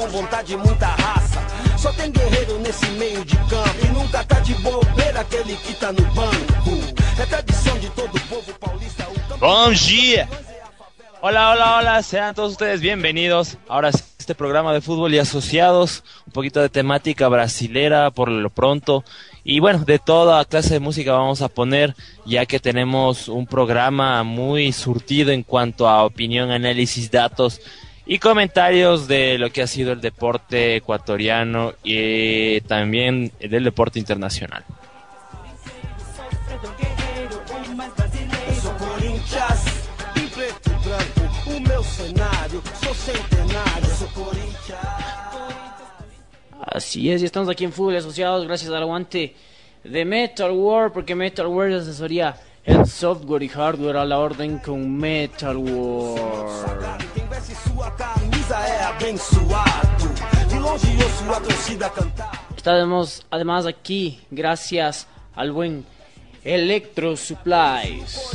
com vontade e muita raça. Só tem guerreiro nesse meio de campo e nunca tá de bobeira aquele que tá no banco. É tradição de todo povo paulista. O Bom dia. Hola, hola, hola, sean todos ustedes bienvenidos. Ahora sí, este programa de fútbol y asociados, un poquito de temática brasilera por lo pronto. Y bueno, de toda clase de música vamos a poner, ya que tenemos un programa muy surtido en cuanto a opinión, análisis, datos y comentarios de lo que ha sido el deporte ecuatoriano y también del deporte internacional. Así es, y estamos aquí en Fútbol Asociados gracias al aguante de Metal War, porque Metal War es asesoría en software y hardware a la orden con Metal War. Estamos además aquí gracias al buen Electro Supplies.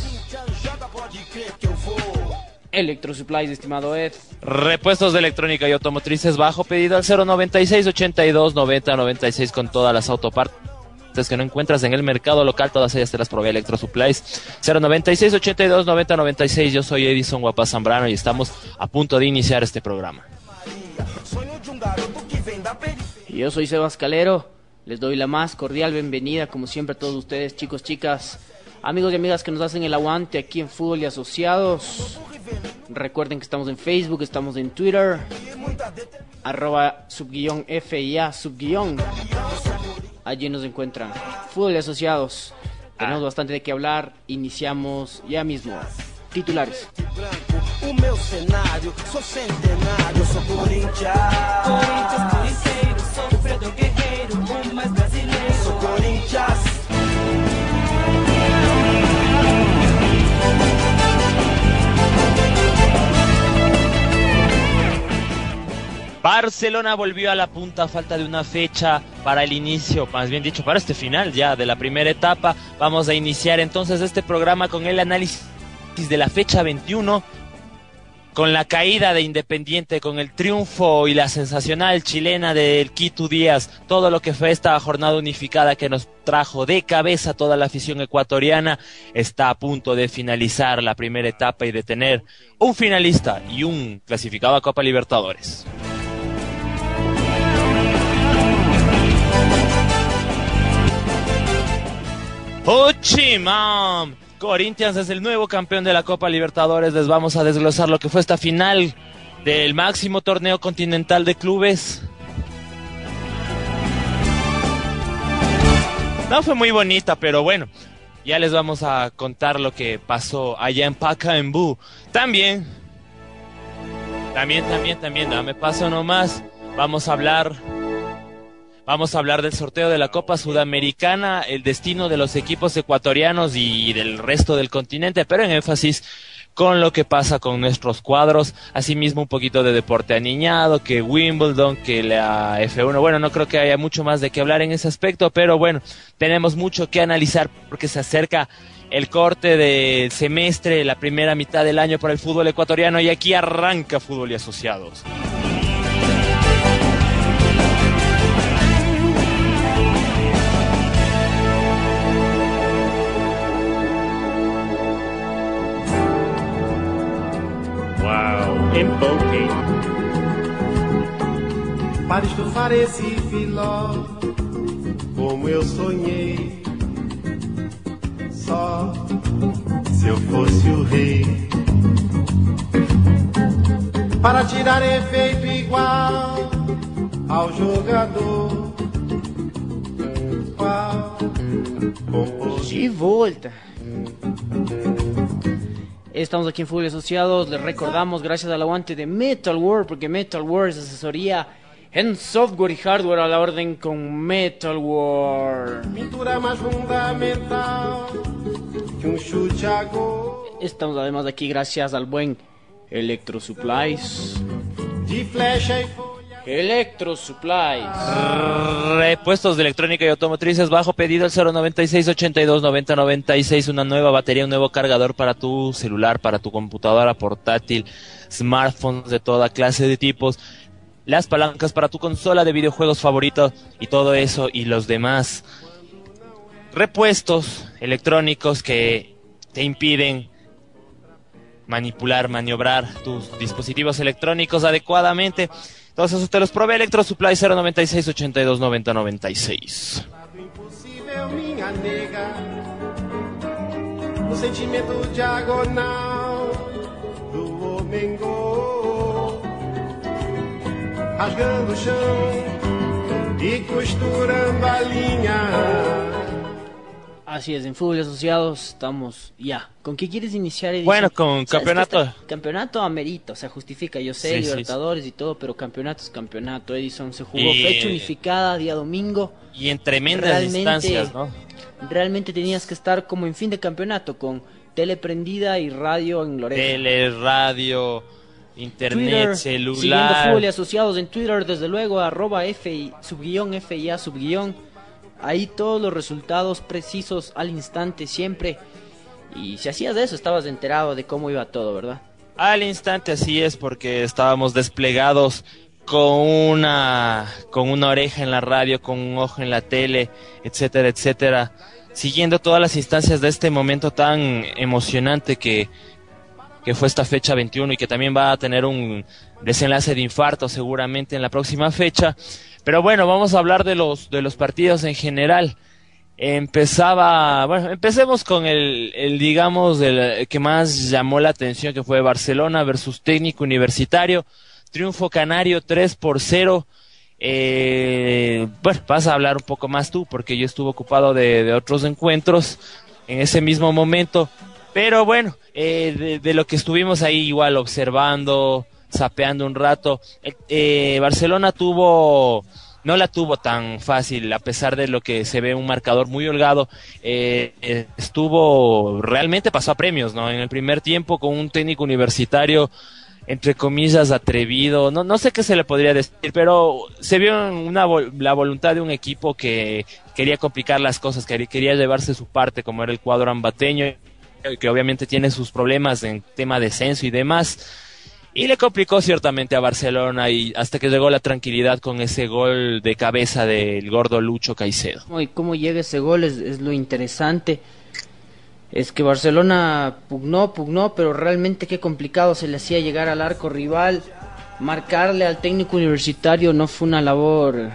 Electro Supplies, estimado Ed. Repuestos de electrónica y automotrices bajo pedido al 096 82 90 96 con todas las autopartes que no encuentras en el mercado local, todas ellas te las provee Electro Supplies. 096 82 90 96. Yo soy Edison Guapa Zambrano y estamos a punto de iniciar este programa. Y yo soy Sebas Calero. Les doy la más cordial bienvenida, como siempre, a todos ustedes, chicos, chicas, amigos y amigas que nos hacen el aguante aquí en Fútbol y Asociados. Recuerden que estamos en Facebook, estamos en Twitter, arroba subguión FIA subguión. Allí nos encuentran Fútbol y Asociados. Tenemos bastante de qué hablar. Iniciamos ya mismo. Titulares. Barcelona volvió a la punta a falta de una fecha para el inicio, más bien dicho, para este final ya de la primera etapa. Vamos a iniciar entonces este programa con el análisis de la fecha 21, con la caída de Independiente, con el triunfo y la sensacional chilena del Quito Díaz, todo lo que fue esta jornada unificada que nos trajo de cabeza toda la afición ecuatoriana, está a punto de finalizar la primera etapa y de tener un finalista y un clasificado a Copa Libertadores. Uchimam. Corinthians es el nuevo campeón de la Copa Libertadores. Les vamos a desglosar lo que fue esta final del máximo torneo continental de clubes. No fue muy bonita, pero bueno, ya les vamos a contar lo que pasó allá en Pacaembu. También, también, también, también, dame paso nomás. Vamos a hablar Vamos a hablar del sorteo de la Copa Sudamericana, el destino de los equipos ecuatorianos y del resto del continente, pero en énfasis con lo que pasa con nuestros cuadros, asimismo un poquito de deporte aniñado, que Wimbledon, que la F1, bueno, no creo que haya mucho más de qué hablar en ese aspecto, pero bueno, tenemos mucho que analizar porque se acerca el corte del semestre, la primera mitad del año para el fútbol ecuatoriano y aquí arranca Fútbol y Asociados. Empolguei. para estufar esse filó, como eu sonhei. Só se eu fosse o rei para tirar efeito igual ao jogador. Qual? Y volta. Estamos aquí en Fútbol Asociados. Les recordamos, gracias al aguante de Metal World, porque Metal World es asesoría en software y hardware a la orden con Metal World. Pintura mais fundamental que gol. Estamos además aquí gracias al buen Electro Supplies. De flecha folha. Electro Supplies. Repuestos de electrónica y automotrices bajo pedido al 096 82 90 96 una nueva batería, un nuevo cargador para tu celular, para tu computadora portátil, smartphones de toda clase de tipos, las palancas para tu consola de videojuegos favoritos y todo eso y los demás repuestos electrónicos que te impiden manipular, maniobrar tus dispositivos electrónicos adecuadamente. Entonces usted los provee Electro Supply 096 82 90 96. Lado impossível, minha nega. O sentimento diagonal do homem gol. Rasgando o chão e costurando a linha. Así es, en Fútbol Asociados estamos ya. ¿Con qué quieres iniciar? Edison? Bueno, con O sea, es que campeonato. este campeonato amerita, o sea, justifica. Yo sé, Sí, sí, Libertadores y todo, pero campeonato es campeonato. Edison se jugó Y- fecha unificada, día domingo. Y en tremendas Realmente- distancias, ¿no? Realmente tenías que estar como en fin de campeonato, con tele prendida y radio en Loreto. Tele, radio, internet, Twitter, siguiendo Fútbol y celular. Asociados en Twitter, desde luego, arroba F y subguión, F y A subguión. Ahí todos los resultados precisos al instante, siempre. Y si hacías eso, estabas enterado de cómo iba todo, ¿verdad? Al instante así es porque estábamos desplegados con una con una oreja en la radio, con un ojo en la tele, etcétera, etcétera, siguiendo todas las instancias de este momento tan emocionante que que fue esta fecha 21 y que también va a tener un desenlace de infarto seguramente en la próxima fecha. Pero bueno, vamos a hablar de los de los partidos en general. Empezaba, bueno, empecemos con el, el digamos, el que más llamó la atención, que fue Barcelona versus Técnico Universitario. Triunfo canario 3 por 0. Eh, bueno, vas a hablar un poco más tú, porque yo estuve ocupado de, de otros encuentros en ese mismo momento. Pero bueno, eh, de, de lo que estuvimos ahí igual observando, sapeando un rato, eh, Barcelona tuvo, no la tuvo tan fácil, a pesar de lo que se ve un marcador muy holgado, eh, estuvo, realmente pasó a premios, ¿no? En el primer tiempo con un técnico universitario, entre comillas, atrevido, no, no sé qué se le podría decir, pero se vio una, la voluntad de un equipo que quería complicar las cosas, que quería llevarse su parte, como era el cuadro ambateño, que obviamente tiene sus problemas en tema de censo y demás. Y le complicó ciertamente a Barcelona y hasta que llegó la tranquilidad con ese gol de cabeza del gordo Lucho Caicedo. ¿Cómo, y cómo llega ese gol es, es lo interesante. Es que Barcelona pugnó, pugnó, pero realmente qué complicado se le hacía llegar al arco rival. Marcarle al técnico universitario no fue una labor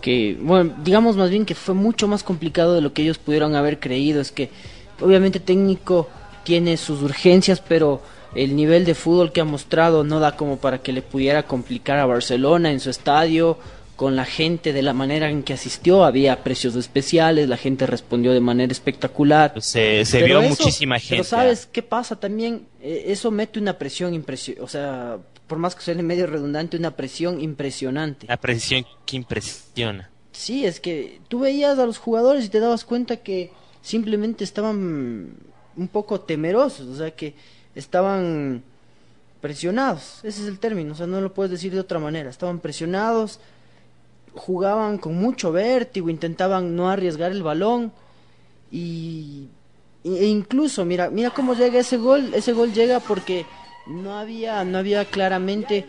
que, bueno, digamos más bien que fue mucho más complicado de lo que ellos pudieron haber creído. Es que obviamente técnico tiene sus urgencias, pero el nivel de fútbol que ha mostrado no da como para que le pudiera complicar a Barcelona en su estadio, con la gente de la manera en que asistió. Había precios especiales, la gente respondió de manera espectacular. Se, se vio eso- muchísima gente. Pero sabes qué pasa también, Eh, eso mete una presión impresionante, o sea, por más que suene medio redundante, una presión impresionante. La presión que impresiona. Sí, es que tú veías a los jugadores y te dabas cuenta que simplemente estaban un poco temerosos, o sea, que estaban presionados, ese es el término, o sea, no lo puedes decir de otra manera, estaban presionados, jugaban con mucho vértigo, intentaban no arriesgar el balón y e incluso mira, mira cómo llega ese gol, ese gol llega porque no había no había claramente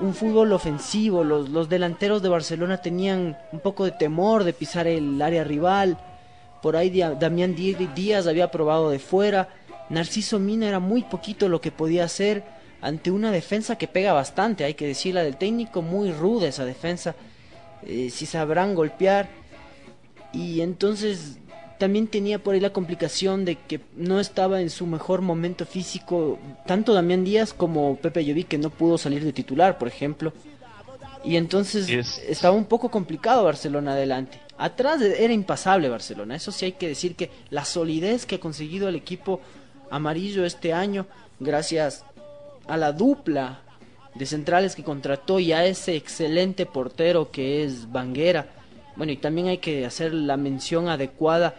un fútbol ofensivo, los, los delanteros de Barcelona tenían un poco de temor de pisar el área rival. Por ahí Damián Díaz había probado de fuera. Narciso Mina era muy poquito lo que podía hacer ante una defensa que pega bastante, hay que decir, la del técnico, muy ruda esa defensa. Eh, si sabrán golpear. Y entonces también tenía por ahí la complicación de que no estaba en su mejor momento físico tanto Damián Díaz como Pepe Lloví que no pudo salir de titular, por ejemplo. Y entonces Es- estaba un poco complicado Barcelona adelante. Atrás era impasable Barcelona. Eso sí hay que decir que la solidez que ha conseguido el equipo amarillo este año, gracias a la dupla de centrales que contrató y a ese excelente portero que es Banguera. Bueno, y también hay que hacer la mención adecuada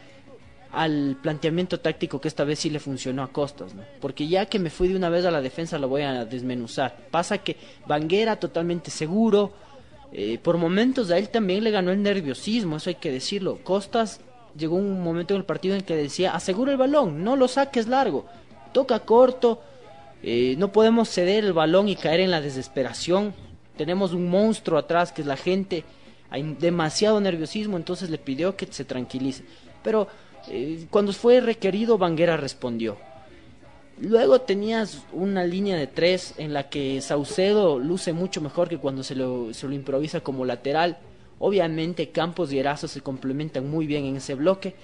al planteamiento táctico que esta vez sí le funcionó a Costas, ¿no? Porque ya que me fui de una vez a la defensa lo voy a desmenuzar. Pasa que Banguera totalmente seguro, eh, por momentos a él también le ganó el nerviosismo, eso hay que decirlo. Costas llegó un momento en el partido en que decía, asegura el balón, no lo saques largo, toca corto, eh, no podemos ceder el balón y caer en la desesperación. Tenemos un monstruo atrás que es la gente, hay demasiado nerviosismo, entonces le pidió que se tranquilice. Pero eh, cuando fue requerido, Banguera respondió. Luego tenías una línea de tres en la que Saucedo luce mucho mejor que cuando se lo, se lo improvisa como lateral. Obviamente Campos y Erazo se complementan muy bien en ese bloque.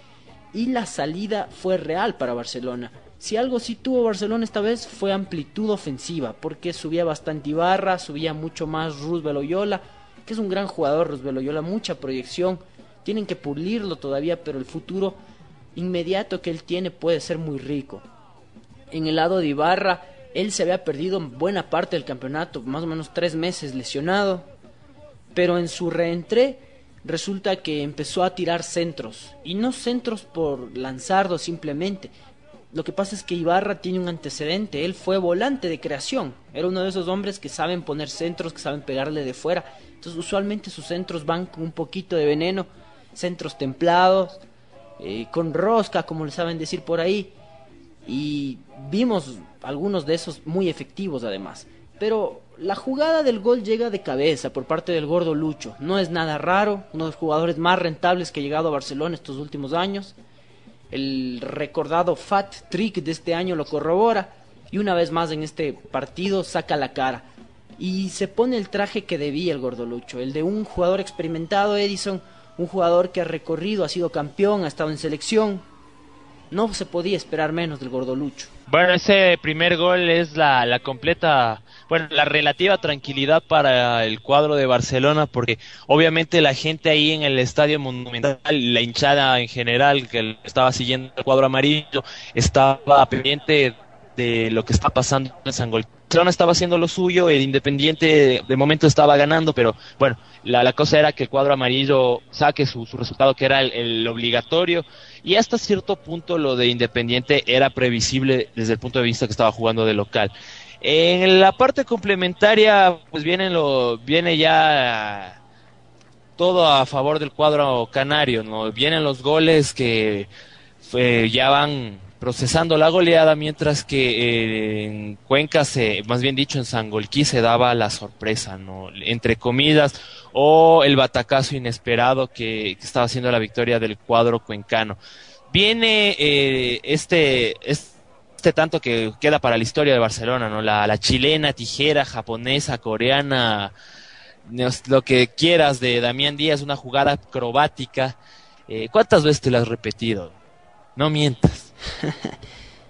Y la salida fue real para Barcelona. Si algo sí tuvo Barcelona esta vez fue amplitud ofensiva, porque subía bastante Ibarra, subía mucho más Ruz Beloyola, que es un gran jugador Ruz Beloyola, mucha proyección. Tienen que pulirlo todavía, pero el futuro inmediato que él tiene puede ser muy rico. En el lado de Ibarra, él se había perdido buena parte del campeonato, más o menos tres meses lesionado, pero en su reentré resulta que empezó a tirar centros, y no centros por lanzarlos simplemente. Lo que pasa es que Ibarra tiene un antecedente, él fue volante de creación, era uno de esos hombres que saben poner centros, que saben pegarle de fuera, entonces usualmente sus centros van con un poquito de veneno, centros templados, eh, con rosca, como le saben decir por ahí, y vimos algunos de esos muy efectivos además. Pero la jugada del gol llega de cabeza por parte del gordo Lucho. No es nada raro, uno de los jugadores más rentables que ha llegado a Barcelona estos últimos años. El recordado Fat Trick de este año lo corrobora y una vez más en este partido saca la cara. Y se pone el traje que debía el gordo Lucho, el de un jugador experimentado, Edison, un jugador que ha recorrido, ha sido campeón, ha estado en selección, no se podía esperar menos del gordo Lucho. Bueno, ese primer gol es la completa, bueno, la relativa tranquilidad para el cuadro de Barcelona, porque obviamente la gente ahí en el estadio monumental, la hinchada en general que estaba siguiendo el cuadro amarillo, estaba pendiente de lo que está pasando en San Gol. Barcelona estaba haciendo lo suyo, el Independiente de momento estaba ganando, pero bueno, la, cosa era que el cuadro amarillo saque su, su resultado que era el, el obligatorio y hasta cierto punto lo de Independiente era previsible desde el punto de vista que estaba jugando de local. En la parte complementaria, pues viene lo, viene ya todo a favor del cuadro canario, ¿no? Vienen los goles que eh, ya van procesando la goleada, mientras que eh, en Cuenca, se, más bien dicho en Sangolquí, se daba la sorpresa, ¿no? Entre comidas, o el batacazo inesperado que, estaba haciendo la victoria del cuadro cuencano. Viene eh, este, este tanto que queda para la historia de Barcelona, ¿no? La, la chilena, tijera, japonesa, coreana, lo que quieras de Damián Díaz, una jugada acrobática. Eh, ¿Cuántas veces te la has repetido? No mientas.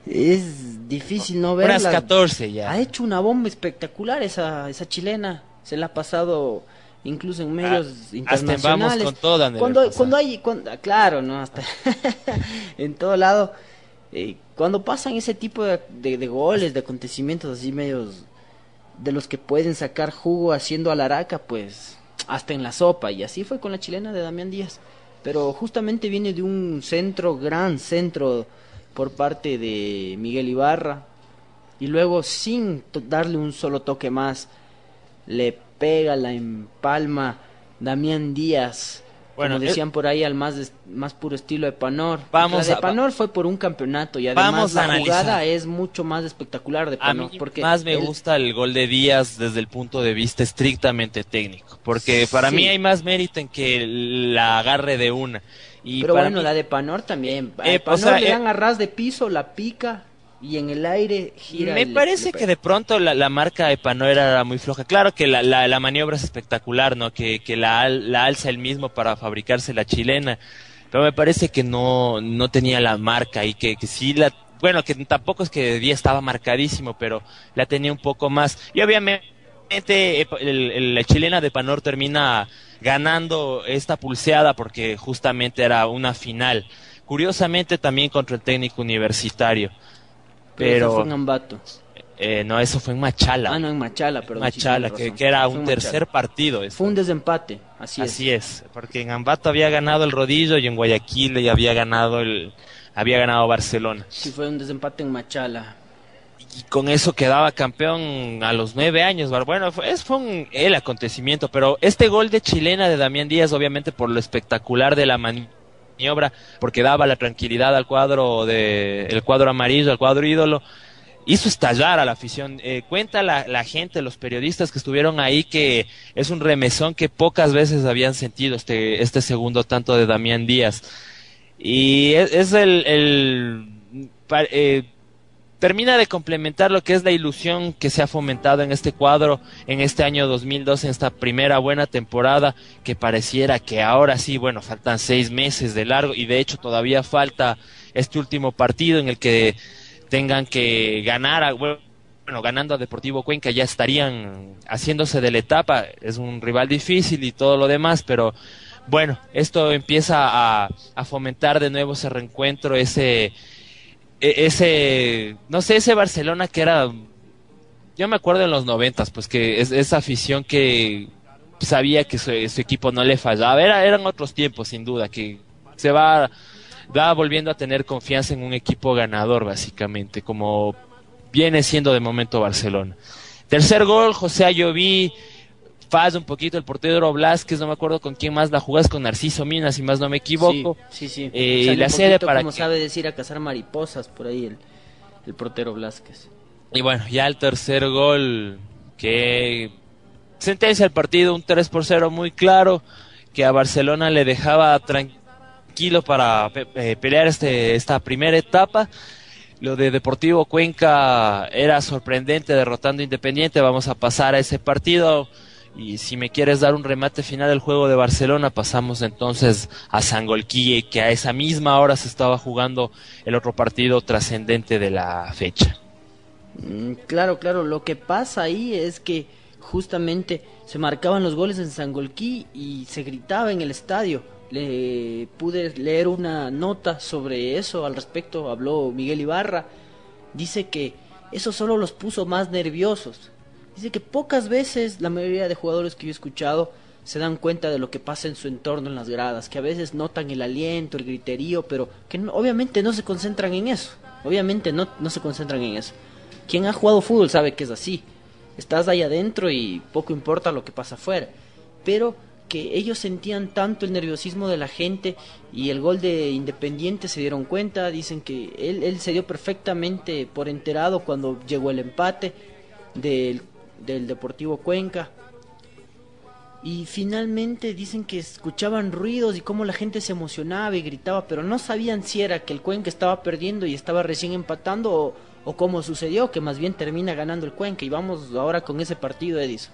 Es difícil no verla. Unas 14 ya. Ha hecho una bomba espectacular esa, esa chilena. Se la ha pasado incluso en medios Ah, hasta en internacionales. Vamos con todo cuando, cuando hay, cuando- ah, claro, no, hasta en todo lado. eh, cuando pasan ese tipo de, de- goles, de acontecimientos así medios de los que pueden sacar jugo haciendo alaraca, pues hasta en la sopa. Y así fue con la chilena de Damián Díaz. Pero justamente viene de un centro, gran centro por parte de Miguel Ibarra. Y luego sin darle un solo toque más, le pega la empalma Damián Díaz. Bueno, como eh, decían por ahí, al más, des- más puro estilo de Panor. Vamos la de a- Panor fue por un campeonato y además Vamos la jugada es mucho más espectacular de A Panor. mí porque más me gusta el gol de Díaz desde el punto de vista estrictamente técnico, porque para Sí. mí hay más mérito en que la agarre de una. Y Pero bueno, mí- la de Panor también. A Eh, o Panor sea, le eh, dan a ras de piso, la pica y en el aire gira. Me le- parece le que de pronto la, la marca de Pano era muy floja. Claro que la, la, la maniobra es espectacular, ¿no? Que, que la, la alza el mismo para fabricarse la chilena. pero me parece que no, no tenía la marca y que, que sí la, bueno, que tampoco es que día estaba marcadísimo, pero la tenía un poco más. Y obviamente el, el- la chilena de Panor termina ganando esta pulseada porque justamente era una final. Curiosamente también contra el técnico universitario. Pero, eso fue en Ambato. eh, no, eso fue en Machala. Ah, no, en Machala, perdón. sí, Machala, tienes que, que era Fue un tercer Machala. partido. eso. Fue un desempate, así, Así es, porque en Ambato había ganado el Rodillo y en Guayaquil y había ganado el había ganado Barcelona. Sí, fue un desempate en Machala. Y con eso quedaba campeón a los nueve años. Bueno, fue, es- fue un- el acontecimiento, pero este gol de chilena de Damián Díaz, obviamente por lo espectacular de la maniobra, porque daba la tranquilidad al cuadro de el cuadro amarillo, al cuadro ídolo, hizo estallar a la afición. Eh, cuenta la, la gente, los periodistas que estuvieron ahí, que es un remesón que pocas veces habían sentido este, este segundo tanto de Damián Díaz. Y es, es el, el eh, termina de complementar lo que es la ilusión que se ha fomentado en este cuadro en este año 2012, en esta primera buena temporada, que pareciera que ahora sí, bueno, faltan seis meses de largo y de hecho todavía falta este último partido en el que tengan que ganar, a- bueno, ganando a Deportivo Cuenca ya estarían haciéndose de la etapa, es un rival difícil y todo lo demás, pero bueno, esto empieza a, fomentar de nuevo ese reencuentro, ese ese, no sé, ese Barcelona que era, yo me acuerdo en los noventas, pues que es, esa afición que sabía que su, su equipo no le fallaba, era, eran otros tiempos sin duda, que se va, va volviendo a tener confianza en un equipo ganador básicamente, como viene siendo de momento Barcelona. Tercer gol, José Ayoví, falla un poquito el portero Blasquez, no me acuerdo con quién más la jugás, con Narciso Minas, si más no me equivoco. Sí, sí. sí. Eh, la sede para como que- sabe decir a cazar mariposas por ahí el, el portero Blasquez. Y bueno, ya el tercer gol que sentencia el partido, un 3 por 0 muy claro, que a Barcelona le dejaba tranquilo para pe- eh, pelear este, esta primera etapa. Lo de Deportivo Cuenca era sorprendente derrotando Independiente, vamos a pasar a ese partido. Y si me quieres dar un remate final del juego de Barcelona, pasamos entonces a Sangolquí, que a esa misma hora se estaba jugando el otro partido trascendente de la fecha. Mm, Claro, claro, lo que pasa ahí es que justamente se marcaban los goles en Sangolquí y se gritaba en el estadio. Le pude leer una nota sobre eso al respecto, habló Miguel Ibarra. Dice que eso solo los puso más nerviosos. Dice que pocas veces la mayoría de jugadores que yo he escuchado se dan cuenta de lo que pasa en su entorno en las gradas, que a veces notan el aliento, el griterío, pero que obviamente no se concentran en eso. Obviamente no, no se concentran en eso. Quien ha jugado fútbol sabe que es así. Estás ahí adentro y poco importa lo que pasa afuera. Pero que ellos sentían tanto el nerviosismo de la gente y el gol de Independiente se dieron cuenta, dicen que él, él se dio perfectamente por enterado cuando llegó el empate del, del Deportivo Cuenca. Y finalmente dicen que escuchaban ruidos y cómo la gente se emocionaba y gritaba, pero no sabían si era que el Cuenca estaba perdiendo y estaba recién empatando o, cómo sucedió, que más bien termina ganando el Cuenca. Y vamos ahora con ese partido, Edison.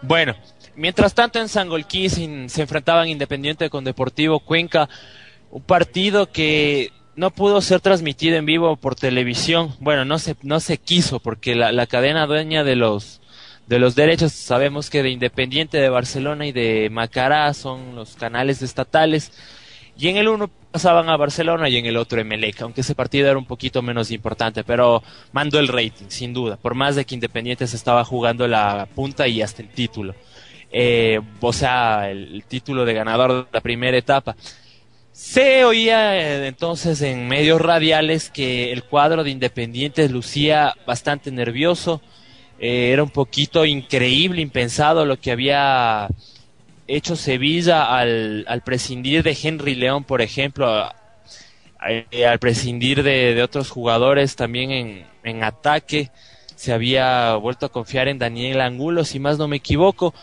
Bueno, mientras tanto en Sangolquí se enfrentaban Independiente con Deportivo Cuenca, un partido que no pudo ser transmitido en vivo por televisión. Bueno, no se, no se quiso porque la, la cadena dueña de los de los derechos sabemos que de Independiente de Barcelona y de Macará son los canales estatales y en el uno pasaban a Barcelona y en el otro Emelec, aunque ese partido era un poquito menos importante, pero mandó el rating, sin duda, por más de que Independiente se estaba jugando la punta y hasta el título. Eh, o sea, el, el título de ganador de la primera etapa. Se oía eh, entonces en medios radiales que el cuadro de Independiente lucía bastante nervioso, eh, era un poquito increíble, impensado lo que había hecho Sevilla al, al prescindir de Henry León, por ejemplo, a- al prescindir de, de otros jugadores también en, en ataque, se había vuelto a confiar en Daniel Angulo, si más no me equivoco.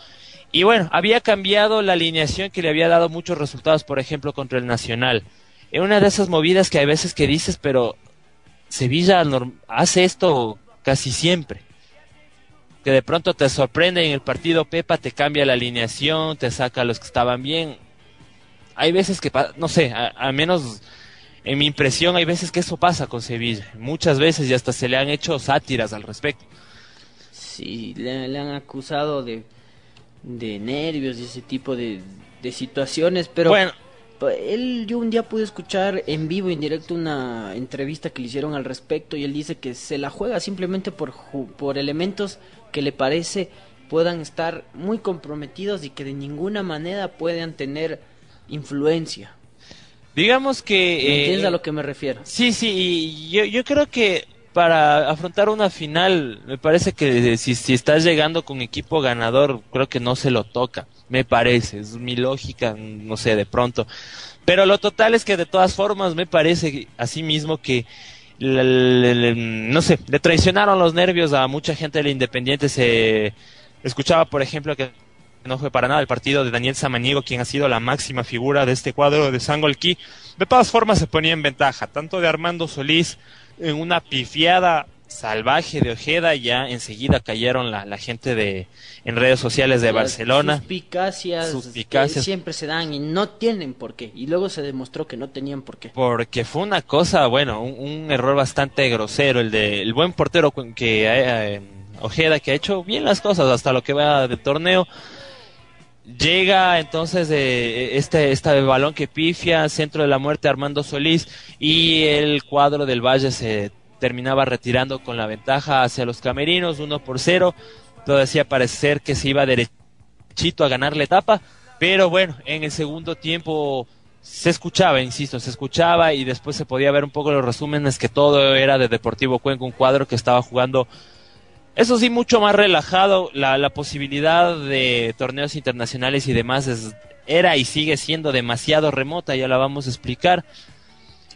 Y bueno, había cambiado la alineación que le había dado muchos resultados, por ejemplo, contra el Nacional. Es una de esas movidas que hay veces que dices, pero Sevilla hace esto casi siempre que de pronto te sorprende en el partido Pepa, te cambia la alineación, te saca a los que estaban bien. hay veces que, no sé, al menos en mi impresión hay veces que eso pasa con Sevilla. Muchas veces y hasta se le han hecho sátiras al respecto. Sí, le han acusado de, de nervios y ese tipo de, de situaciones, pero bueno, él, yo un día pude escuchar en vivo y en directo una entrevista que le hicieron al respecto y él dice que se la juega simplemente por, por elementos que le parece puedan estar muy comprometidos y que de ninguna manera puedan tener influencia. digamos que... ¿Me eh, entiendes a lo que me refiero? Sí, sí, y yo, yo creo que para afrontar una final, me parece que si, estás llegando con equipo ganador, creo que no se lo toca, me parece, es mi lógica, no sé, de pronto. Pero lo total es que de todas formas me parece así mismo que, le- no sé, le traicionaron los nervios a mucha gente del Independiente. Se escuchaba, por ejemplo, que no fue para nada el partido de Daniel Samaniego, quien ha sido la máxima figura de este cuadro de Sangolquí. De todas formas se ponía en ventaja, tanto de Armando Solís en una pifiada salvaje de Ojeda, ya enseguida cayeron la, la gente de en redes sociales de Las Barcelona. Suspicacias, siempre se dan y no tienen por qué. Y luego se demostró que no tenían por qué. porque fue una cosa, bueno, un, un error bastante grosero, el de el buen portero que eh, Ojeda que ha hecho bien las cosas hasta lo que va del torneo. Llega entonces eh, este este balón que pifia, centro de la muerte Armando Solís y el cuadro del Valle se terminaba retirando con la ventaja hacia los camerinos, uno por cero. Todo decía parecer que se iba derechito a ganar la etapa, pero bueno, en el segundo tiempo se escuchaba, insisto, se escuchaba y después se podía ver un poco los resúmenes que todo era de Deportivo Cuenca, un cuadro que estaba jugando, eso sí, mucho más relajado. La, la posibilidad de torneos internacionales y demás es- era y sigue siendo demasiado remota, ya la vamos a explicar.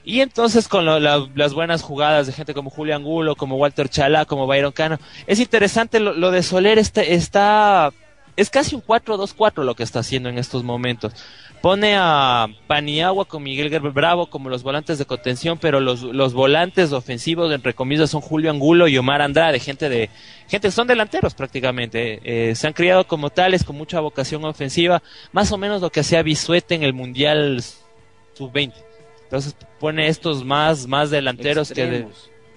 Y entonces con lo- la- las buenas jugadas de gente como Julio Angulo, como Walter Chalá, como Byron Cano, es interesante lo, lo de Soler está, está es casi un 4-2-4 lo que está haciendo en estos momentos. Pone a Paniagua con Miguel Gerber Bravo como los volantes de contención, pero los, los volantes ofensivos, entre comillas, son Julio Angulo y Omar Andrade, gente de gente son delanteros prácticamente. eh, se han criado como tales, con mucha vocación ofensiva, más o menos lo que hacía Bisuete en el Mundial Sub-20. Entonces pone estos más, más delanteros que de,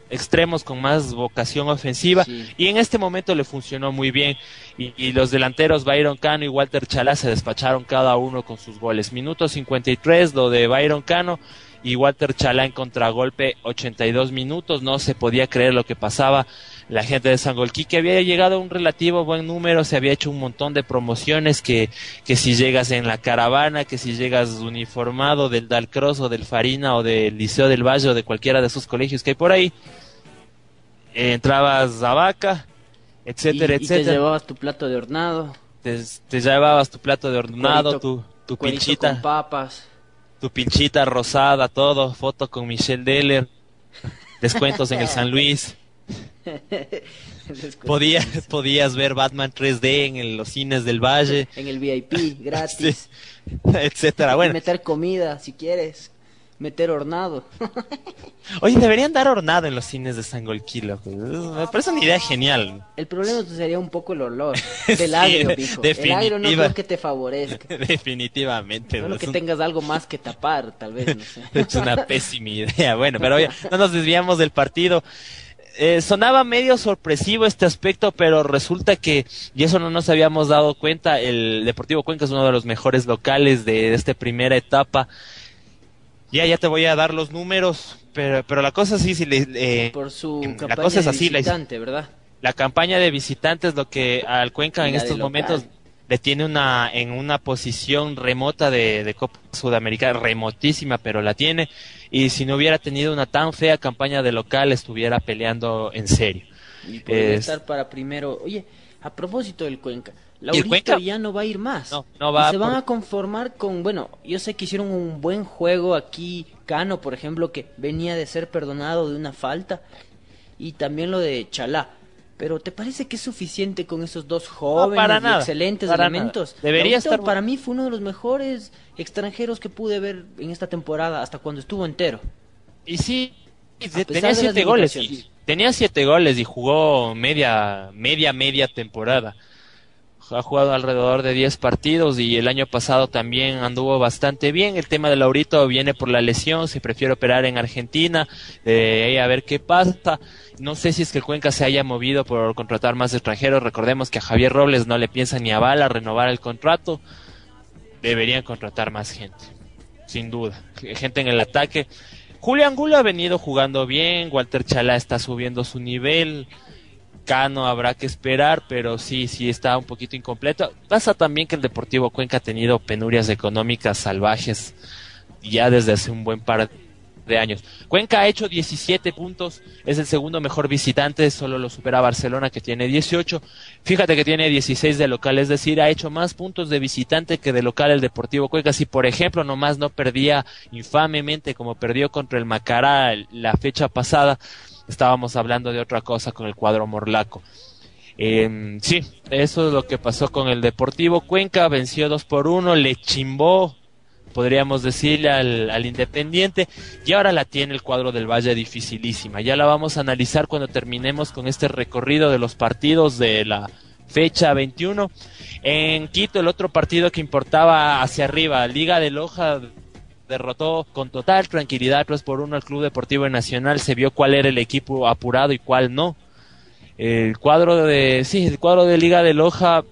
Extremos. con más vocación ofensiva Sí. y en este momento le funcionó muy bien y, y los delanteros Byron Cano y Walter Chalá se despacharon cada uno con sus goles. Minuto 53 lo de Byron Cano y Walter Chalá en contragolpe 82 minutos, no se podía creer lo que pasaba. La gente de Sangolquí que había llegado a un relativo buen número, se había hecho un montón de promociones que, que si llegas en la caravana, que si llegas uniformado del Dalcross o del Farina o del Liceo del Valle o de cualquiera de esos colegios que hay por ahí, eh, entrabas a vaca, etcétera, y, y te etcétera. llevabas tu plato de hornado, Te, te llevabas tu plato de hornado, Cuerito- tu, tu pinchita, con papas. Tu pinchita rosada, todo, foto con Michelle Deller, descuentos en el San Luis. Podías, podías ver Batman 3D en el- los cines del Valle, en el VIP, gratis. etcétera. Y Bueno, meter comida, si quieres. Meter hornado. oye, deberían dar hornado en los cines de Sangolquí, loco. Me parece una idea genial. El problema sería un poco el olor del Sí, agrio, pijo. El agrio no creo que te favorezca. Definitivamente. Solo es que un- tengas algo más que tapar, tal vez, no sé. Es una pésima idea. Bueno, pero oye, no nos desviamos del partido. Eh, sonaba medio sorpresivo este aspecto, pero resulta que, y eso no nos habíamos dado cuenta, el Deportivo Cuenca es uno de los mejores locales de, esta primera etapa. Ya, ya te voy a dar los números, pero, pero la cosa sí, sí le- eh, Por su la campaña cosa es de así, la- visitante, ¿verdad? la campaña de visitantes lo que al Cuenca en la de estos momentos le tiene una en una posición remota de, de Copa Sudamericana, remotísima, pero la tiene. Y si no hubiera tenido una tan fea campaña de local, estuviera peleando en serio. Y podría Es- estar para primero. Oye, a propósito del Cuenca, Laurito Cuenca? ya no va a ir más. No, no va Y se van a conformar con, bueno, yo sé que hicieron un buen juego aquí, Cano, por ejemplo, que venía de ser perdonado de una falta, y también lo de Chalá. Pero ¿te parece que es suficiente con esos dos jóvenes para y nada, excelentes para elementos? nada. Debería Laurito, estar- para mí fue uno de los mejores extranjeros que pude ver en esta temporada hasta cuando estuvo entero. Y sí, y tenía siete goles. Y, tenía siete goles y jugó media, media, media temporada. Ha jugado alrededor de 10 partidos y el año pasado también anduvo bastante bien. El tema de Laurito viene por la lesión, se prefiere operar en Argentina, eh, a ver qué pasa. No sé si es que Cuenca se haya movido por contratar más extranjeros. Recordemos que a Javier Robles no le piensa ni a bala renovar el contrato. Deberían contratar más gente, sin duda. Gente en el ataque. Julián Angulo ha venido jugando bien, Walter Chalá está subiendo su nivel. Cano habrá que esperar, pero sí, sí está un poquito incompleto. Pasa también que el Deportivo Cuenca ha tenido penurias económicas salvajes ya desde hace un buen par de años. Cuenca ha hecho 17 puntos, es el segundo mejor visitante, solo lo supera Barcelona que tiene 18. Fíjate que tiene 16 de local, es decir, ha hecho más puntos de visitante que de local el Deportivo Cuenca. Si por ejemplo nomás no perdía infamemente como perdió contra el Macará la fecha pasada, estábamos hablando de otra cosa con el cuadro morlaco. Eh, sí, eso es lo que pasó con el Deportivo Cuenca, venció 2 por 1, le chimbó, podríamos decirle, al, al, Independiente, y ahora la tiene el cuadro del Valle dificilísima. Ya la vamos a analizar cuando terminemos con este recorrido de los partidos de la fecha 21. En Quito, el otro partido que importaba hacia arriba, Liga de Loja derrotó con total tranquilidad 3 por 1 al Club Deportivo Nacional, se vio cuál era el equipo apurado y cuál no. El cuadro de sí, el cuadro de Liga de Loja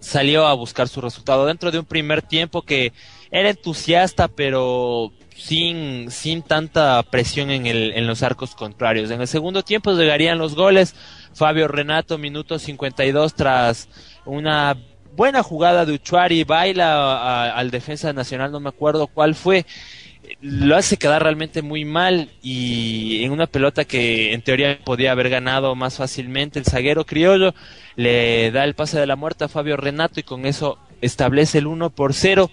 salió a buscar su resultado dentro de un primer tiempo que era entusiasta, pero sin, sin tanta presión en, el, en los arcos contrarios. En el segundo tiempo llegarían los goles. Fabio Renato, minuto 52, tras una buena jugada de Uchuari, baila a, al defensa nacional, no me acuerdo cuál fue, lo hace quedar realmente muy mal y en una pelota que en teoría podía haber ganado más fácilmente el zaguero criollo le da el pase de la muerte a Fabio Renato y con eso establece el 1 por 0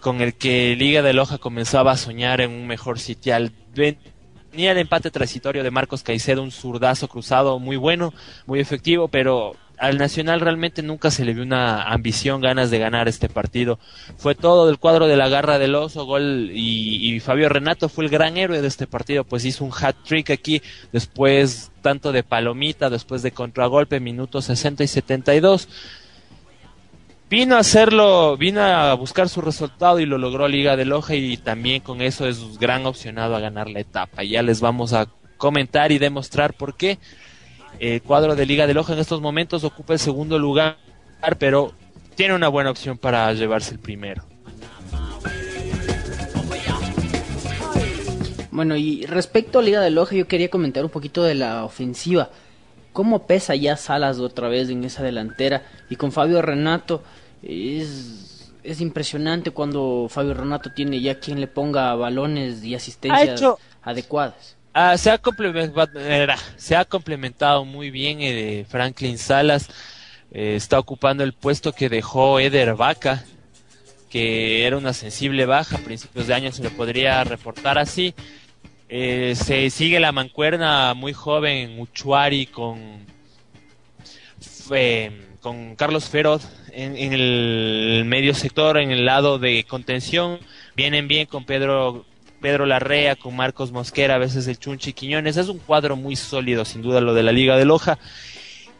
con el que Liga de Loja comenzaba a soñar en un mejor sitial. Venía el empate transitorio de Marcos Caicedo, un zurdazo cruzado muy bueno, muy efectivo, pero al Nacional realmente nunca se le vio una ambición, ganas de ganar este partido. Fue todo del cuadro de la garra del oso, gol y, y, Fabio Renato fue el gran héroe de este partido, pues hizo un hat trick aquí, después tanto de palomita, después de contragolpe, minutos 60 y 72. Vino a hacerlo, vino a buscar su resultado y lo logró Liga de Loja y también con eso es gran opcionado a ganar la etapa. Ya les vamos a comentar y demostrar por qué el cuadro de Liga de Loja en estos momentos ocupa el segundo lugar, pero tiene una buena opción para llevarse el primero. Bueno, y respecto a Liga de Loja, yo quería comentar un poquito de la ofensiva. ¿Cómo pesa ya Salas otra vez en esa delantera? Y con Fabio Renato, es, es impresionante cuando Fabio Renato tiene ya quien le ponga balones y asistencias hecho... adecuadas. Ah, se, ha se, ha complementado muy bien eh, Franklin Salas. Eh, está ocupando el puesto que dejó Eder Vaca, que era una sensible baja. A principios de año se le podría reportar así. Eh, se sigue la mancuerna muy joven Uchuari con, con Carlos Feroz en, en el medio sector, en el lado de contención. Vienen bien con Pedro Pedro Larrea, con Marcos Mosquera, a veces el Chunchi Quiñones. Es un cuadro muy sólido, sin duda, lo de la Liga de Loja.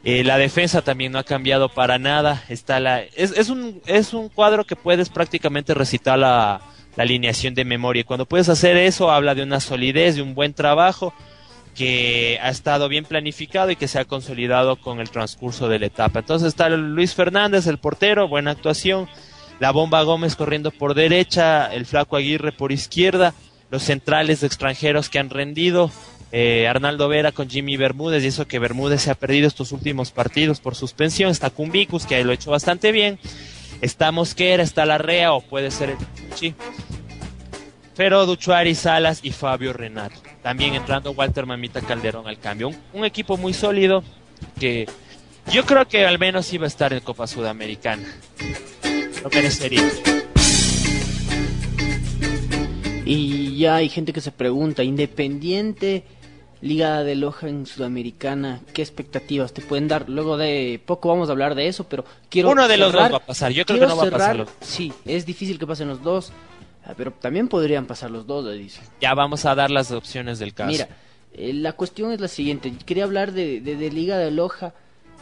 Eh, la defensa también no ha cambiado para nada. Está la, es, es, un, es un cuadro que puedes prácticamente recitar la, la alineación de memoria. Y cuando puedes hacer eso, habla de una solidez, de un buen trabajo que ha estado bien planificado y que se ha consolidado con el transcurso de la etapa. Entonces está Luis Fernández, el portero, buena actuación. La bomba Gómez corriendo por derecha, el flaco Aguirre por izquierda los centrales extranjeros que han rendido, eh, Arnaldo Vera con Jimmy Bermúdez, y eso que Bermúdez se ha perdido estos últimos partidos por suspensión, está Cumbicus, que lo ha hecho bastante bien, está Mosquera, está Larrea, o puede ser el Chi, pero Duchuari, Salas y Fabio Renato. También entrando Walter Mamita Calderón al cambio. Un, un, equipo muy sólido que yo creo que al menos iba a estar en Copa Sudamericana. Lo merecería. Y ya hay gente que se pregunta, Independiente, Liga de Loja en Sudamericana, ¿qué expectativas te pueden dar? Luego de poco vamos a hablar de eso, pero quiero Uno de cerrar, los dos va a pasar, yo creo que no va cerrar, a pasar. Los... Sí, es difícil que pasen los dos, pero también podrían pasar los dos, dice. Ya vamos a dar las opciones del caso. Mira, eh, la cuestión es la siguiente, quería hablar de, de, de Liga de Loja,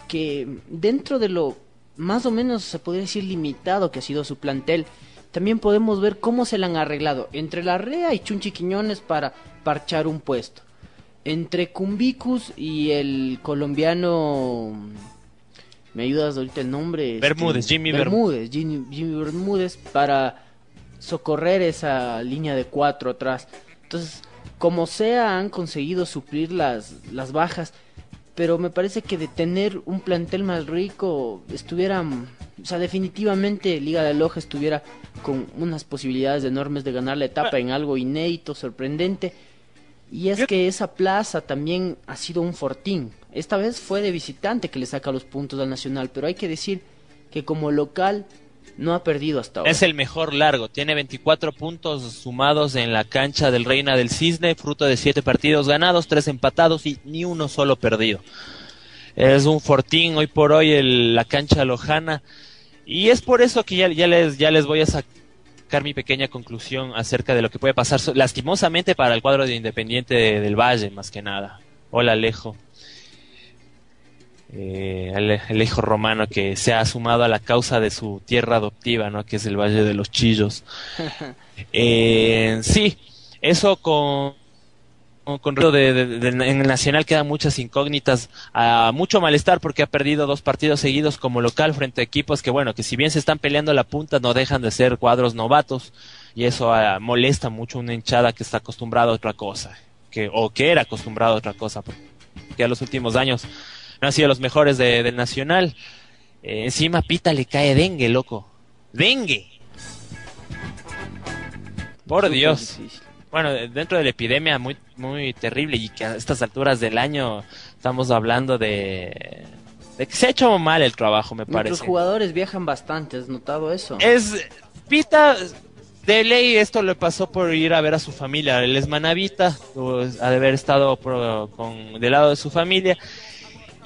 que dentro de lo más o menos se podría decir limitado que ha sido su plantel, también podemos ver cómo se le han arreglado entre la REA y Chunchi Quiñones para parchar un puesto. Entre Cumbicus y el colombiano... ¿Me ayudas ahorita el nombre? Bermúdez, Jimmy Bermúdez. Jimmy, Jimmy Bermúdez para socorrer esa línea de cuatro atrás. Entonces, como sea, han conseguido suplir las, las bajas. Pero me parece que de tener un plantel más rico, estuviera. O sea, definitivamente Liga de Loja estuviera con unas posibilidades enormes de ganar la etapa en algo inédito, sorprendente. Y es que esa plaza también ha sido un fortín. Esta vez fue de visitante que le saca los puntos al Nacional, pero hay que decir que como local no ha perdido hasta ahora. Es el mejor largo, tiene 24 puntos sumados en la cancha del Reina del Cisne, fruto de 7 partidos ganados, 3 empatados y ni uno solo perdido. Es un fortín hoy por hoy el- la cancha lojana y es por eso que ya, ya, les, ya les voy a sacar mi pequeña conclusión acerca de lo que puede pasar lastimosamente para el cuadro de Independiente de- del Valle, más que nada. Hola Alejo. Eh, hijo romano que se ha sumado a la causa de su tierra adoptiva, ¿no? Que es el Valle de los Chillos. Eh, sí, eso con con, de, de- de- en el Nacional quedan muchas incógnitas, a mucho malestar porque ha perdido dos partidos seguidos como local frente a equipos que bueno, que si bien se están peleando la punta no dejan de ser cuadros novatos y eso ah, molesta mucho a una hinchada que está acostumbrada a otra cosa, que o que era acostumbrada a otra cosa, porque a los últimos años no han sido los mejores de- del Nacional. Eh, encima Pita le cae dengue, loco. Dengue. Por Dios difícil. Bueno, dentro de la epidemia muy muy terrible y que a estas alturas del año estamos hablando de, de que se ha hecho mal el trabajo, me parece. jugadores viajan bastante, ¿has notado eso? Es Pita de ley esto le pasó por ir a ver a su familia, él es manavita, pues, ha de haber estado por- con del lado de su familia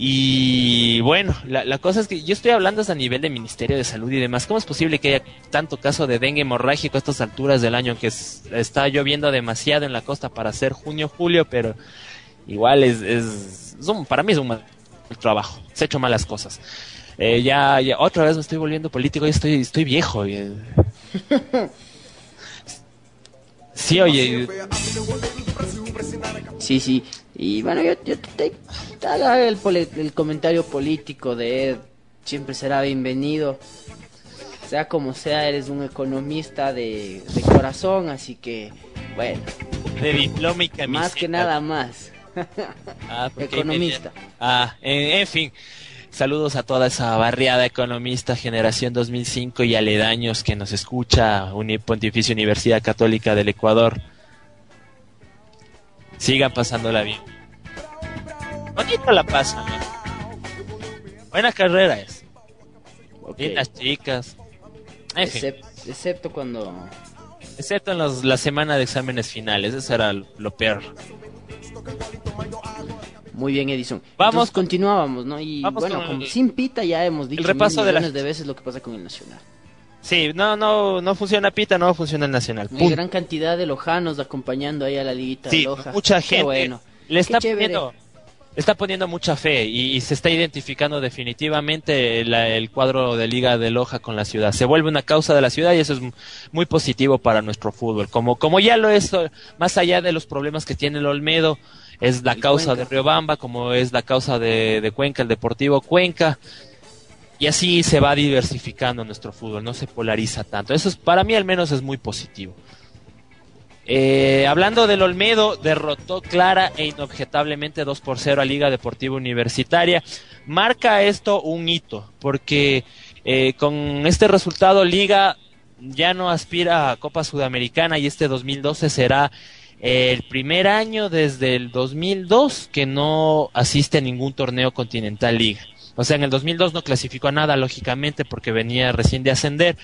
y bueno, la, la cosa es que yo estoy hablando es a nivel de Ministerio de Salud y demás. ¿Cómo es posible que haya tanto caso de dengue hemorrágico a estas alturas del año que es- está lloviendo demasiado en la costa para ser junio, julio, pero igual es, es, es un- para mí es un mal trabajo. Se ha hecho malas cosas. Eh, ya, ya, otra vez me estoy volviendo político y estoy, estoy viejo. y, eh. Sí, oye, Sí, sí. Y bueno, yo, yo te, te haga el, comentario político de Ed. Siempre será bienvenido. Sea como sea, eres un economista de, de corazón, así que, bueno, de diploma y camiseta. más que nada más. Ah, Economista. Ah, en, en fin. Saludos a toda esa barriada economista generación 2005 y aledaños que nos escucha Pontificia Universidad Católica del Ecuador. Sigan pasándola bien. Bonito la pasan. Buena carrera es. Lindas chicas. En fin, Excep- excepto cuando... excepto en los- la semana de exámenes finales. Eso era lo peor. Muy bien, Edison. Vamos Entonces, continuábamos, ¿no? Y Vamos bueno, con como el- sin pita ya hemos dicho el repaso mil de la- de veces lo que pasa con el Nacional. Sí, no, no, no funciona Pita, no funciona el Nacional. Hay gran cantidad de lojanos acompañando ahí a la liguita Sí, de Loja. mucha Qué gente bueno. le está poniendo, le está poniendo mucha fe y, y se está identificando definitivamente la- el cuadro de Liga de Loja con la ciudad. Se vuelve una causa de la ciudad y eso es muy positivo para nuestro fútbol. Como, como ya lo es, más allá de los problemas que tiene el Olmedo, es la Y causa Cuenca. de Riobamba, como es la causa de, de Cuenca, el Deportivo Cuenca. Y así se va diversificando nuestro fútbol, no se polariza tanto. Eso es, para mí al menos es muy positivo. Eh, hablando del Olmedo, derrotó clara e inobjetablemente 2 por 0 a Liga Deportiva Universitaria. Marca esto un hito, porque eh, con este resultado Liga ya no aspira a Copa Sudamericana y este 2012 será el primer año desde el 2002 que no asiste a ningún torneo continental Liga. O sea, en el 2002 no clasificó a nada, lógicamente, porque venía recién de ascender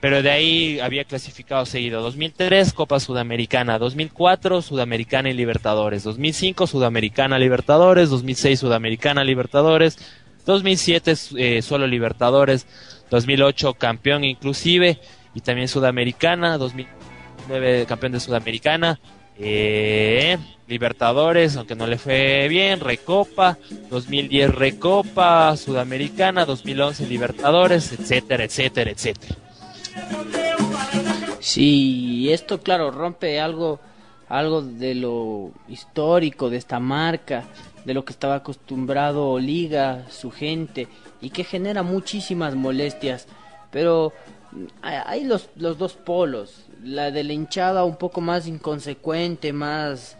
pero de ahí había clasificado seguido. 2003 Copa Sudamericana, 2004 Sudamericana y Libertadores, 2005 Sudamericana Libertadores, 2006 Sudamericana Libertadores, 2007 eh, solo Libertadores, 2008 campeón inclusive y también Sudamericana, 2009 campeón de Sudamericana, Eh, Libertadores, aunque no le fue bien, Recopa, 2010 Recopa, Sudamericana, 2011 Libertadores, etcétera, etcétera, etcétera. Sí, esto claro rompe algo algo de lo histórico de esta marca, de lo que estaba acostumbrado Liga, su gente y que genera muchísimas molestias, pero mm, hay- los los dos polos, la de la hinchada un poco más inconsecuente, más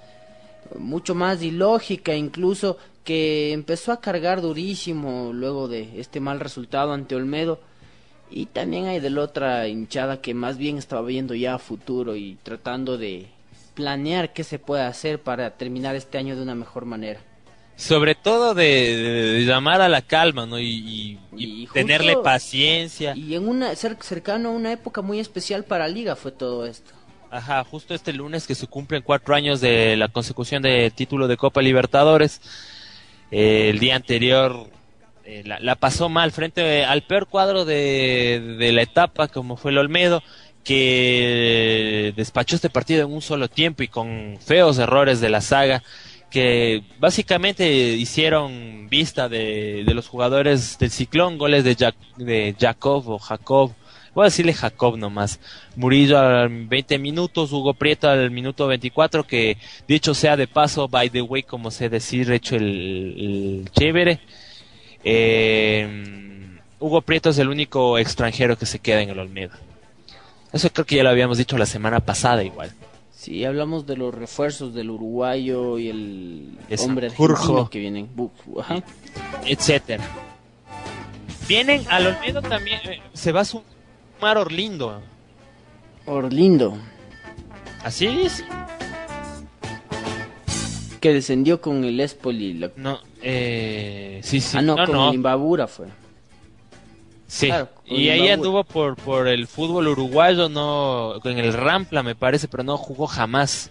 mucho más ilógica incluso que empezó a cargar durísimo luego de este mal resultado ante Olmedo y también hay de la otra hinchada que más bien estaba viendo ya a futuro y tratando de planear qué se puede hacer para terminar este año de una mejor manera. Sobre todo de, de- de llamar a la calma, ¿no? Y, y- y Y justo- tenerle paciencia. Y en una cer- cercano a una época muy especial para Liga fue todo esto. Ajá, justo este lunes que se cumplen cuatro años de la consecución del título de Copa Libertadores. Eh, el día anterior eh, la, la pasó mal frente al peor cuadro de, de la etapa, como fue el Olmedo, que despachó este partido en un solo tiempo y con feos errores de la saga, que básicamente hicieron vista de, de los jugadores del Ciclón, goles de, Jac- de Jacob o Jacob, voy a decirle Jacob nomás. Murillo al 20 minutos, Hugo Prieto al minuto 24, que dicho sea de paso, by the way, como sé decir, hecho el, el chévere. Eh, Hugo Prieto es el único extranjero que se queda en el Olmedo. Eso creo que ya lo habíamos dicho la semana pasada igual. Sí, hablamos de los refuerzos del uruguayo y el hombre argentino que vienen. Ajá. etcétera. Vienen al Olmedo también, eh, se va a sumar Orlindo. Orlindo, Así es. que descendió con el Espoli. la- No, eh, sí, sí. ah, no, no, con no. el Imbabura fue. Sí, Claro, y ahí Imbabura. anduvo por, por el fútbol uruguayo, no, en el Rampla me parece, pero no jugó jamás.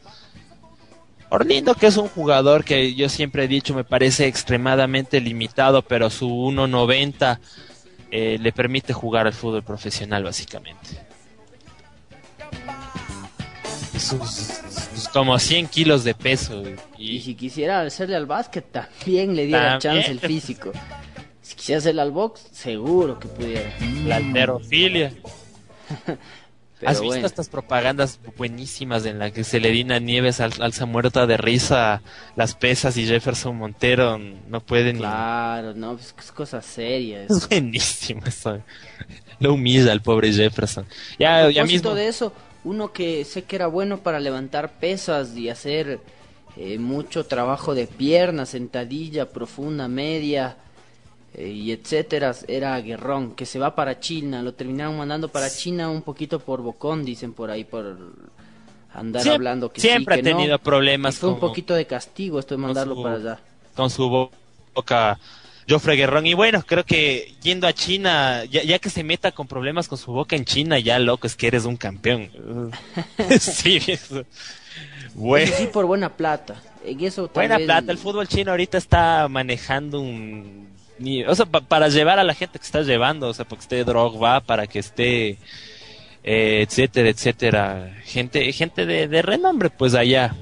Orlindo, que es un jugador que yo siempre he dicho me parece extremadamente limitado, pero su 1.90 eh, le permite jugar al fútbol profesional básicamente. Sus, sus como 100 kilos de peso. Y Y, si quisiera hacerle al básquet, también le diera También. chance el físico. Si quisiera hacerle al box, seguro que pudiera. la alterofilia. Pero ¿Has visto bueno. estas propagandas buenísimas en las que Celedina Nieves al- alza muerta de risa las pesas y Jefferson Montero no pueden ni... Claro, no, pues, es cosa seria. Es eso. buenísimo eso. Lo humilla al pobre Jefferson. Ya, A ya mismo... de eso, uno que sé que era bueno para levantar pesas y hacer eh, mucho trabajo de pierna, sentadilla profunda, media eh, y etcétera, era Guerrón, que se va para China, lo terminaron mandando para China un poquito por bocón, dicen por ahí, por andar hablando que siempre sí, ha que no. tenido problemas Y fue un poquito de castigo esto de mandarlo su- para allá. con su bo- boca Joffre Guerrón. Y bueno, creo que yendo a China, ya, ya que se meta con problemas con su boca en China, ya loco, es que eres un campeón. sí, eso. Bueno. Eso sí, por buena plata. En eso Buena vez- plata, el fútbol chino ahorita está manejando un... ni- O sea, pa- para llevar a la gente que está llevando, o sea, para que esté Drogba, para que esté, eh, etcétera, etcétera. Gente, gente de, renombre, pues allá.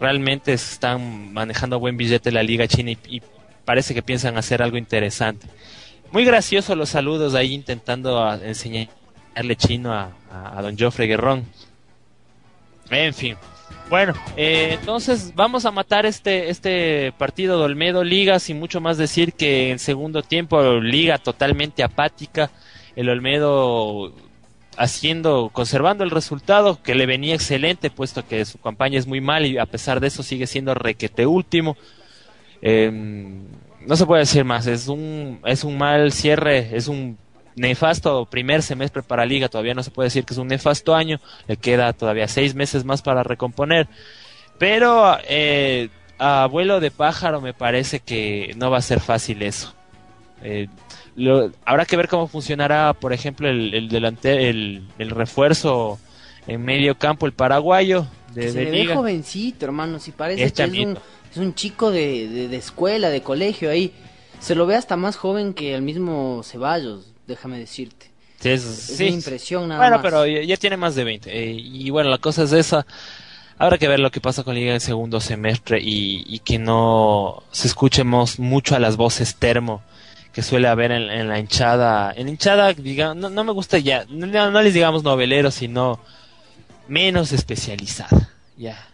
Realmente están manejando buen billete la liga china y, parece que piensan hacer algo interesante. Muy gracioso los saludos ahí intentando enseñarle chino a, a, a don Joffre Guerrón. En fin. Bueno, eh, entonces vamos a matar este, este partido de Olmedo. Liga sin mucho más decir que en segundo tiempo Liga totalmente apática, el Olmedo haciendo, conservando el resultado que le venía excelente puesto que su campaña es muy mal y a pesar de eso sigue siendo requete último. Eh, no se puede decir más, es un, es un mal cierre, es un nefasto primer semestre para Liga, todavía no se puede decir que es un nefasto año, le queda todavía seis meses más para recomponer, pero eh, a vuelo de pájaro me parece que no va a ser fácil eso. Eh, lo- habrá que ver cómo funcionará, por ejemplo, el, el, delante, el, el refuerzo en medio campo, el paraguayo de, se de le ve jovencito, hermano. Si parece Es que es un, chamito. es un chico de, de, de escuela, de colegio ahí. Se lo ve hasta más joven que el mismo Ceballos, déjame decirte. Sí, es- Es sí. una impresión nada Bueno, más. pero ya, ya tiene más de 20. eh, y bueno, la cosa es esa. Habrá que ver lo que pasa con Liga en el segundo semestre y, y que no se escuchemos mucho a las voces termo que suele haber en, en la hinchada. En la hinchada, diga, no, no me gusta ya, no, no les digamos novelero, sino menos especializada. Ya.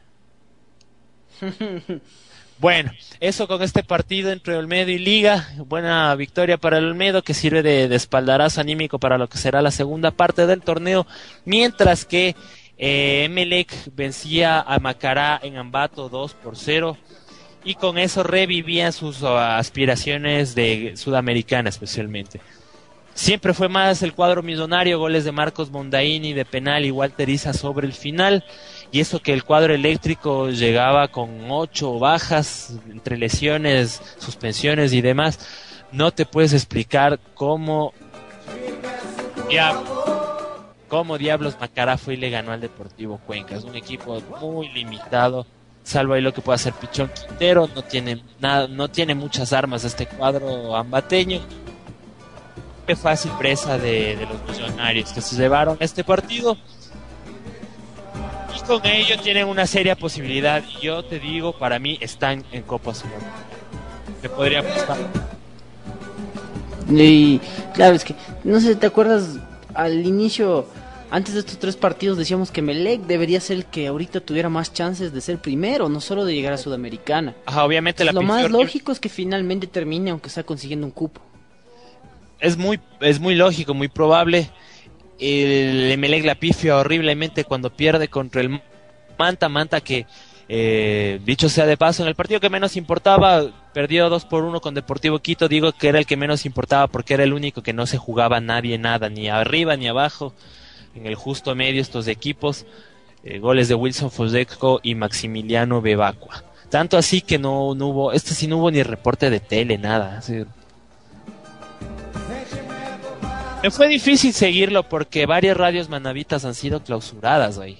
Bueno, eso con este partido entre Olmedo y Liga. Buena victoria para el Olmedo que sirve de, de espaldarazo anímico para lo que será la segunda parte del torneo. Mientras que eh, Emelec vencía a Macará en Ambato 2 por 0 y con eso revivían sus uh, aspiraciones de Sudamericana especialmente. Siempre fue más el cuadro millonario, goles de Marcos Mondaini de penal y Walter Isa sobre el final. Y eso que el cuadro eléctrico llegaba con ocho bajas entre lesiones, suspensiones y demás. No te puedes explicar cómo, dia- cómo diablos Macará fue y le ganó al Deportivo Cuenca. Es un equipo muy limitado. Salvo ahí lo que puede hacer Pichón Quintero, no tiene nada, no tiene muchas armas este cuadro ambateño qué fácil presa de, de los millonarios que se llevaron este partido. Con ello tienen una seria posibilidad. Y yo te digo, para mí están en Copa Sudamericana. Te podría apostar. Y claro, es que, no sé, ¿te acuerdas al inicio, antes de estos tres partidos decíamos que Melec debería ser el que ahorita tuviera más chances de ser primero, no solo de llegar a Sudamericana. Ajá, obviamente la lo más lógico es que finalmente termine aunque sea consiguiendo un cupo. es muy, es muy lógico, muy probable. El Emelec la pifia horriblemente cuando pierde contra el Manta, Manta que, eh, dicho sea de paso, en el partido que menos importaba, perdió 2 por 1 con Deportivo Quito, digo que era el que menos importaba porque era el único que no se jugaba nadie nada, ni arriba ni abajo, en el justo medio estos equipos, eh, goles de Wilson Foseco y Maximiliano Bebacua. Tanto así que no, no hubo, este sí no hubo ni reporte de tele, nada. Me fue difícil seguirlo porque varias radios manavitas han sido clausuradas ahí.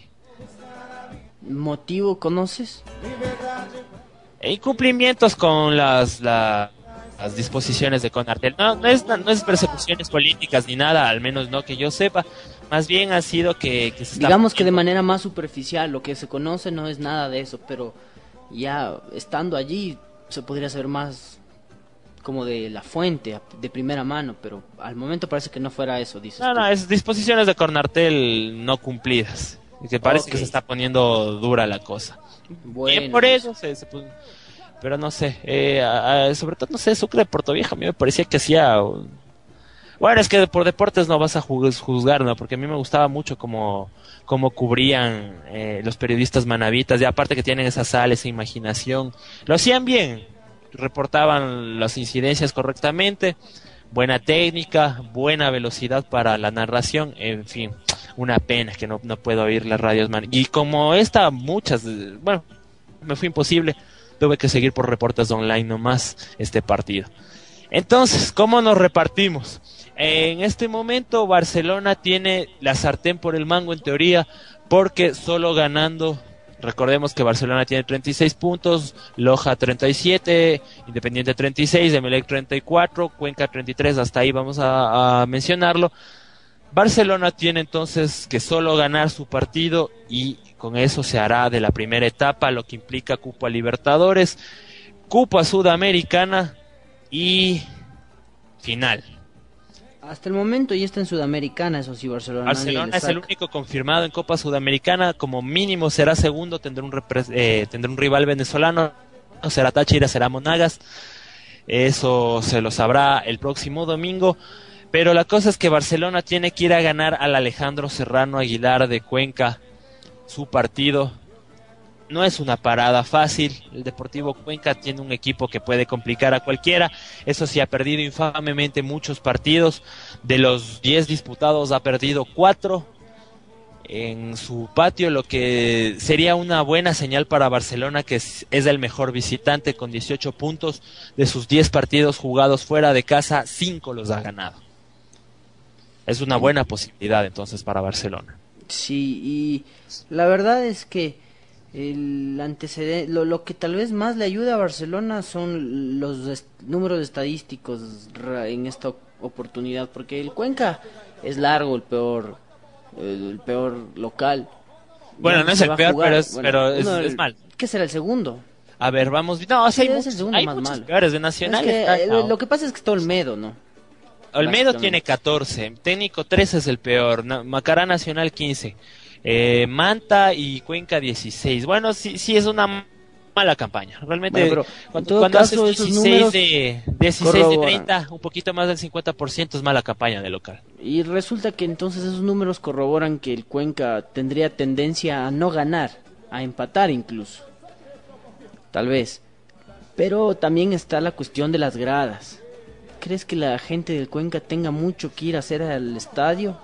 ¿Motivo conoces? E incumplimientos con las, la- las disposiciones de Conartel. No, no es, no es persecuciones políticas ni nada, al menos no que yo sepa. Más bien ha sido que, que se está Digamos que de manera más superficial, lo que se conoce no es nada de eso, pero ya estando allí se podría saber más como de la fuente, de primera mano, pero al momento parece que no fuera eso, dices No, tú. no, es disposiciones de Cornartel no cumplidas. Y que parece que se está poniendo dura la cosa. Bueno, Bien por eso se, se puso- Pero no sé, eh, a- a- sobre todo, no sé, Sucre de Puerto Viejo a mí me parecía que hacía... Bueno, es que por deportes no vas a juz- juzgar, ¿no? Porque a mí me gustaba mucho como cómo cubrían eh, los periodistas manavitas, y aparte que tienen esa sal, esa imaginación. Lo hacían bien, reportaban las incidencias correctamente, buena técnica, buena velocidad para la narración, en fin, una pena que no, no puedo oír las radios man y como esta muchas, bueno, me fue imposible, tuve que seguir por reportes online nomás este partido. Entonces, ¿cómo nos repartimos? En este momento Barcelona tiene la sartén por el mango en teoría, porque solo ganando, recordemos que Barcelona tiene 36 puntos, Loja 37, Independiente 36, Emelec 34, Cuenca 33, hasta ahí vamos a, mencionarlo. Barcelona tiene entonces que solo ganar su partido y con eso se hará de la primera etapa, lo que implica cupo Libertadores, cupo Sudamericana y final. Hasta el momento ya está en Sudamericana, eso sí, Barcelona. Barcelona es el único confirmado en Copa Sudamericana, como mínimo será segundo, tendrá un, eh, tendrá un rival venezolano, no será Táchira, será Monagas, eso se lo sabrá el próximo domingo, pero la cosa es que Barcelona tiene que ir a ganar al Alejandro Serrano Aguilar de Cuenca su partido. No es una parada fácil. El Deportivo Cuenca tiene un equipo que puede complicar a cualquiera. Eso sí, ha perdido infamemente muchos partidos. De los 10 disputados, ha perdido 4 en su patio, lo que sería una buena señal para Barcelona, que es, el mejor visitante con 18 puntos. De sus 10 partidos jugados fuera de casa, 5 los ha ganado. Es una buena posibilidad entonces para Barcelona. Sí, y la verdad es que el antecedente, lo, lo que tal vez más le ayuda a Barcelona son los números estadísticos en esta oportunidad, porque el Cuenca es largo, el peor, el peor local, Bueno, no es el peor, pero es- Bueno, pero es- uno es mal. ¿Qué será el segundo? A ver, vamos. No, hay Sí, es el muchos, segundo hay más muchos peores de Nacional. Es que, lo que pasa es que está Olmedo, ¿no? Olmedo tiene 14, técnico 13 es el peor, Macará Nacional 15, eh, Manta y Cuenca 16. Bueno, sí, sí es una mala campaña. Realmente Bueno, cuando, todo cuando caso, haces esos 16 números de 16 de corroboran. 30, un poquito más del 50% es mala campaña de local. Y resulta que entonces esos números corroboran que el Cuenca tendría tendencia a no ganar, a empatar incluso. Tal vez. Pero también está la cuestión de las gradas. ¿Crees que la gente del Cuenca tenga mucho que ir a hacer al estadio?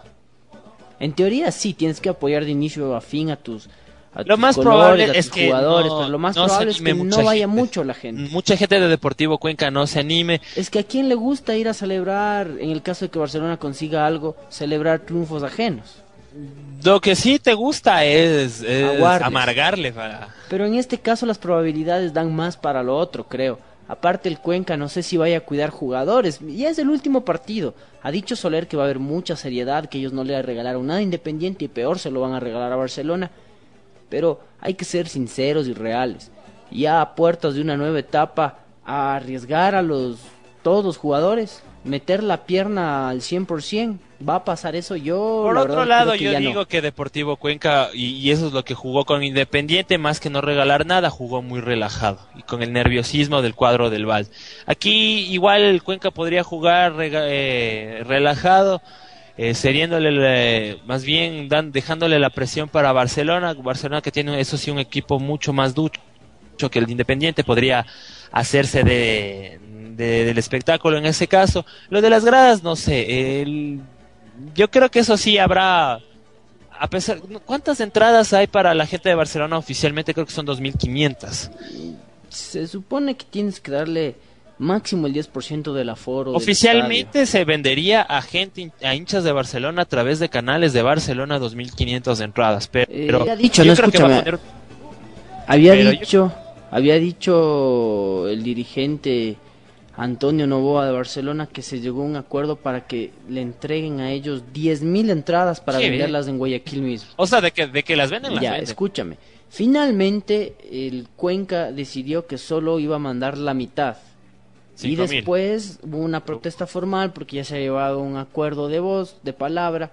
En teoría sí, tienes que apoyar de inicio a fin a tus, a Lo tus más colores, probable es que jugadores, no- pero lo más no probable es que no vaya gente. mucho la gente. Mucha gente de Deportivo Cuenca no se anime. Es que a quién le gusta ir a celebrar, en el caso de que Barcelona consiga algo, celebrar triunfos ajenos. Lo que sí te gusta es, es amargarle para... Pero en este caso las probabilidades dan más para lo otro, creo. Aparte el Cuenca no sé si vaya a cuidar jugadores. Ya es el último partido. Ha dicho Soler que va a haber mucha seriedad, que ellos no le regalaron nada independiente y peor se lo van a regalar a Barcelona. Pero hay que ser sinceros y reales. Ya a puertas de una nueva etapa, a arriesgar a los todos los jugadores, meter la pierna al 100%, va a pasar eso yo. Por la otro verdad, lado, yo no. digo que Deportivo Cuenca, y, y eso es lo que jugó con Independiente, más que no regalar nada, jugó muy relajado y con el nerviosismo del cuadro del Val. Aquí igual Cuenca podría jugar rega- eh, relajado, eh, cediéndole, eh, más bien dan- dejándole la presión para Barcelona. Barcelona que tiene, eso sí, un equipo mucho más ducho que el de Independiente, podría hacerse de, de- del espectáculo en ese caso. Lo de las gradas, no sé, el- yo creo que eso sí habrá a pesar ¿cuántas entradas hay para la gente de Barcelona oficialmente? Creo que son 2500. Se supone que tienes que darle máximo el 10% del aforo. del Oficialmente se vendería a gente a hinchas de Barcelona a través de canales de Barcelona 2500 entradas, pero, Eh, pero había dicho, yo no, escúchame. poner-. Había pero yo- dicho, había dicho el dirigente Antonio Novoa de Barcelona que se llegó a un acuerdo para que le entreguen a ellos 10.000 entradas para bien. venderlas en Guayaquil mismo. o sea, de que de que las venden las Ya, venden. escúchame. Finalmente el Cuenca decidió que solo iba a mandar la mitad. Y 5000. después hubo una protesta formal porque ya se ha llevado un acuerdo de voz, de palabra,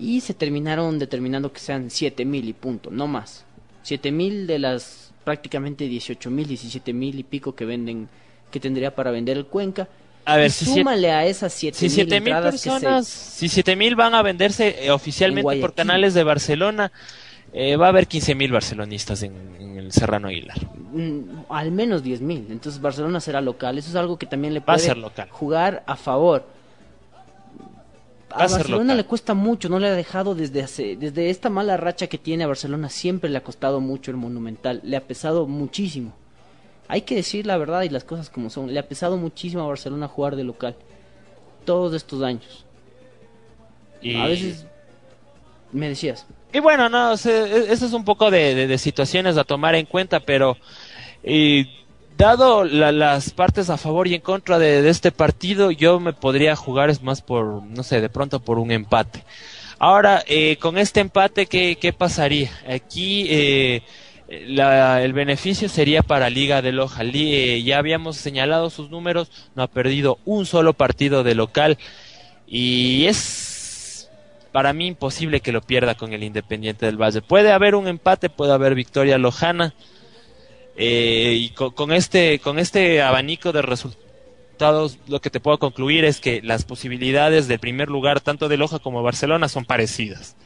y se terminaron determinando que sean siete mil y punto, no más. Siete mil de las prácticamente 18 mil, 17 mil y pico que venden, que tendría para vender el Cuenca. A ver, y si siete- súmale a esas siete Si mil 7000 entradas que se- personas, si 7000 van a venderse eh, oficialmente por canales de Barcelona, eh, va a haber 15000 barcelonistas en, en el Serrano Aguilar. Mm, al menos 10 mil. Entonces Barcelona será local. Eso es algo que también le a puede local. jugar a favor. A a Barcelona le cuesta mucho, no le ha dejado desde hace, desde esta mala racha que tiene a Barcelona siempre le ha costado mucho el Monumental, le ha pesado muchísimo. Hay que decir la verdad y las cosas como son, le ha pesado muchísimo a Barcelona jugar de local todos estos años. Y, A veces me decías, y bueno, no, se- eso es un poco de, de- de situaciones a tomar en cuenta, pero dado la- las partes a favor y en contra de, de este partido, yo me podría jugar es más por, no sé, de pronto por un empate. Ahora, eh, con este empate, ¿qué, qué pasaría? Aquí eh, la- el beneficio sería para Liga de Loja. Eh, ya habíamos señalado sus números, no ha perdido un solo partido de local y es para mí imposible que lo pierda con el Independiente del Valle. Puede haber un empate, puede haber victoria lojana eh, y co- con, este con este abanico de resultados lo que te puedo concluir es que las posibilidades del primer lugar tanto de Loja como Barcelona son parecidas.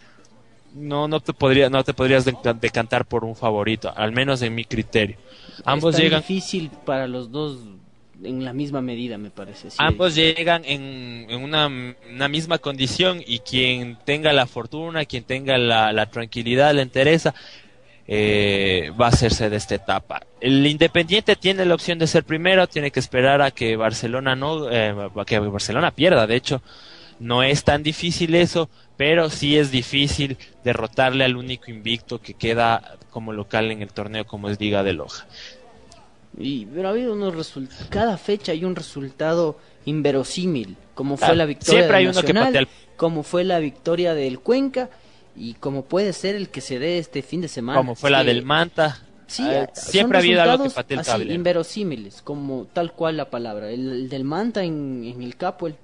No no te podría no te podrías deca- decantar por un favorito, al menos en mi criterio. Ambos llegan difícil para los dos en la misma medida, me parece. sí. Ambos llegan en, en una, una misma condición y quien tenga la fortuna, quien tenga la, la tranquilidad, la entereza, eh, va a hacerse de esta etapa. El Independiente tiene la opción de ser primero, tiene que esperar a que Barcelona no, eh, a que Barcelona pierda. De hecho, no es tan difícil eso, pero sí es difícil derrotarle al único invicto que queda como local en el torneo, como es Liga de Loja. Y, pero ha habido unos resultados. Cada fecha hay un resultado inverosímil, como fue Claro, la victoria siempre del hay uno que patea el- como fue la victoria del Cuenca Y como puede ser el que se dé este fin de semana. Como fue la del Manta. Sí, son siempre ha habido algo que patee el así, cable. inverosímiles, como tal cual la palabra. El, el del Manta en, en el Capo, el-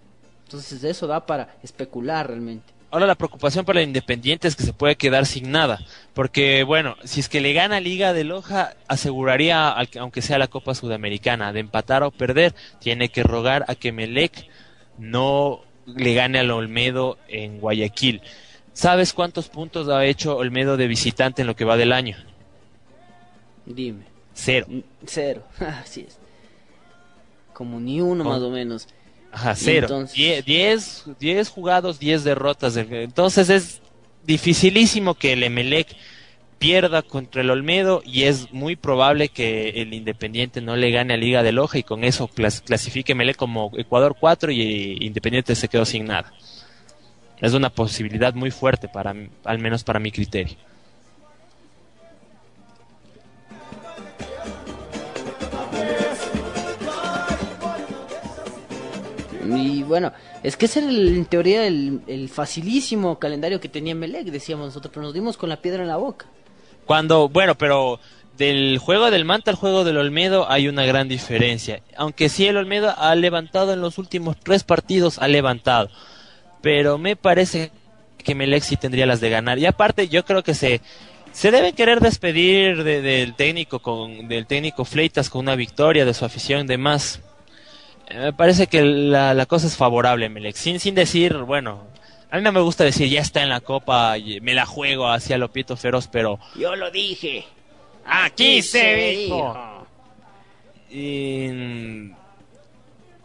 entonces eso da para especular realmente. Ahora la preocupación para el Independiente es que se puede quedar sin nada, porque bueno, si es que le gana Liga de Loja, aseguraría, aunque sea la Copa Sudamericana, de empatar o perder, tiene que rogar a que Melec no le gane al Olmedo en Guayaquil. ¿Sabes cuántos puntos ha hecho Olmedo de visitante en lo que va del año? Dime. Cero. Cero. Así es. Como ni uno más o menos. Ajá, cero. entonces- Die- Diez, diez jugados, diez derrotas. Entonces es dificilísimo que el Emelec pierda contra el Olmedo y es muy probable que el Independiente no le gane a Liga de Loja y con eso clas- clasifique Emelec como Ecuador 4 y Independiente se quedó sin nada. Es una posibilidad muy fuerte para al menos para mi criterio. Y bueno, es que ese era el- en teoría el, el facilísimo calendario que tenía Melec, decíamos nosotros, pero nos dimos con la piedra en la boca. Cuando, bueno, pero del juego del Manta al juego del Olmedo hay una gran diferencia. Aunque sí el Olmedo ha levantado en los últimos tres partidos, ha levantado. Pero me parece que Melec sí tendría las de ganar. Y aparte yo creo que se, se deben querer despedir de- del técnico con, del técnico Fleitas con una victoria de su afición de más. Eh, Me parece que la, la cosa es favorable Melec. Sin, sin decir, bueno, a mí no me gusta decir ya está en la copa, y me la juego hacia Lopito Feroz, pero Yo lo dije. Aquí se dijo. Y, mm,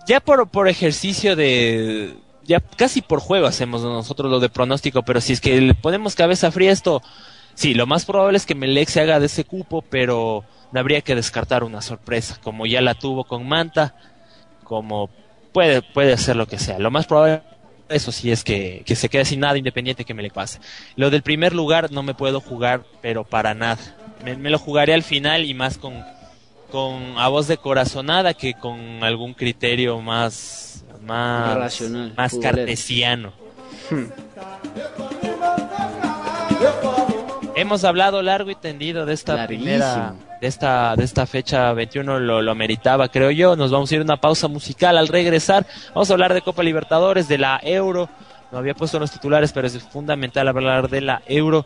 ya por, por ejercicio de... Ya casi por juego hacemos nosotros lo de pronóstico, pero si es que le ponemos cabeza fría esto, sí, lo más probable es que Melec se haga de ese cupo, pero no habría que descartar una sorpresa, como ya la tuvo con Manta, como puede, puede ser lo que sea. Lo más probable, eso sí, es que, que se quede sin nada independiente que Melec pase. Lo del primer lugar no me puedo jugar, pero para nada. Me, me lo jugaré al final y más con, con a voz de corazonada que con algún criterio más más Racional, más futbolero. cartesiano. Hemos hablado largo y tendido de esta primera de esta de esta fecha 21 lo, lo meritaba, creo yo. Nos vamos a ir a una pausa musical al regresar. Vamos a hablar de Copa Libertadores, de la Euro. No había puesto los titulares, pero es fundamental hablar de la Euro.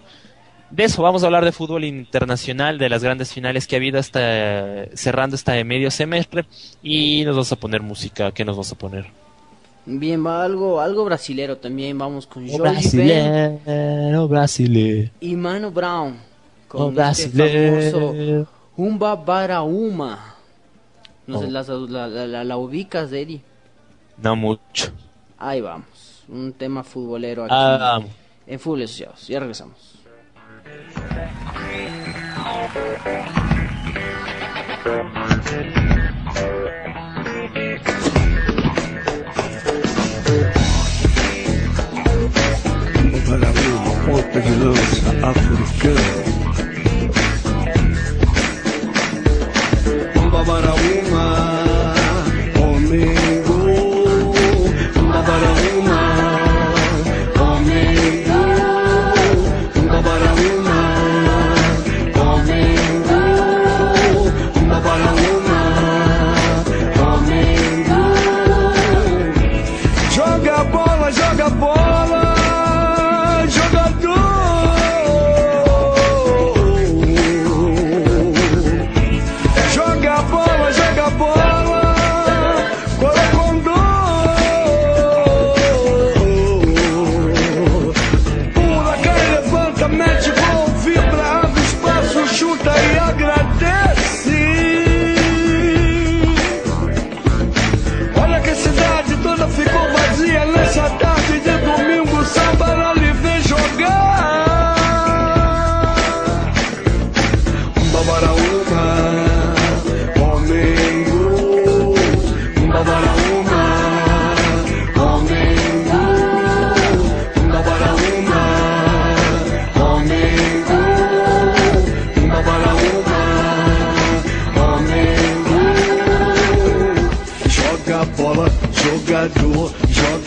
De eso vamos a hablar de fútbol internacional, de las grandes finales que ha habido hasta cerrando esta medio semestre y nos vamos a poner música. ¿Qué nos vamos a poner? Bien, va algo, algo brasilero también. Vamos con Jorge Ben brasilero, y Mano Brown. Con este famoso brasilero. Umba Barauma. No sé, Oh. las- la, la, la- la ubicas, Eri. No mucho. Ahí vamos. Un tema futbolero aquí Ah, vamos. en Fútbol Asociados. Ya regresamos. baba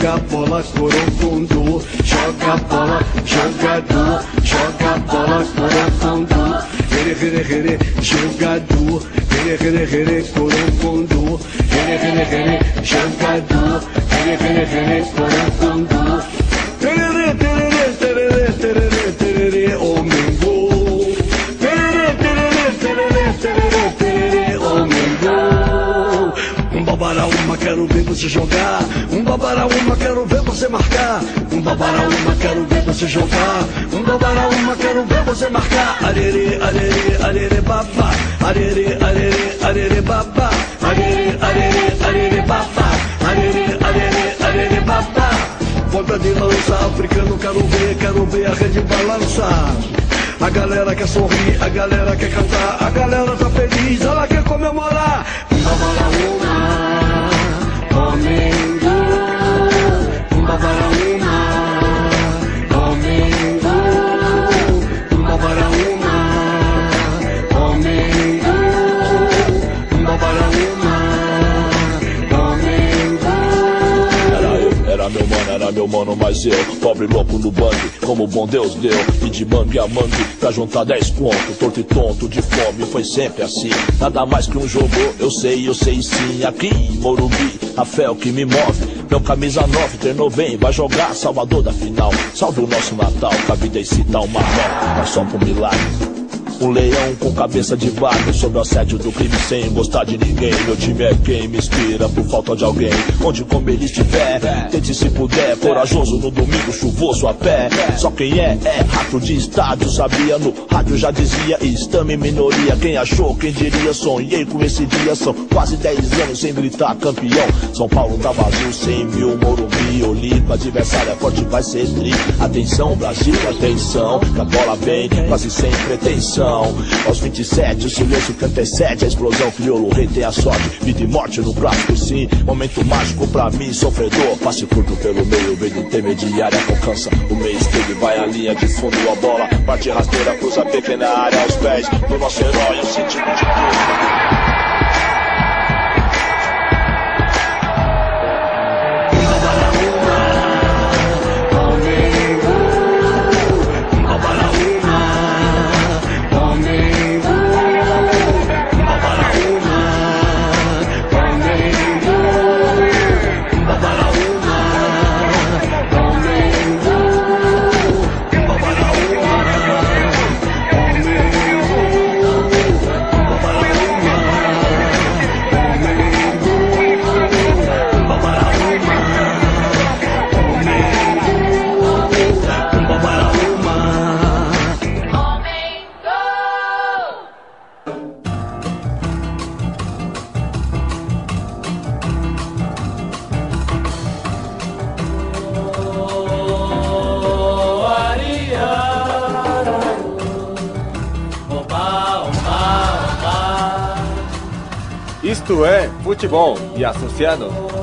Chocabolas por um fundo, joga bola, jogador, joga bola, coração do. Rere, rere, rere, jogador, rere, rere, rere, por um fundo, rere, rere, rere, jogador, rere, rere, rere, por um fundo. Tererê, tererê, tererê, tererê, tererê, homem gol. Tererê, tererê, tererê, tererê, tererê, homem gol. Quero ver você jogar. Um babará uma, quero ver você marcar. Um babará uma, quero ver você jogar. Um babará uma, quero ver você marcar. Arerê, arerê, arerê, babá. Arerê, arerê, arerê, babá. Arerê, arerê, arerê, babá. Arerê, arerê, arerê, babá. Ponta de lança, africano, quero ver, quero ver a rede balançar. A galera quer sorrir, a galera quer cantar, a galera tá feliz, ela quer comemorar. Babalaúma, Domingo, Babalaúma, Domingo, meu mano, mas eu Pobre louco no bang, como bom Deus deu E de mangue a mangue, pra juntar 10 conto Torto e tonto, de fome, foi sempre assim. Nada mais que um jogo, eu sei, eu sei sim Aqui em Morumbi, a fé é o que me move. Meu camisa 9, treinou bem, vai jogar Salvador da final. Salve o nosso Natal, que a vida tá uma mão Mas só por milagre um leão com cabeça de vaca Sob o assédio do crime sem gostar de ninguém. Meu time é quem me inspira por falta de alguém. Onde como ele estiver, tente se puder. Corajoso no domingo, chuvoso a pé. Só quem é, é rato de estádio Sabia no rádio já dizia Estamos em minoria, quem achou, quem diria Sonhei com esse dia, são quase 10 anos Sem gritar campeão. São Paulo tá vazio, 100 mil Morumbi, Olimpo, adversário é forte, vai ser tri. Atenção Brasil, atenção Que a bola vem, quase sem pretensão. Aos 27, o silêncio canta sete A explosão crioulo, rei tem a sorte. Vida e morte no clássico sim Momento mágico pra mim, sofredor. Passe curto pelo meio, vem intermediária Alcança o meio esquerdo vai a linha de fundo A bola parte rasteira, cruza pequena área Aos pés do nosso herói, o sentido de tudo Isto é futebol e associado.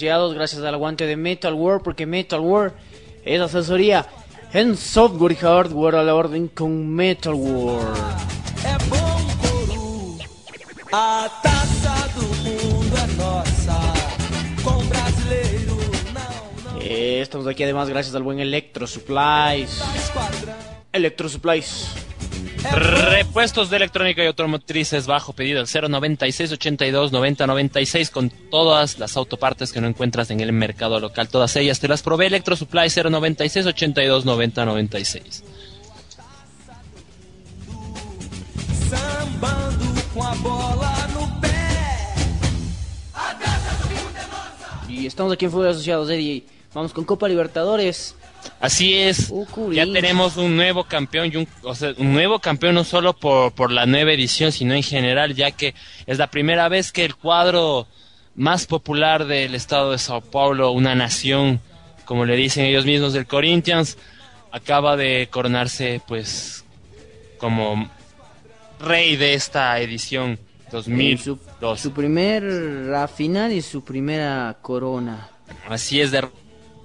Gracias al aguante de Metal World porque Metal World es asesoría en software y hardware a la orden con Metal World. Eh, estamos aquí además gracias al buen Electro Supplies. Electro Supplies. Repuestos de electrónica y automotrices bajo pedido al 096 82 90 96 con todas las autopartes que no encuentras en el mercado local. Todas ellas te las provee Electro Supply 096 82 90 96. Sambando com a bola no pé. Y estamos aquí en Fútbol Asociados, Eddie. Vamos con Copa Libertadores. Así es. Uh. Ya tenemos un nuevo campeón y un, o sea, un nuevo campeón no solo por, por la nueva edición, sino en general, ya que es la primera vez que el cuadro más popular del estado de Sao Paulo, una nación, como le dicen ellos mismos, del Corinthians, acaba de coronarse, pues, como rey de esta edición Su, 2002. su primera final y su primera corona. Así es,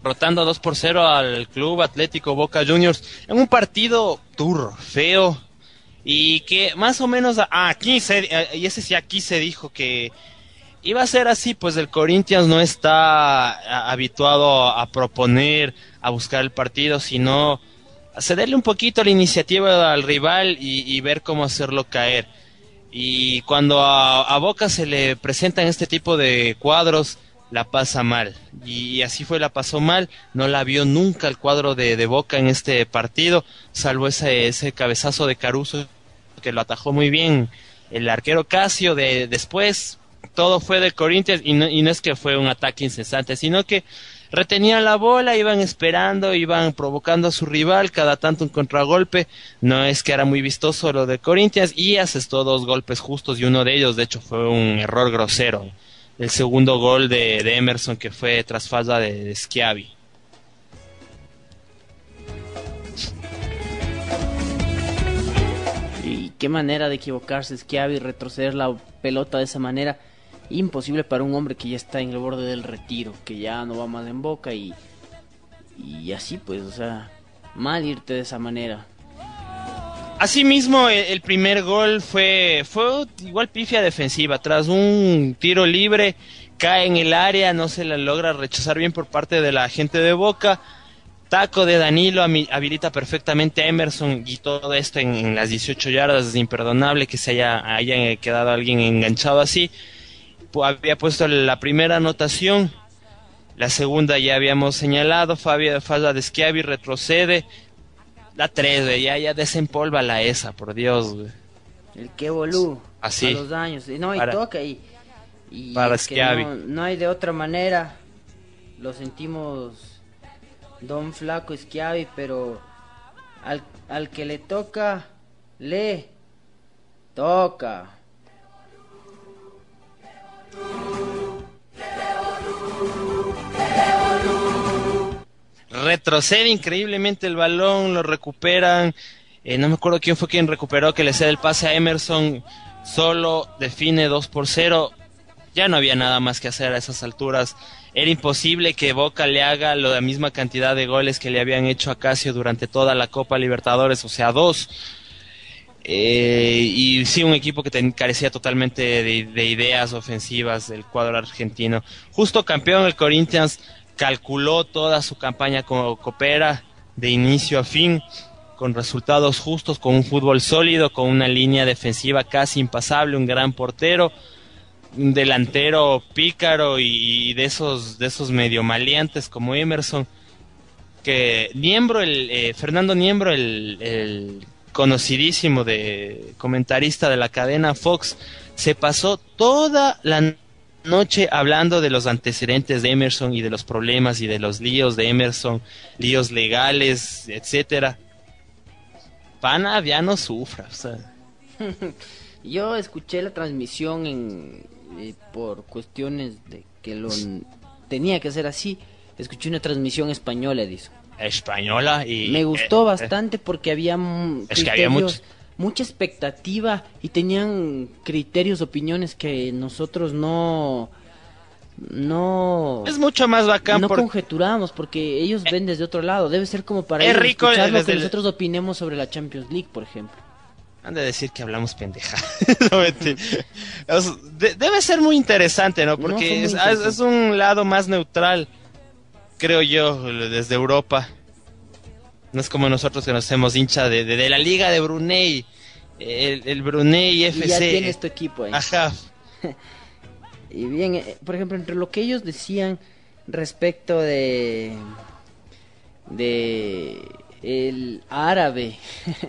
derrotando 2 por 0 al Club Atlético Boca Juniors en un partido turro, feo y que más o menos aquí se y ese sí aquí se dijo que iba a ser así, pues el Corinthians no está habituado a proponer, a buscar el partido, sino a cederle un poquito la iniciativa al rival y, y ver cómo hacerlo caer. Y cuando a, a Boca se le presentan este tipo de cuadros, la pasa mal. Y así fue, la pasó mal. No la vio nunca el cuadro de, Boca en este partido, salvo ese, ese cabezazo de Caruso que lo atajó muy bien el arquero Casio. De, después todo fue de Corinthians y no, y no es que fue un ataque incesante, sino que retenían la bola, iban esperando, iban provocando a su rival, cada tanto un contragolpe. No es que era muy vistoso lo de Corinthians y asestó dos golpes justos y uno de ellos, de hecho, fue un error grosero. El segundo gol de, Emerson que fue tras falta de, de Schiavi. Y qué manera de equivocarse Schiavi retroceder la pelota de esa manera. Imposible para un hombre que ya está en el borde del retiro, que ya no va más en boca y, y así pues, o sea, mal irte de esa manera. Asimismo, el, primer gol fue, fue igual pifia defensiva. Tras un tiro libre, cae en el área, no se la logra rechazar bien por parte de la gente de Boca. Taco de Danilo habilita perfectamente a Emerson y todo esto en, las 18 yardas. Es imperdonable que se haya, haya quedado alguien enganchado así. Había puesto la primera anotación. La segunda ya habíamos señalado. Fabio falla de Schiavi retrocede. La 3, güey, ya, ya desempolva la esa, por Dios, güey. El que bolú. Así. A los daños. Y No, y Para- toca y. y para es que Schiavi. no, no hay de otra manera. Lo sentimos. Don Flaco Schiavi, pero. Al, al que le toca. Le. Toca. Retrocede increíblemente el balón, lo recuperan. Eh, no me acuerdo quién fue quien recuperó que le cede el pase a Emerson. Solo define 2 por 0. Ya no había nada más que hacer a esas alturas. Era imposible que Boca le haga la misma cantidad de goles que le habían hecho a Casio durante toda la Copa Libertadores, o sea, dos. Eh, y sí, un equipo que carecía totalmente de, de ideas ofensivas del cuadro argentino. Justo campeón, el Corinthians calculó toda su campaña como coopera de inicio a fin, con resultados justos, con un fútbol sólido, con una línea defensiva casi impasable, un gran portero, un delantero pícaro y, de esos de esos medio maleantes como Emerson que Niembro el eh, Fernando Niembro el, el conocidísimo de comentarista de la cadena Fox se pasó toda la noche hablando de los antecedentes de Emerson y de los problemas y de los líos de Emerson, líos legales, etcétera. Pana ya no sufra, o sea, Yo escuché la transmisión en, eh, por cuestiones de que lo tenía que ser así. Escuché una transmisión española, Edison. española y Me gustó eh, eh, bastante porque había, Es que había criterios, mucho- mucha expectativa y tenían criterios, opiniones que nosotros no no es mucho más bacán no por- conjeturamos porque ellos ven desde otro lado. Debe ser como para Es ellos rico escuchar lo que el- nosotros opinemos sobre la Champions League, por ejemplo. Han de decir que hablamos pendeja. No, de- debe ser muy interesante, ¿no? No, Porque es, interesante. es un lado más neutral, creo yo, desde Europa. No es como nosotros que nos hacemos hincha de, de- de la Liga de Brunei, el, el Brunei Y FC. ya tienes tu equipo ahí. Ajá. Y bien, eh, por ejemplo, entre lo que ellos decían respecto de de el árabe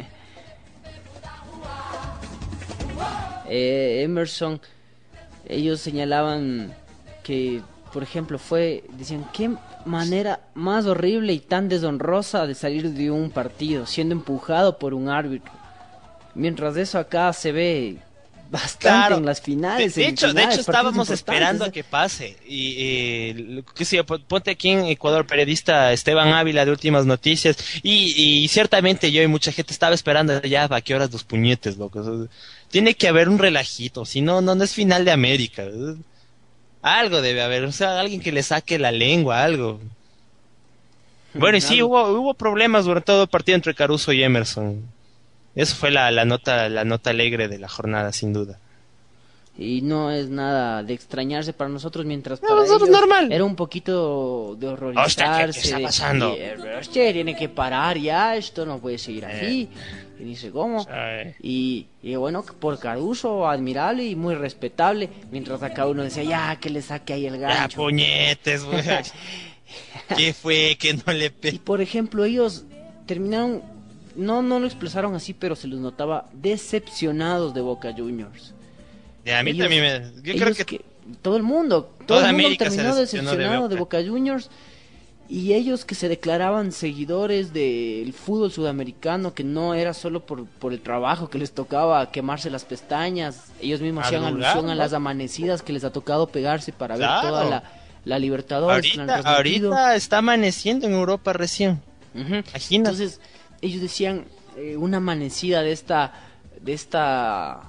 eh, Emerson, ellos señalaban que, por ejemplo, fue, decían, qué manera más horrible y tan deshonrosa de salir de un partido, siendo empujado por un árbitro. Mientras de eso acá se ve bastante Claro. en las finales. de hecho, de hecho estábamos esperando a que pase. Y, eh, lo que sé yo, ponte aquí en Ecuador, periodista Esteban Ávila de Últimas Noticias. Y, y ciertamente yo y mucha gente estaba esperando ya a qué horas los puñetes, loco. O sea, tiene que haber un relajito, si no, no, no es final de América. Algo debe haber, o sea, alguien que le saque la lengua, algo. Bueno, y sí, hubo, hubo problemas durante todo el partido entre Caruso y Emerson. Eso fue la, la nota, la nota alegre de la jornada, sin duda. Y no es nada de extrañarse para nosotros, mientras No, para nosotros ellos normal. era un poquito de Hostia, horrorizarse. ¿qué- qué está pasando? de, "Hostia, tiene que parar ya, esto no puede seguir así. Y dice, ¿cómo? Ay. Y, y bueno, por Caruso, admirable y muy respetable, mientras acá uno decía, ya, que le saque ahí el Ya, gancho. puñetes, güey. ¿Qué fue que no le Y pe... por ejemplo, ellos terminaron, no, no lo expresaron así, pero se los notaba decepcionados de Boca Juniors. Ya, a mí ellos- también me... Yo creo que... todo el mundo, todo Toda el mundo América terminó de decepcionado de. Boca. Juniors y ellos que se declaraban seguidores del fútbol sudamericano, que no era solo por, por el trabajo que les tocaba quemarse las pestañas, ellos mismos hacían alusión a las amanecidas que les ha tocado pegarse para Claro. ver toda la, la Libertadores. Ahorita, está amaneciendo en Europa recién. Entonces, ellos decían eh, una amanecida de esta, de esta,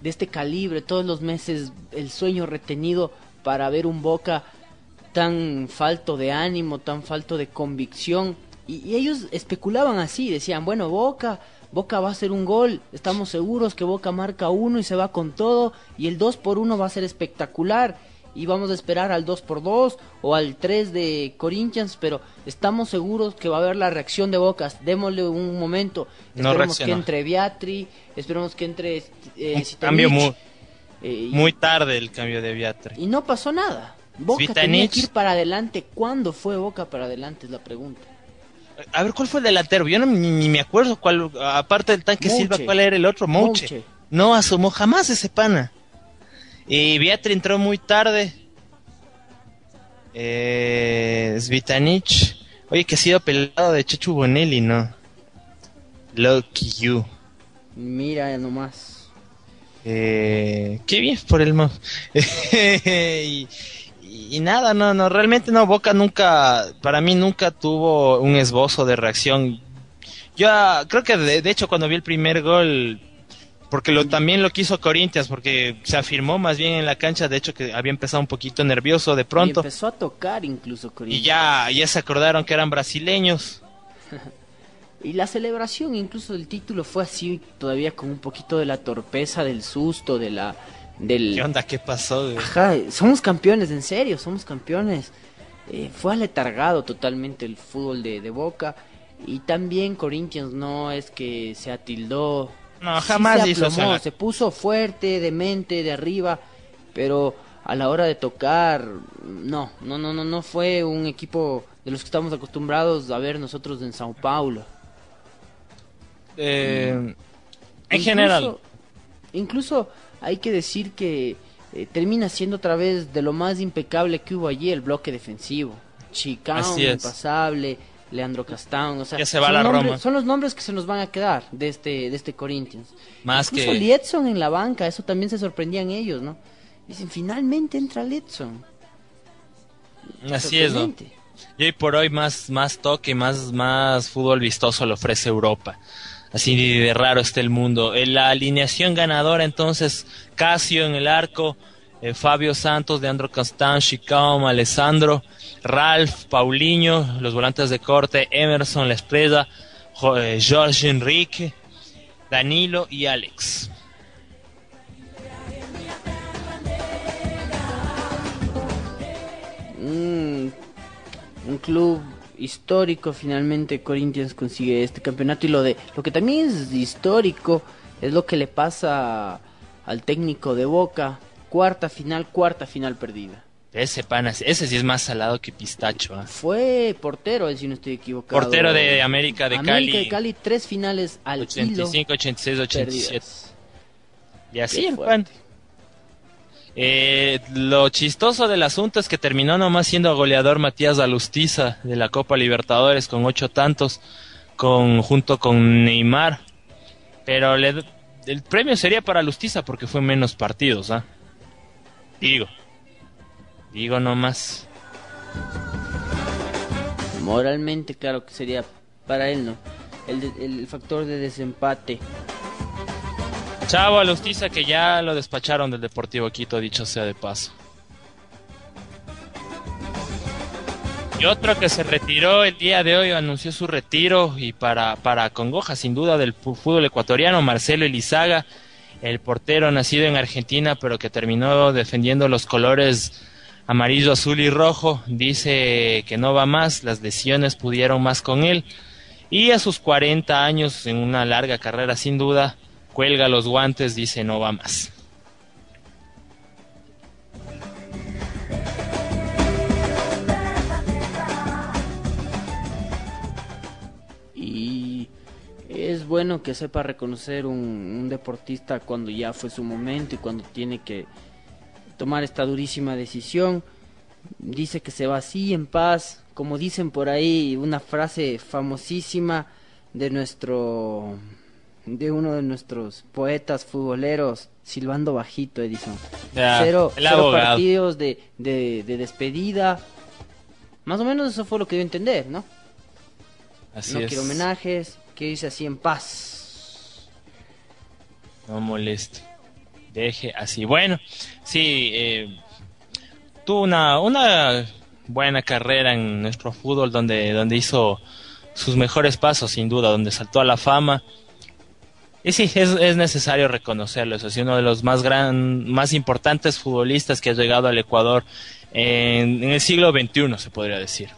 de este calibre, todos los meses, el sueño retenido para ver un Boca tan falto de ánimo, tan falto de convicción. Y, y ellos especulaban así, decían, bueno, Boca, Boca va a hacer un gol, estamos seguros que Boca marca uno y se va con todo, y el 2 por 1 va a ser espectacular. Y vamos a esperar al 2 por 2 o al 3 de Corinthians, pero estamos seguros que va a haber la reacción de Bocas. Démosle un momento. No Esperemos que entre Beatri, esperemos que entre eh, cambio muy, eh, muy tarde el cambio de Beatriz. y no pasó nada. Boca tenía que ir para adelante. ¿Cuándo fue Boca para adelante? Es la pregunta. A ver, ¿cuál fue el delantero? Yo no, ni, ni me acuerdo cuál, aparte del tanque Mouche. Silva, ¿cuál era el otro? Mouche. Mouche. No asomó jamás ese pana. Y Beatriz entró muy tarde. Eh, Svitanich. Oye, que ha sido pelado de Chechu Bonelli, ¿no? Lucky you. Mira nomás. Eh, qué bien por el mo. y, y nada, no, no, realmente no, Boca nunca, para mí nunca tuvo un esbozo de reacción. Yo ah, creo que de, de hecho cuando vi el primer gol, porque lo, también lo quiso Corinthians, porque se afirmó más bien en la cancha, de hecho que había empezado un poquito nervioso de Y pronto, empezó a tocar incluso Corinthians. y ya, ya se acordaron que eran brasileños. Y la celebración incluso del título fue así, todavía con un poquito de la torpeza, del susto, de la... Del... ¿Qué onda? ¿Qué pasó? güey? Ajá, somos campeones, en serio, somos campeones. Eh, fue aletargado totalmente el fútbol de, de Boca. Y también Corinthians no es que se atildó. No, Sí jamás se hizo aplomó. Se puso fuerte, de mente, de arriba. Pero a la hora de tocar, no, no, no, no, no fue un equipo de los que estamos acostumbrados a ver nosotros en Sao Paulo. Eh, en Incluso- general. Incluso hay que decir que eh, termina siendo otra vez de lo más impecable que hubo allí el bloque defensivo. Chicao, impasable, Leandro Castán, o sea, Ya se va son, la nombres, Roma. son los nombres que se nos van a quedar de este, de este Corinthians. Más Incluso que... Liedson en la banca, eso también se sorprendían ellos, ¿no? Dicen, finalmente entra Liedson. Así es, ¿no? Y hoy por hoy más, más toque, más, más fútbol vistoso lo ofrece Europa. Así de, raro está el mundo. En la alineación ganadora entonces, Casio en el arco, eh, Fabio Santos, Leandro Castán, Chicao, Alessandro, Ralph, Paulinho, los volantes de corte, Emerson, La Estrella, eh, Jorge Enrique, Danilo y Alex. un, un club histórico finalmente Corinthians consigue este campeonato y lo de lo que también es histórico es lo que le pasa al técnico de Boca cuarta final cuarta final perdida Ese pana, ese sí es más salado que pistacho. ¿ah? fue portero si no estoy equivocado Portero de América de América Cali. de Cali tres finales al hilo 85, 86, 87. perdidas Y así el pan. Eh, lo chistoso del asunto es que terminó nomás siendo goleador Matías Alustiza de la Copa Libertadores con ocho tantos con, junto con Neymar. Pero el premio sería para Lustiza porque fue menos partidos, ¿ah? Digo. Digo nomás. Moralmente, claro que sería para él, ¿no? El factor de desempate. Chavo Lustiza que ya lo despacharon del Deportivo Quito, dicho sea de paso. Y otro que se retiró el día de hoy, anunció su retiro y para, para congoja sin duda del fútbol ecuatoriano, Marcelo Elizaga, el portero nacido en Argentina pero que terminó defendiendo los colores amarillo, azul y rojo, dice que no va más, las lesiones pudieron más con él y a sus 40 años en una larga carrera sin duda, cuelga los guantes, dice no va más. Y es bueno que sepa reconocer un, un deportista cuando ya fue su momento y cuando tiene que tomar esta durísima decisión. Dice que se va así en paz, como dicen por ahí, una frase famosísima de nuestro de uno de nuestros poetas futboleros, silbando bajito, Edison. Ya, cero partidos de, de, de despedida. Más o menos eso fue lo que dio a entender, ¿no? Así no es. quiero homenajes, quiero irse así en paz. No moleste. Deje así. Bueno, sí, eh, tuvo una, una buena carrera en nuestro fútbol donde, donde hizo sus mejores pasos, sin duda, donde saltó a la fama. Y sí, es, es necesario reconocerlo. Es uno de los más gran, más importantes futbolistas que ha llegado al Ecuador en, en el siglo XXI, se podría decir.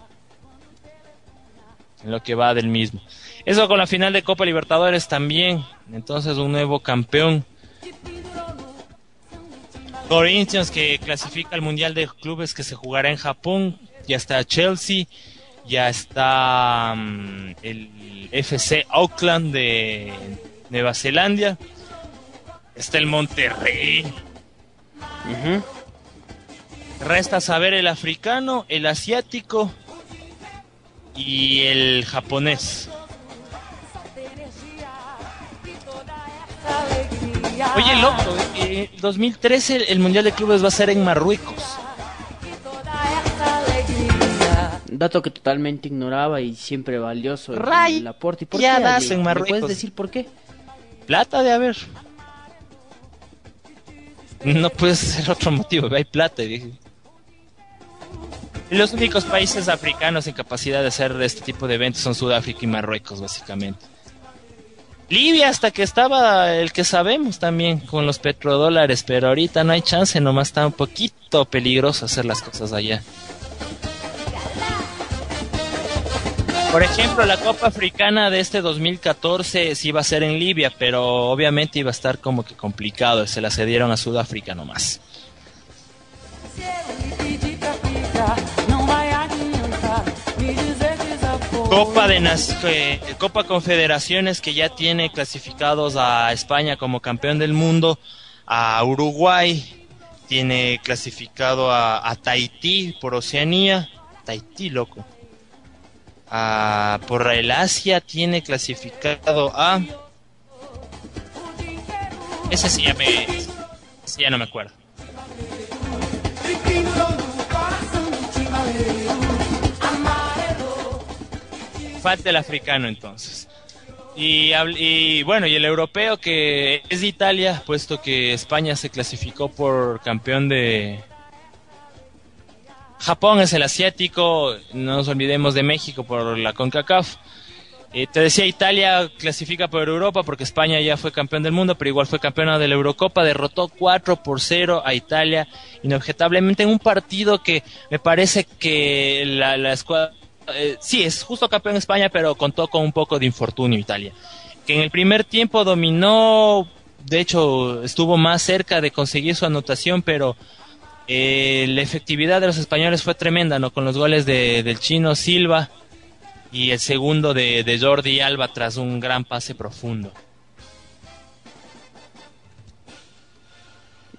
En lo que va del mismo. Eso con la final de Copa Libertadores también. Entonces un nuevo campeón. Corinthians que clasifica al Mundial de Clubes que se jugará en Japón. Ya está Chelsea. Ya está mm, el FC Auckland de Nueva Zelanda. Está el Monterrey. Resta saber el africano, el asiático y el japonés. Oye, loco, eh, 2013 el, el Mundial de Clubes va a ser en Marruecos. Dato que totalmente ignoraba y siempre valioso. el- Ray, el aporte. ¿Y por ya qué das en ¿Me Marruecos. puedes decir por qué? Plata de haber. No puede ser otro motivo, hay plata. Y Los únicos países africanos en capacidad de hacer este tipo de eventos son Sudáfrica y Marruecos, básicamente. Libia, hasta que estaba el que sabemos también con los petrodólares, pero ahorita no hay chance, nomás está un poquito peligroso hacer las cosas allá. Por ejemplo, la Copa Africana de este 2014 sí iba a ser en Libia, pero obviamente iba a estar como que complicado, se la cedieron a Sudáfrica nomás. Copa de eh, Copa Confederaciones que ya tiene clasificados a España como campeón del mundo, a Uruguay, tiene clasificado a, a Tahití por Oceanía, Tahití loco. A- por el Asia tiene clasificado a ese sí ya me ese ya no me acuerdo. Falta el africano entonces. Y, y bueno, y el europeo que es de Italia, puesto que España se clasificó por campeón de... Japón es el asiático, no nos olvidemos de México por la CONCACAF. Eh, te decía, Italia clasifica por Europa porque España ya fue campeón del mundo, pero igual fue campeona de la Eurocopa, derrotó 4 por 0 a Italia inobjetablemente en un partido que me parece que la, la escuadra... eh, sí, es justo campeón España, pero contó con un poco de infortunio Italia. Que en el primer tiempo dominó, de hecho estuvo más cerca de conseguir su anotación, pero eh, la efectividad de los españoles fue tremenda, ¿no? Con los goles de, del chino Silva y el segundo de, de Jordi Alba tras un gran pase profundo.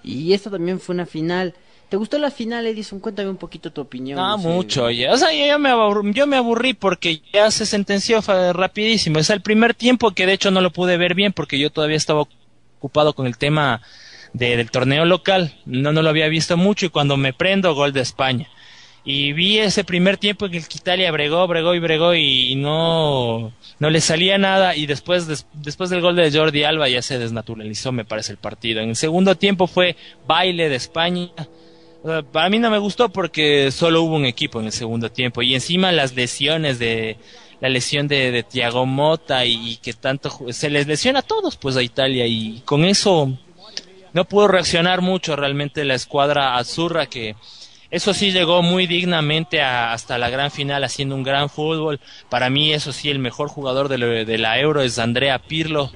Y esta también fue una final. ¿Te gustó la final, Edison? Cuéntame un poquito tu opinión. No, sé. mucho, oye. O sea, yo, yo me aburrí, yo me aburrí porque ya se sentenció rapidísimo. Es el primer tiempo que de hecho no lo pude ver bien porque yo todavía estaba ocupado con el tema de- del torneo local, no, no lo había visto mucho y cuando me prendo, gol de España. Y vi ese primer tiempo en el que Italia bregó, bregó y bregó y, no, no le salía nada y después, des- después del gol de Jordi Alba ya se desnaturalizó, me parece, el partido. En el segundo tiempo fue baile de España. Para mí no me gustó porque solo hubo un equipo en el segundo tiempo y encima las lesiones de la lesión de, de Thiago Mota y, que tanto se les lesiona a todos pues a Italia y con eso no pudo reaccionar mucho realmente la escuadra azurra que eso sí llegó muy dignamente a- hasta la gran final haciendo un gran fútbol. Para mí eso sí el mejor jugador de, la- de la Euro es Andrea Pirlo.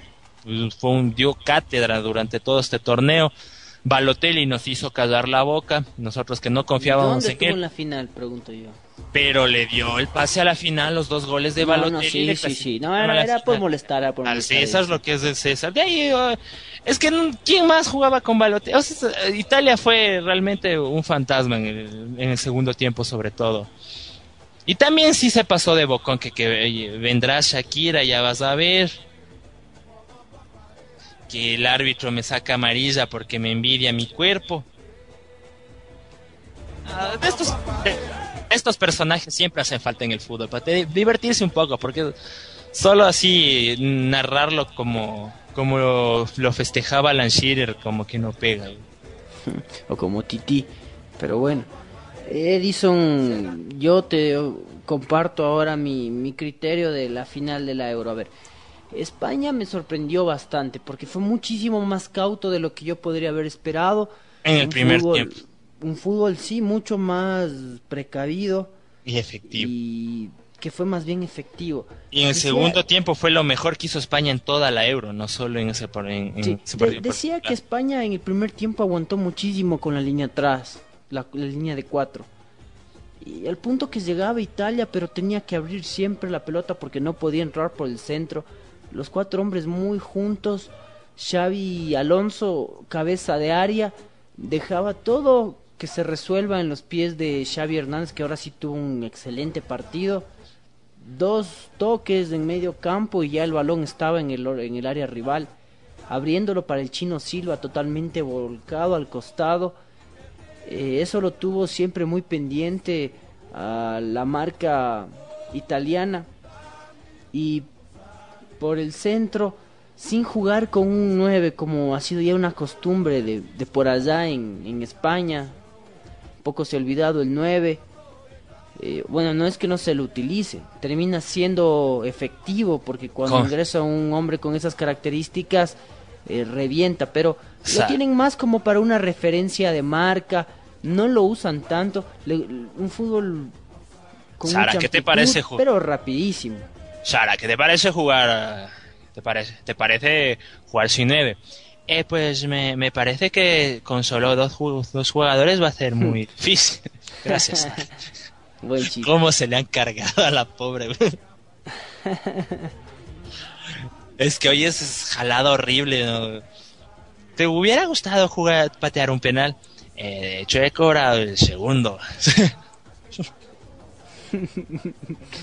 Fue un dio cátedra durante todo este torneo. Balotelli nos hizo callar la boca, nosotros que no confiábamos ¿Dónde en él, en la final? Pregunto yo. Pero le dio el pase a la final, los dos goles de No, Balotelli. no, sí, sí, sí. No, era, por molestar, era por Al molestar. César lo que es del César. De ahí, eh, es que ¿quién más jugaba con Balotelli? O sea, Italia fue realmente un fantasma en el, en el segundo tiempo sobre todo. Y también sí se pasó de bocón que, que vendrá Shakira, ya vas a ver. Que el árbitro me saca amarilla porque me envidia mi cuerpo. Ah, estos, personajes siempre hacen falta en el fútbol para te- divertirse un poco porque solo así narrarlo como como lo, lo festejaba Alan Shearer como que no pega o como Titi. Pero bueno, Edison, yo te comparto ahora mi, mi criterio de la final de la Euro. A ver, España me sorprendió bastante porque fue muchísimo más cauto de lo que yo podría haber esperado. En el primer fútbol- tiempo. Un fútbol, sí, mucho más precavido y efectivo y que fue más bien efectivo. y en el Decía- segundo tiempo fue lo mejor que hizo España en toda la Euro no solo en ese, en, de- partido decía que. España en el primer tiempo aguantó muchísimo con la línea atrás, la, la línea de cuatro. Y al punto que llegaba Italia, pero tenía que abrir siempre la pelota porque no podía entrar por el centro. Los cuatro hombres muy juntos, Xavi Alonso, cabeza de área, dejaba todo que se resuelva en los pies de Xavi Hernández, que ahora sí tuvo un excelente partido dos toques en medio campo y ya el balón estaba en el, en el área rival, abriéndolo para el chino Silva totalmente volcado al costado. Eh, eso lo tuvo siempre muy pendiente a la marca italiana y por el centro sin jugar con un 9 como ha sido ya una costumbre de, de por allá en, en España. Poco se ha olvidado el 9 eh, bueno, no es que no se lo utilice, termina siendo efectivo porque cuando ingresa un hombre con esas características eh, revienta, pero lo tienen más como para una referencia de marca, no lo usan tanto, le- un fútbol con Sara, mucha ¿qué te amplitud, parece, pero rapidísimo. Sara, ¿qué te parece jugar? ¿Te parece, te parece jugar sin nueve? Eh, pues me, me parece que con solo dos, dos jugadores va a ser muy difícil. Gracias. Buen. ¿Cómo se le han cargado a la pobre? es que hoy es jalada horrible. ¿no? ¿Te hubiera gustado jugar, patear un penal? Eh, de hecho, he cobrado el segundo.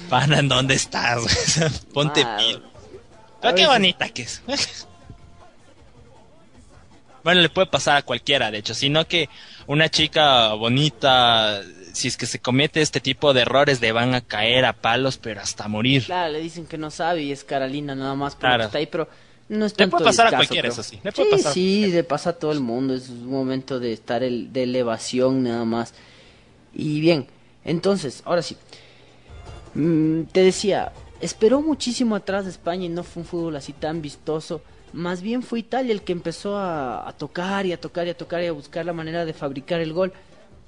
Pana, ¿en dónde estás? Ponte Ah, pilo. a Pero qué bonita que es. Bueno, le puede pasar a cualquiera, de hecho, sino que una chica bonita, si es que se comete este tipo de errores, le van a caer a palos, pero hasta morir. Claro, le dicen que no sabe y es Carolina nada más porque Claro. está ahí, pero no es Le tanto puede el pasar a cualquiera, creo. eso sí. Le puede sí, pasar sí, le pasa a todo el mundo, es un momento de estar el, de elevación nada más. Y bien, entonces, ahora sí. Mm, te decía, esperó muchísimo atrás de España y no fue un fútbol así tan vistoso. Más bien fue Italia el que empezó a, a tocar y a tocar y a tocar y a buscar la manera de fabricar el gol.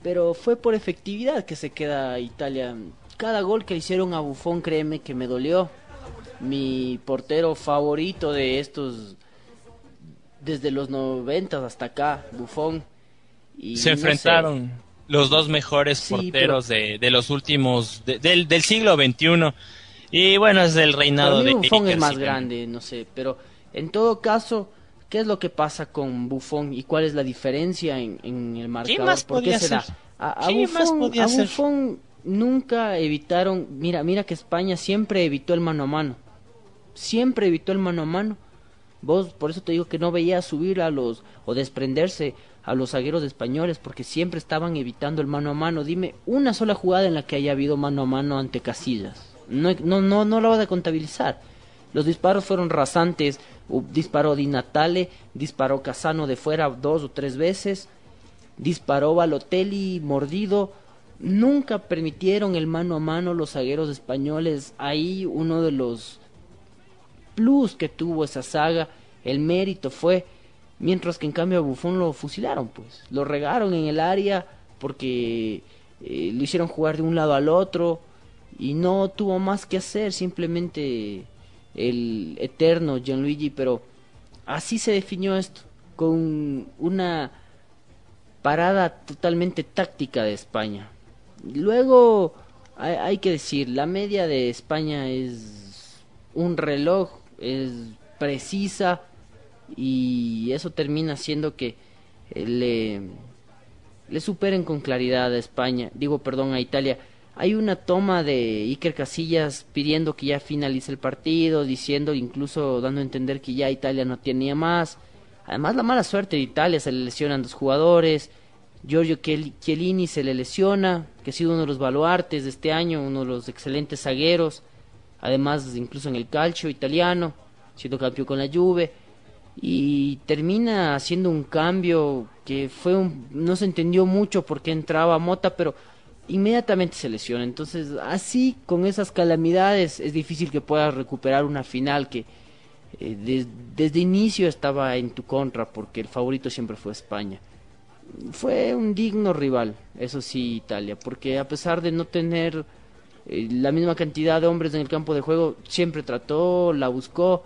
Pero fue por efectividad que se queda Italia. Cada gol que le hicieron a Buffon, créeme que me dolió. Mi portero favorito de estos desde los 90 hasta acá, Buffon. Y Se no sé, enfrentaron los dos mejores Sí, porteros de, de los últimos, de- del, del siglo XXI. Y bueno, es el Para reinado de Buffon es más grande, no sé, pero en todo caso, ¿qué es lo que pasa con Buffon y cuál es la diferencia en, en el marcador? más ¿Por qué se da? A, a ¿Qué más podía a? Buffon nunca evitaron, mira, mira que España siempre evitó el mano a mano, siempre evitó el mano a mano Vos, por eso te digo que no veía subir a los, o desprenderse a los zagueros españoles, porque siempre estaban evitando el mano a mano. Dime una sola jugada en la que haya habido mano a mano ante Casillas. No, no, no, no la vas a contabilizar. Los disparos fueron rasantes. Disparó Di Natale, disparó Casano de fuera dos o tres veces, disparó Balotelli mordido. Nunca permitieron el mano a mano los zagueros españoles. Ahí uno de los plus que tuvo esa saga, el mérito fue, mientras que en cambio a Buffon lo fusilaron, pues, lo regaron en el área porque eh, lo hicieron jugar de un lado al otro y no tuvo más que hacer, simplemente el eterno Gianluigi, pero así se definió esto, con una parada totalmente táctica de España. Luego, hay, que decir, la media de España es un reloj, es precisa y eso termina haciendo que eh, le superen con claridad a España, digo perdón a Italia. Hay una toma de Iker Casillas pidiendo que ya finalice el partido, diciendo incluso dando a entender que ya Italia no tenía más. Además la mala suerte de Italia, se le lesionan dos jugadores, Giorgio Chiel- Chiellini se le lesiona, que ha sido uno de los baluartes de este año, uno de los excelentes zagueros, además incluso en el calcio italiano, siendo campeón con la Juve, y termina haciendo un cambio que fue un, no se entendió mucho por qué entraba Mota, pero inmediatamente se lesiona. Entonces, así con esas calamidades es difícil que puedas recuperar una final que eh, des- desde inicio estaba en tu contra porque el favorito siempre fue España. Fue un digno rival, eso sí, Italia, porque a pesar de no tener eh, la misma cantidad de hombres en el campo de juego, siempre trató, la buscó,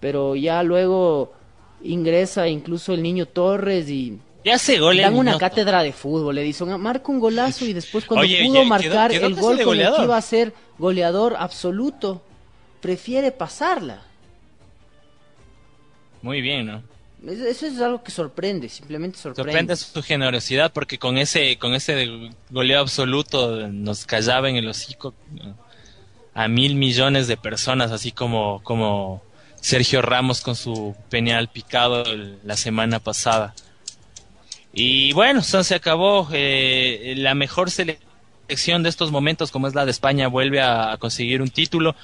pero ya luego ingresa incluso el niño Torres y Ya hace gol el dan una cátedra de fútbol. Edison marca un golazo y después cuando Oye, pudo oye, marcar quedó el gol con el que iba a ser goleador absoluto, prefiere pasarla. Muy bien, ¿no? Es- Eso es algo que sorprende, simplemente sorprende. Sorprende su generosidad porque con ese con ese goleo absoluto nos callaba en el hocico a mil millones de personas, así como como Sergio Ramos con su penal picado la semana pasada. Y bueno, eso se acabó. eh, la mejor selección de estos momentos, como es la de España, vuelve a, a conseguir un título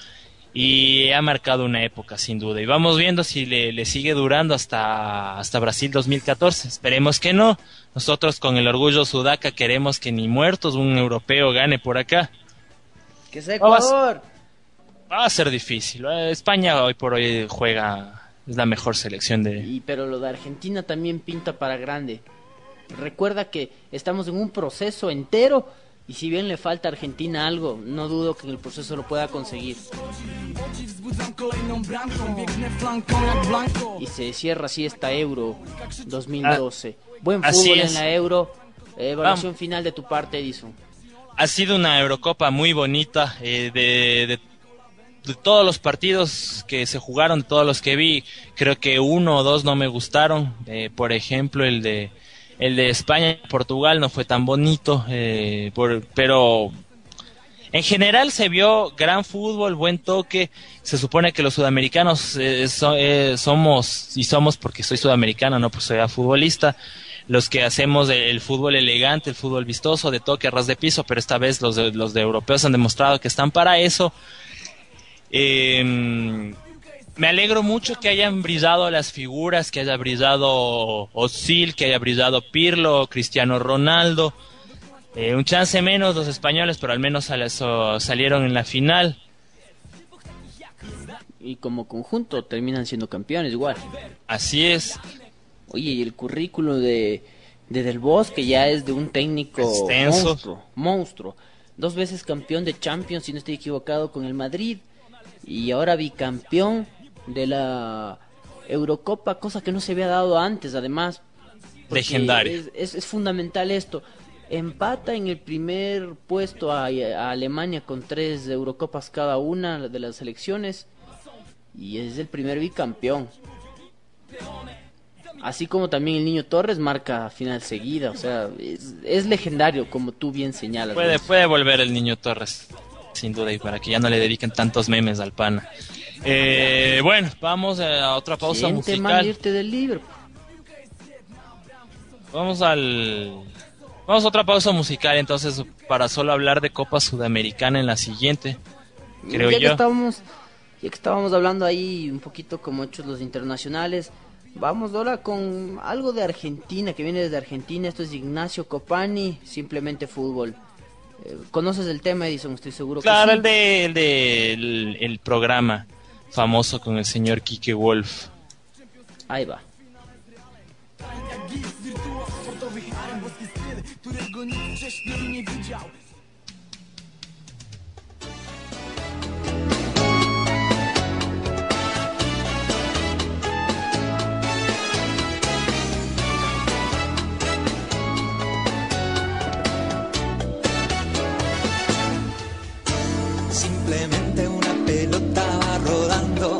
y ha marcado una época sin duda. Y vamos viendo si le, le sigue durando hasta, hasta Brasil 2014. Esperemos que no. Nosotros con el orgullo sudaca queremos que ni muertos un europeo gane por acá. Que sea Ecuador. Va a ser difícil. España hoy por hoy juega, es la mejor selección de... Y, pero lo de Argentina también pinta para grande. Recuerda que estamos en un proceso entero y si bien le falta a Argentina algo, no dudo que en el proceso lo pueda conseguir. Y se cierra así esta Euro 2012. Buen así fútbol en la Euro. Evaluación final de tu parte, Edison. Ha sido una Eurocopa muy bonita, eh, de, de- de todos los partidos que se jugaron, todos los que vi, creo que uno o dos no me gustaron. Eh, por ejemplo, el de el de España Portugal no fue tan bonito, eh, por- pero en general se vio gran fútbol, buen toque. Se supone que los sudamericanos eh, eh, somos, y somos porque soy sudamericano, no pues soy futbolista, los que hacemos el, fútbol elegante, el fútbol vistoso, de toque, ras de piso, pero esta vez los de, los de europeos han demostrado que están para eso. Eh, me alegro mucho que hayan brillado las figuras, que haya brillado Osil, que haya brillado Pirlo, Cristiano Ronaldo. Eh, un chance menos los españoles, pero al menos sal- so- salieron en la final. Y como conjunto terminan siendo campeones igual. Así es. Oye, y el currículo de, de Del Bosque ya es de un técnico Extenso. monstruo, monstruo. Dos veces campeón de Champions, si no estoy equivocado, con el Madrid. Y ahora bicampeón de la Eurocopa, cosa que no se había dado antes, además. Legendario. Es, es- es fundamental esto. Empata en el primer puesto a, a Alemania con tres Eurocopas cada una de las elecciones. Y es el primer bicampeón. Así como también el niño Torres marca final seguida, o sea, es, es legendario como tú bien señalas. Puede, puede volver el niño Torres, sin duda, y para que ya no le dediquen tantos memes al pana. Eh, bueno, vamos a otra pausa Siente musical. irte del Liverpool. Vamos al. Vamos a otra pausa musical entonces para solo hablar de Copa Sudamericana en la siguiente. Creo ya que yo. estábamos, ya que estábamos hablando ahí un poquito como hechos los internacionales, vamos ahora con algo de Argentina, que viene desde Argentina. Esto es Ignacio Copani, simplemente fútbol. Eh, ¿Conoces el tema, Edison? Estoy seguro Claro, que el de, el de el, el programa famoso con el señor Quique Wolf. Ahí va. Simplemente una pelota va rodando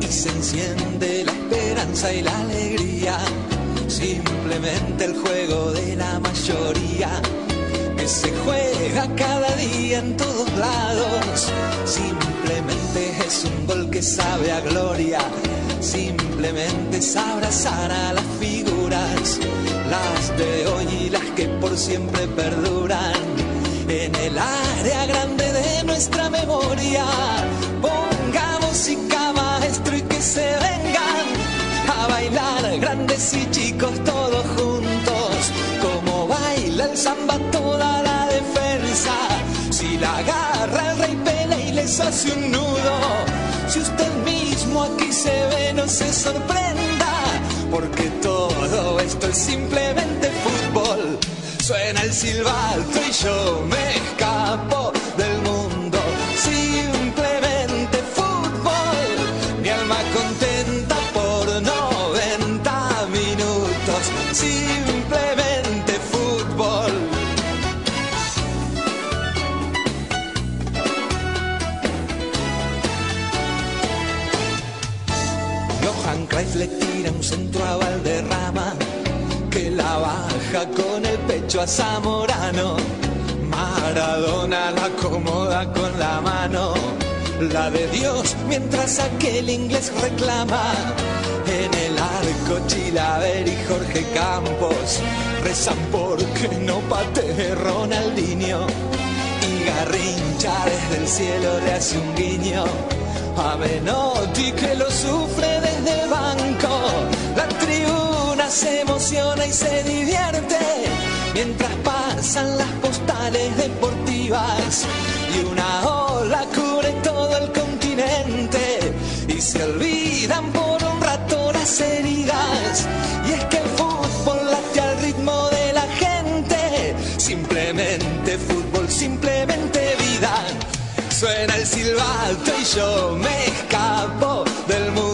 y se enciende la esperanza y la alegría. Simplemente el juego de la mayoría que se juega cada día en todos lados. Simplemente es un gol que sabe a gloria. Simplemente es abrazar a las figuras, las de hoy y las que por siempre perduran en el área grande de nuestra memoria. Ponga música maestro y que se vengan a bailar grandes y chicos todos juntos, como baila el samba toda la defensa. Si la agarra el rey Pele y les hace un nudo, si usted mismo aquí se ve, no se sorprenda, porque todo esto es simplemente fútbol. Suena el silbato y yo me escapo del que la baja con el pecho a Zamorano. Maradona la acomoda con la mano, la de Dios, mientras aquel inglés reclama. En el arco Chilaver y Jorge Campos rezan porque no patee Ronaldinho. Y Garrincha desde el cielo le hace un guiño a Menotti que lo sufre desde el banco. La se emociona y se divierte mientras pasan las postales deportivas y una ola cubre todo el continente y se olvidan por un rato las heridas. Y es que el fútbol late al ritmo de la gente, simplemente fútbol, simplemente vida. Suena el silbato y yo me escapo del mundo.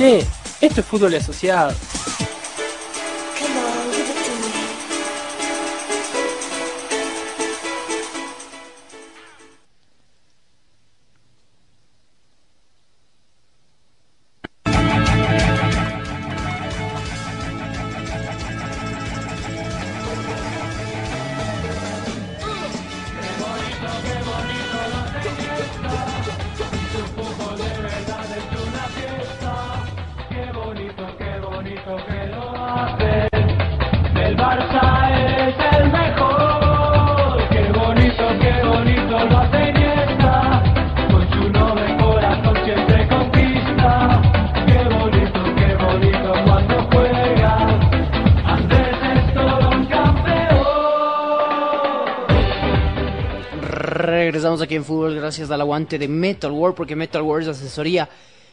Che, esto es fútbol asociado. Aquí en fútbol gracias al aguante de Metal World, porque Metal World es asesoría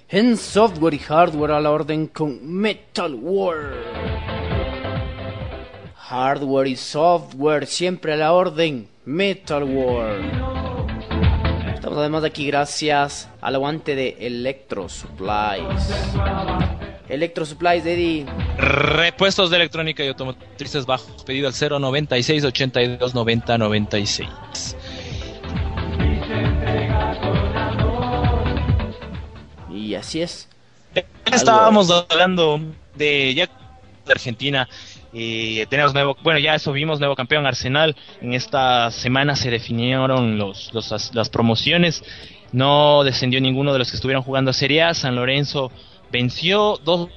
en software y hardware a la orden con Metal World. Hardware y software, siempre a la orden. Metal World. Estamos además aquí gracias al aguante de Electro Supplies. Electro Supplies, Eddie. Repuestos de electrónica y automotrices bajo pedido al 096 82 90 96. Así es. Estábamos hablando de ya de Argentina. eh, tenemos nuevo, bueno, ya eso vimos, nuevo campeón Arsenal. En esta semana se definieron los, los- las promociones. No descendió ninguno de los que estuvieron jugando Serie A. San Lorenzo venció 2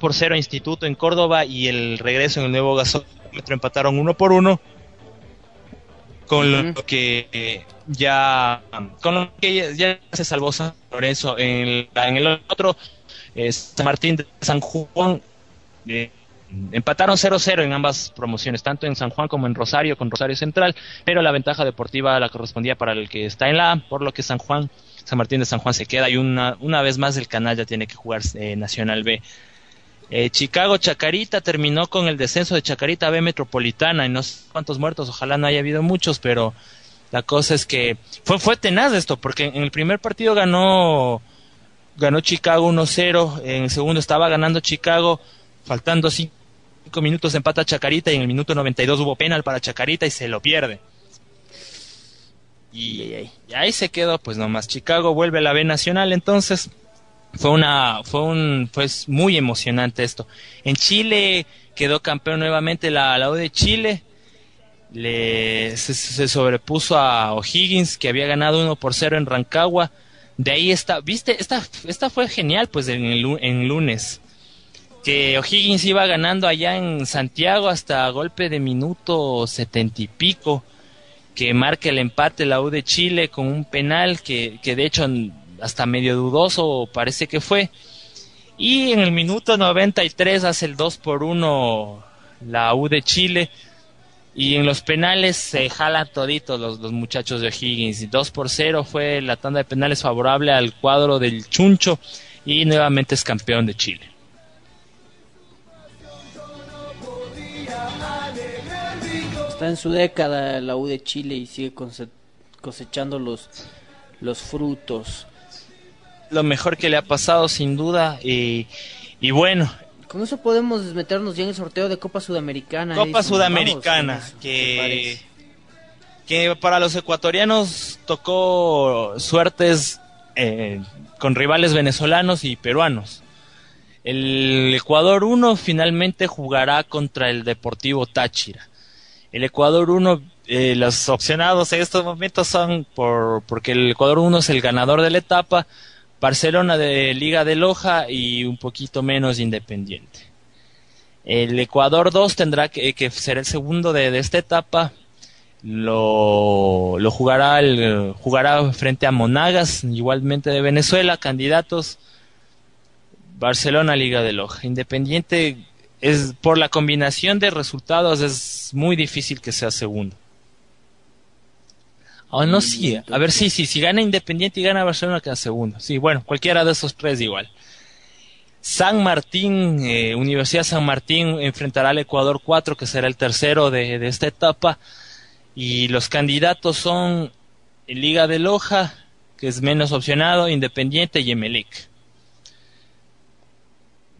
por 0 a Instituto en Córdoba y el regreso en el nuevo gasómetro empataron 1 por 1 con lo que eh, ya con lo que ya, ya se salvó San Lorenzo. En, la- en el otro eh, San Martín de San Juan eh, empataron 0-0 en ambas promociones tanto en San Juan como en Rosario con Rosario Central pero la ventaja deportiva la correspondía para el que está en la A por lo que San Juan San Martín de San Juan se queda y una, una vez más el canal ya tiene que jugar eh, Nacional B eh, Chicago Chacarita terminó con el descenso de Chacarita B Metropolitana y no sé cuántos muertos, ojalá no haya habido muchos, pero la cosa es que fue, fue tenaz esto, porque en el primer partido ganó, ganó Chicago 1-0, en el segundo estaba ganando Chicago, faltando 5 minutos empata Chacarita y en el minuto 92 hubo penal para Chacarita y se lo pierde. Y, y ahí se quedó, pues nomás Chicago vuelve a la B Nacional, entonces fue una fue un pues muy emocionante esto. En Chile quedó campeón nuevamente la, U de Chile. Le se, sobrepuso a O'Higgins que había ganado 1 por 0 en Rancagua. De ahí está viste esta esta fue genial pues en el en lunes. Que O'Higgins iba ganando allá en Santiago hasta golpe de minuto setenta y pico. Que marca el empate la U de Chile con un penal que, que de hecho hasta medio dudoso parece que fue. Y en el minuto 93 hace el 2 por 1 la U de Chile. Y en los penales se jalan toditos los, los muchachos de O'Higgins. Y 2 por 0 fue la tanda de penales favorable al cuadro del Chuncho. Y nuevamente es campeón de Chile. Está en su década la U de Chile y sigue cose- cosechando los, los frutos. Lo mejor que le ha pasado sin duda. Y, y bueno, Con eso podemos meternos ya en el sorteo de Copa Sudamericana. Copa Edison. Sudamericana, Vamos con eso, ¿te que, que para los ecuatorianos tocó suertes eh, con rivales venezolanos y peruanos. El Ecuador 1 finalmente jugará contra el Deportivo Táchira. El Ecuador 1, eh, los opcionados en estos momentos son por, porque el Ecuador 1 es el ganador de la etapa, Barcelona de Liga de Loja y un poquito menos Independiente. El Ecuador 2 tendrá que, ser el segundo de, de esta etapa. Lo, lo jugará, el, jugará frente a Monagas, igualmente de Venezuela, candidatos. Barcelona, Liga de Loja. Independiente es por la combinación de resultados es muy difícil que sea segundo. Oh, no, sí. A ver, sí, sí. Si gana Independiente y gana Barcelona, queda segundo. Sí, bueno, cualquiera de esos tres igual. San Martín, eh, Universidad San Martín enfrentará al Ecuador 4, que será el tercero de, de esta etapa. Y los candidatos son Liga de Loja, que es menos opcionado, Independiente y Emelec.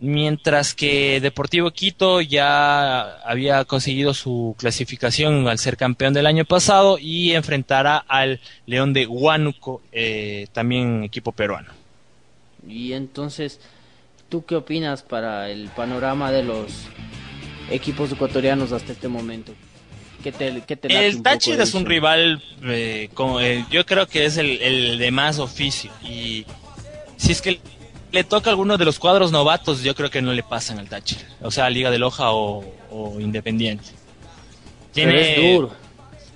Mientras que Deportivo Quito ya había conseguido su clasificación al ser campeón del año pasado y enfrentará al León de Huánuco, eh, también equipo peruano. Y entonces, ¿tú qué opinas para el panorama de los equipos ecuatorianos hasta este momento? ¿Qué te, qué te late El Táchira es un rival, eh, eh, yo creo que es el, el de más oficio. Y si es que le toca a alguno de los cuadros novatos, yo creo que no le pasan al Táchira. O sea, Liga de Loja o, o Independiente. Es duro.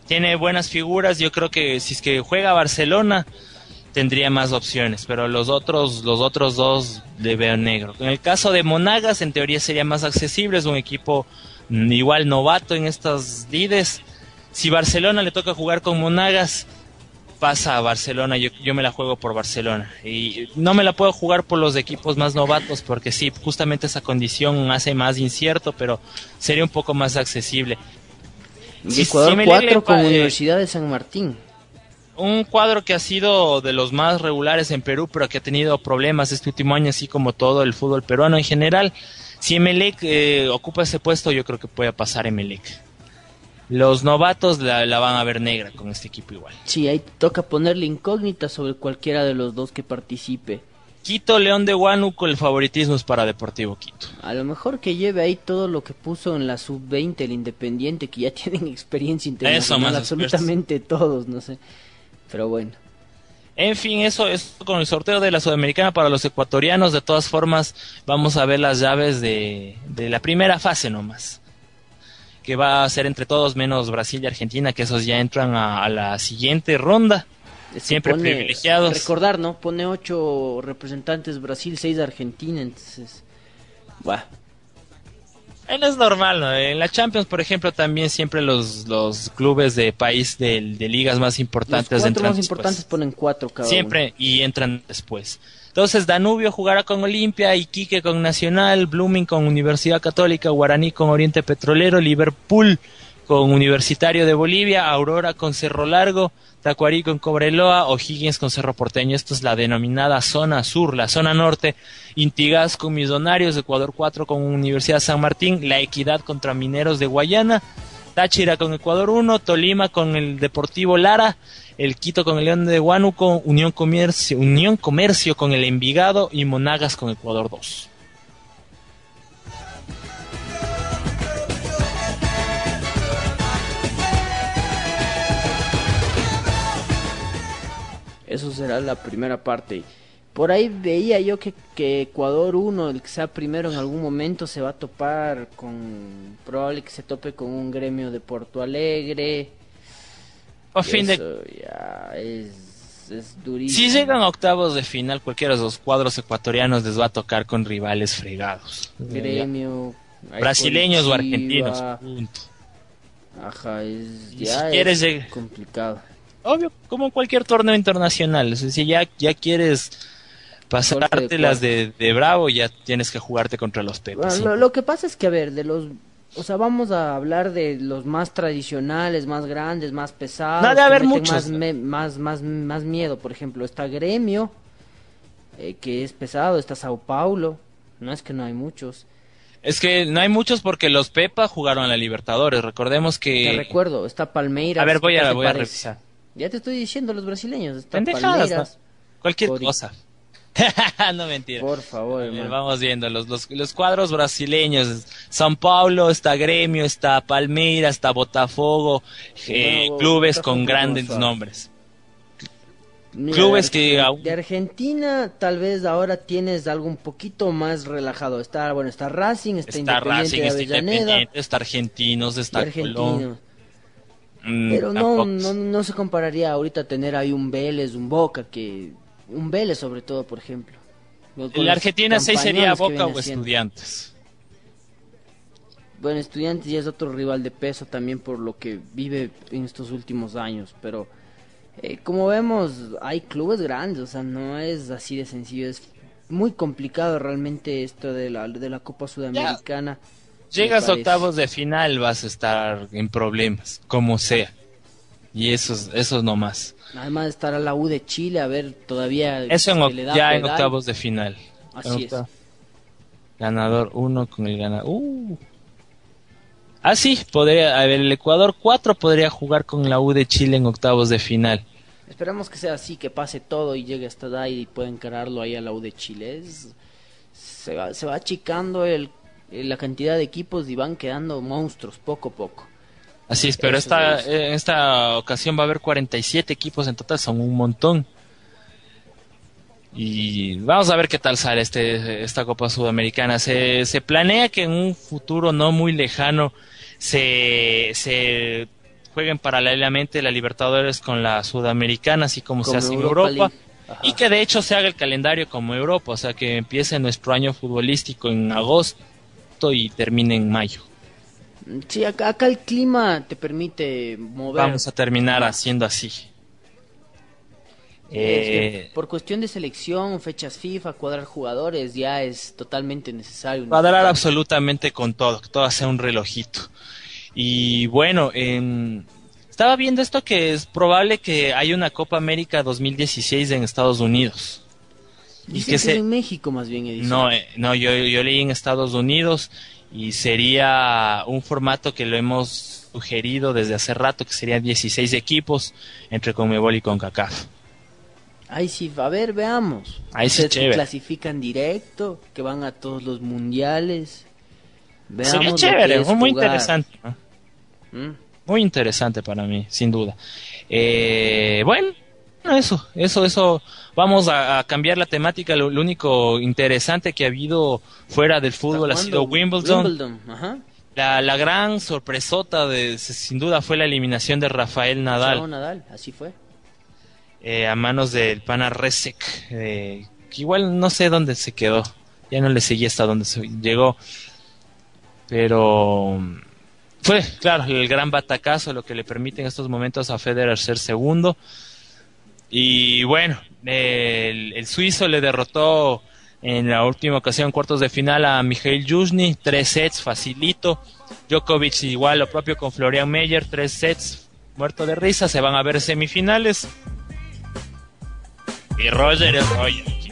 tiene buenas figuras. Yo creo que si es que juega Barcelona, tendría más opciones. Pero los otros, los otros dos le veo negro. En el caso de Monagas, en teoría sería más accesible. Es un equipo igual novato en estas lides. Si Barcelona le toca jugar con Monagas, pasa a Barcelona, yo, yo me la juego por Barcelona. Y no me la puedo jugar por los equipos más novatos porque sí, justamente esa condición hace más incierto, pero sería un poco más accesible. Si- Ecuador si me 4 lee- con eh, Universidad de San Martín. un cuadro que ha sido de los más regulares en Perú, pero que ha tenido problemas este último año, así como todo el fútbol peruano en general. Si Emelec eh, ocupa ese puesto, yo creo que puede pasar Emelec. Los novatos la, la van a ver negra con este equipo igual. Sí, ahí toca ponerle incógnita sobre cualquiera de los dos que participe. Quito, León de Huánuco, el favoritismo es para Deportivo Quito. A lo mejor que lleve ahí todo lo que puso en la sub-20 el Independiente, que ya tienen experiencia internacional, más absolutamente todos, no sé. Pero bueno. En fin, eso es con el sorteo de la Sudamericana para los ecuatorianos. De todas formas, vamos a ver las llaves de, de la primera fase nomás. Que va a ser entre todos menos Brasil y Argentina, que esos ya entran a, a la siguiente ronda. Siempre pone- privilegiados. Recordar, ¿no? Pone ocho representantes Brasil, seis Argentina, entonces... Buah. Es normal, ¿no? En la Champions, por ejemplo, también siempre los, los clubes de país de, de ligas más Los importantes cuatro entran más después. importantes ponen cuatro cada Siempre y entran después. Entonces Danubio jugará con Olimpia, Iquique con Nacional, Blooming con Universidad Católica, Guaraní con Oriente Petrolero, Liverpool con Universitario de Bolivia, Aurora con Cerro Largo, Tacuarí con Cobreloa, O'Higgins con Cerro Porteño. Esto es la denominada zona sur, la zona norte. Intigas con Millonarios, Ecuador 4 con Universidad San Martín, La Equidad contra Mineros de Guayana, Táchira con Ecuador 1, Tolima con el Deportivo Lara, el Quito con el León de Huánuco, Unión Comercio, Unión Comercio con el Envigado y Monagas con Ecuador 2. Eso será la primera parte. Por ahí veía yo que, que Ecuador 1, el que sea primero en algún momento, se va a topar con... Probable que se tope con un gremio de Porto Alegre. A fin de Eso ya es, es durísimo. Si llegan a octavos de final, cualquiera de los cuadros ecuatorianos les va a tocar con rivales fregados. Gremio... Brasileños o argentinos. Punto. Ajá, es, ya si quieres es complicado. Obvio, como cualquier torneo internacional. Es decir, ya, ya quieres pasarte las de, de bravo, ya tienes que jugarte contra los Bueno. ¿sí? lo, lo que pasa es que, a ver, de los... O sea, vamos a hablar de los más tradicionales, más grandes, más pesados. No, de que haber muchos. Más, me- más, más, más miedo, por ejemplo, está Gremio, eh, que es pesado, está Sao Paulo, no es que no hay muchos. Es que no hay muchos porque los Pepa jugaron a la Libertadores. Recordemos Te que... recuerdo, está Palmeiras. A ver, voy ¿qué a, te voy a parece? revisar. Ya te estoy diciendo los brasileños, está Pendejadas, Palmeiras. Cualquier Cori- cosa. no mentira. Por favor, hermano. vamos viendo los, los, los cuadros brasileños. San Paulo, está Gremio, está Palmeiras, está Botafogo, eh, No, clubes Botafogo con grandes nombres. Mira, clubes que de Argentina tal vez ahora tienes algo un poquito más relajado. Está bueno, está Racing, está, Está Independiente Racing, de está Avellaneda Independiente, está Argentinos, está Colón. Argentino. Mm, Pero no, no no se compararía ahorita tener ahí un Vélez, un Boca que un Vélez sobre todo, por ejemplo. La Argentina sí sería campañones que Boca o haciendo. Estudiantes. Bueno, Estudiantes ya es otro rival de peso también por lo que vive en estos últimos años, pero eh, como vemos hay clubes grandes, o sea, no es así de sencillo, es muy complicado realmente esto de la, de la Copa Sudamericana. Llegas a octavos de final, vas a estar en problemas, como sea. Y eso, es- eso es no más. Además de estar a la U de Chile, a ver, todavía Eso en ya en octavos de final. Así es. Ganador 1 con el ganador. Uh. Ah, sí, podría, a ver, el Ecuador 4 podría jugar con la U de Chile en octavos de final. Esperamos que sea así, que pase todo y llegue hasta ahí y pueda encararlo ahí a la U de Chile. Es- se, va, se va achicando el, la cantidad de equipos y van quedando monstruos poco a poco. Así es, pero esta, es. en esta ocasión va a haber 47 equipos en total, son un montón. Y vamos a ver qué tal sale este, esta Copa Sudamericana. Se, se planea que en un futuro no muy lejano se, se jueguen paralelamente la Libertadores con la Sudamericana, así como, se hace en Europa. Y que de hecho se haga el calendario como Europa, o sea que empiece nuestro año futbolístico en agosto y termine en mayo. Sí, acá, acá el clima te permite mover. Vamos a terminar haciendo así. Eh, por cuestión de selección, fechas FIFA, cuadrar jugadores, ya es totalmente necesario. cuadrar absolutamente con todo, que todo sea un relojito. Y bueno, em, estaba viendo esto que es probable que haya una Copa América 2016 en Estados Unidos. Dicen que que se- es en México más bien, Edison. No, eh, no, yo, yo leí en Estados Unidos y sería un formato que lo hemos sugerido desde hace rato, que serían 16 equipos entre Conmebol y CONCACAF. Ahí sí, a ver, veamos. Ahí sí, chévere. clasifican directo, que van a todos los mundiales. Veamos Sería chévere, muy jugar. interesante. ¿no? ¿Mm? Muy interesante para mí, sin duda. Eh, bueno, eso, eso, eso. Vamos a, a cambiar la temática. Lo, lo único interesante que ha habido fuera del fútbol ha ¿Está sido Wimbledon. Wimbledon, ajá. La, la gran sorpresota, de, sin duda, fue la eliminación de Rafael Nadal. Así fue. eh, a manos del pana Resek, eh, que igual no sé dónde se quedó, ya no le seguí hasta dónde se llegó, pero fue, claro, el gran batacazo, lo que le permite en estos momentos a Federer ser segundo, y bueno, el, el suizo le derrotó en la última ocasión, cuartos de final, a Mijail Yuzny, tres sets, facilito, Djokovic igual, lo propio con Florian Meyer, tres sets, muerto de risa, se van a ver semifinales. E Roger é Roger.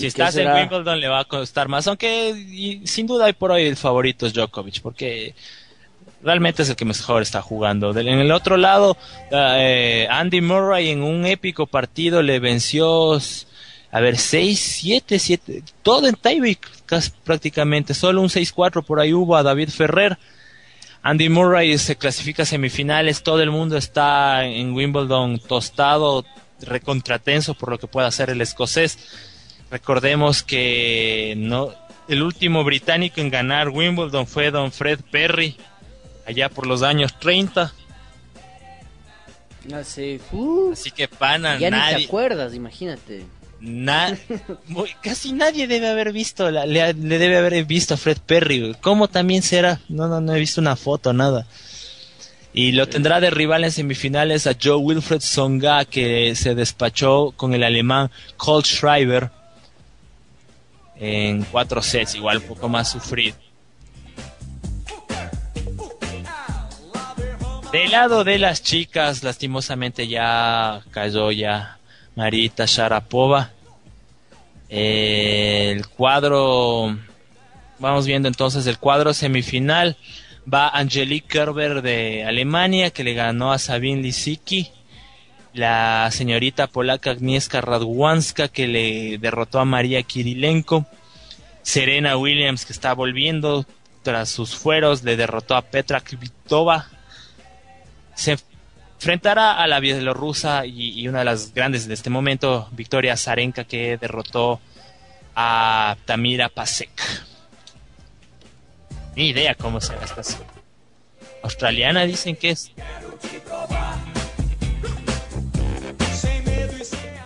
Si estás en? Wimbledon le va a costar más, aunque y sin duda hay por hoy el favorito es Djokovic, porque realmente es el que mejor está jugando. En el otro lado, eh, Andy Murray en un épico partido le venció, a ver, 6, 7, 7, todo en tiebreak prácticamente, solo un 6-4 por ahí hubo a David Ferrer. Andy Murray se clasifica a semifinales, todo el mundo está en Wimbledon tostado, recontratenso por lo que pueda hacer el escocés. Recordemos que no el último británico en ganar Wimbledon fue Don Fred Perry, allá por los años 30. Ya sé, uh, Así que pana, ya ni te nadie, acuerdas, imagínate. na- muy- casi nadie debe haber visto, la- le, le debe haber visto a Fred Perry. ¿Cómo también será? No, no, no he visto una foto, nada. Y lo tendrá de rival en semifinales a Joe Wilfred Songa, que se despachó con el alemán Colt Schreiber en cuatro sets, igual un poco más sufrido. Del lado de las chicas, lastimosamente ya cayó ya Marita Sharapova. El cuadro, vamos viendo entonces el cuadro semifinal. Va Angelique Kerber de Alemania, que le ganó a Sabine Lisicki. La señorita polaca Agnieszka Radwanska, que le derrotó a María Kirilenko. Serena Williams, que está volviendo tras sus fueros, le derrotó a Petra Kvitova. Se enfrentará a la bielorrusa y, una de las grandes de este momento, Victoria Zarenka, que derrotó a Tamira Pasek. Ni idea cómo será esta. Australiana dicen que es.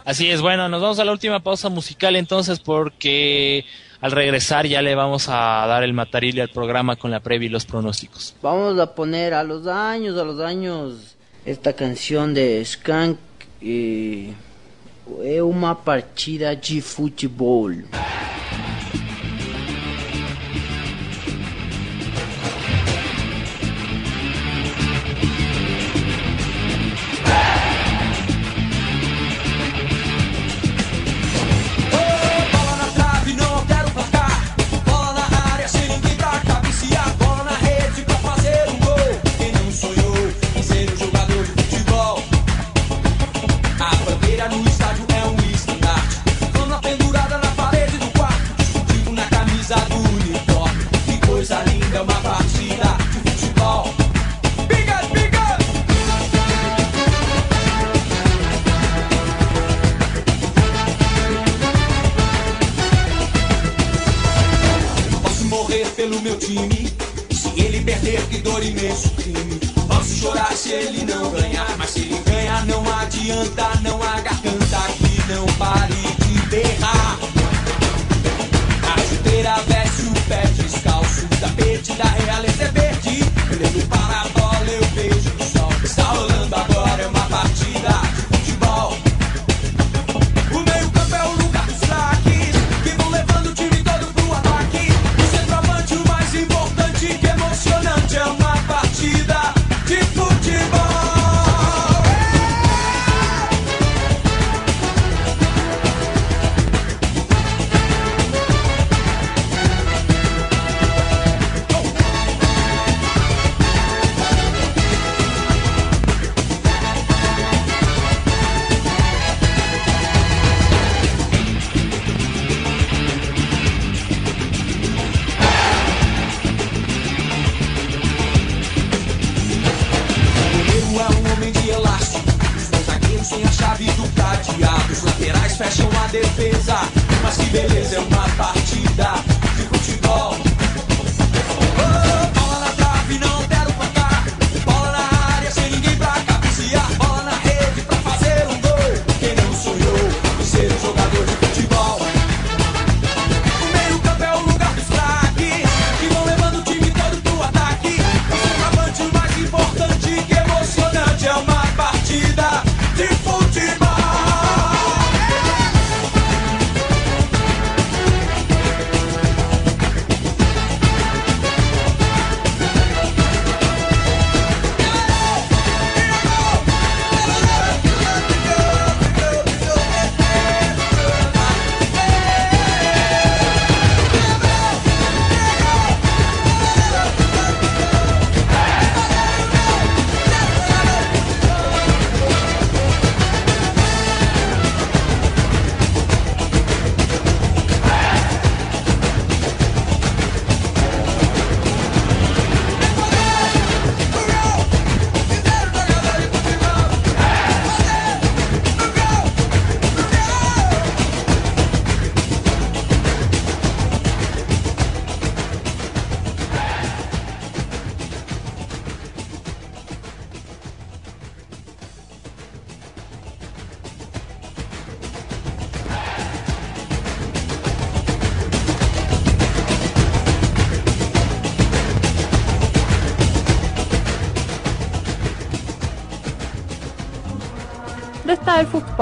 Así es, bueno, nos vamos a la última pausa musical entonces porque al regresar ya le vamos a dar el matarile al programa con la previa y los pronósticos. Vamos a poner a los años, a los años, esta canción de Skank. É uma partida de futebol. Perder, que dor imenso crime. Posso chorar se ele não ganhar. Mas se ele ganhar, não adianta.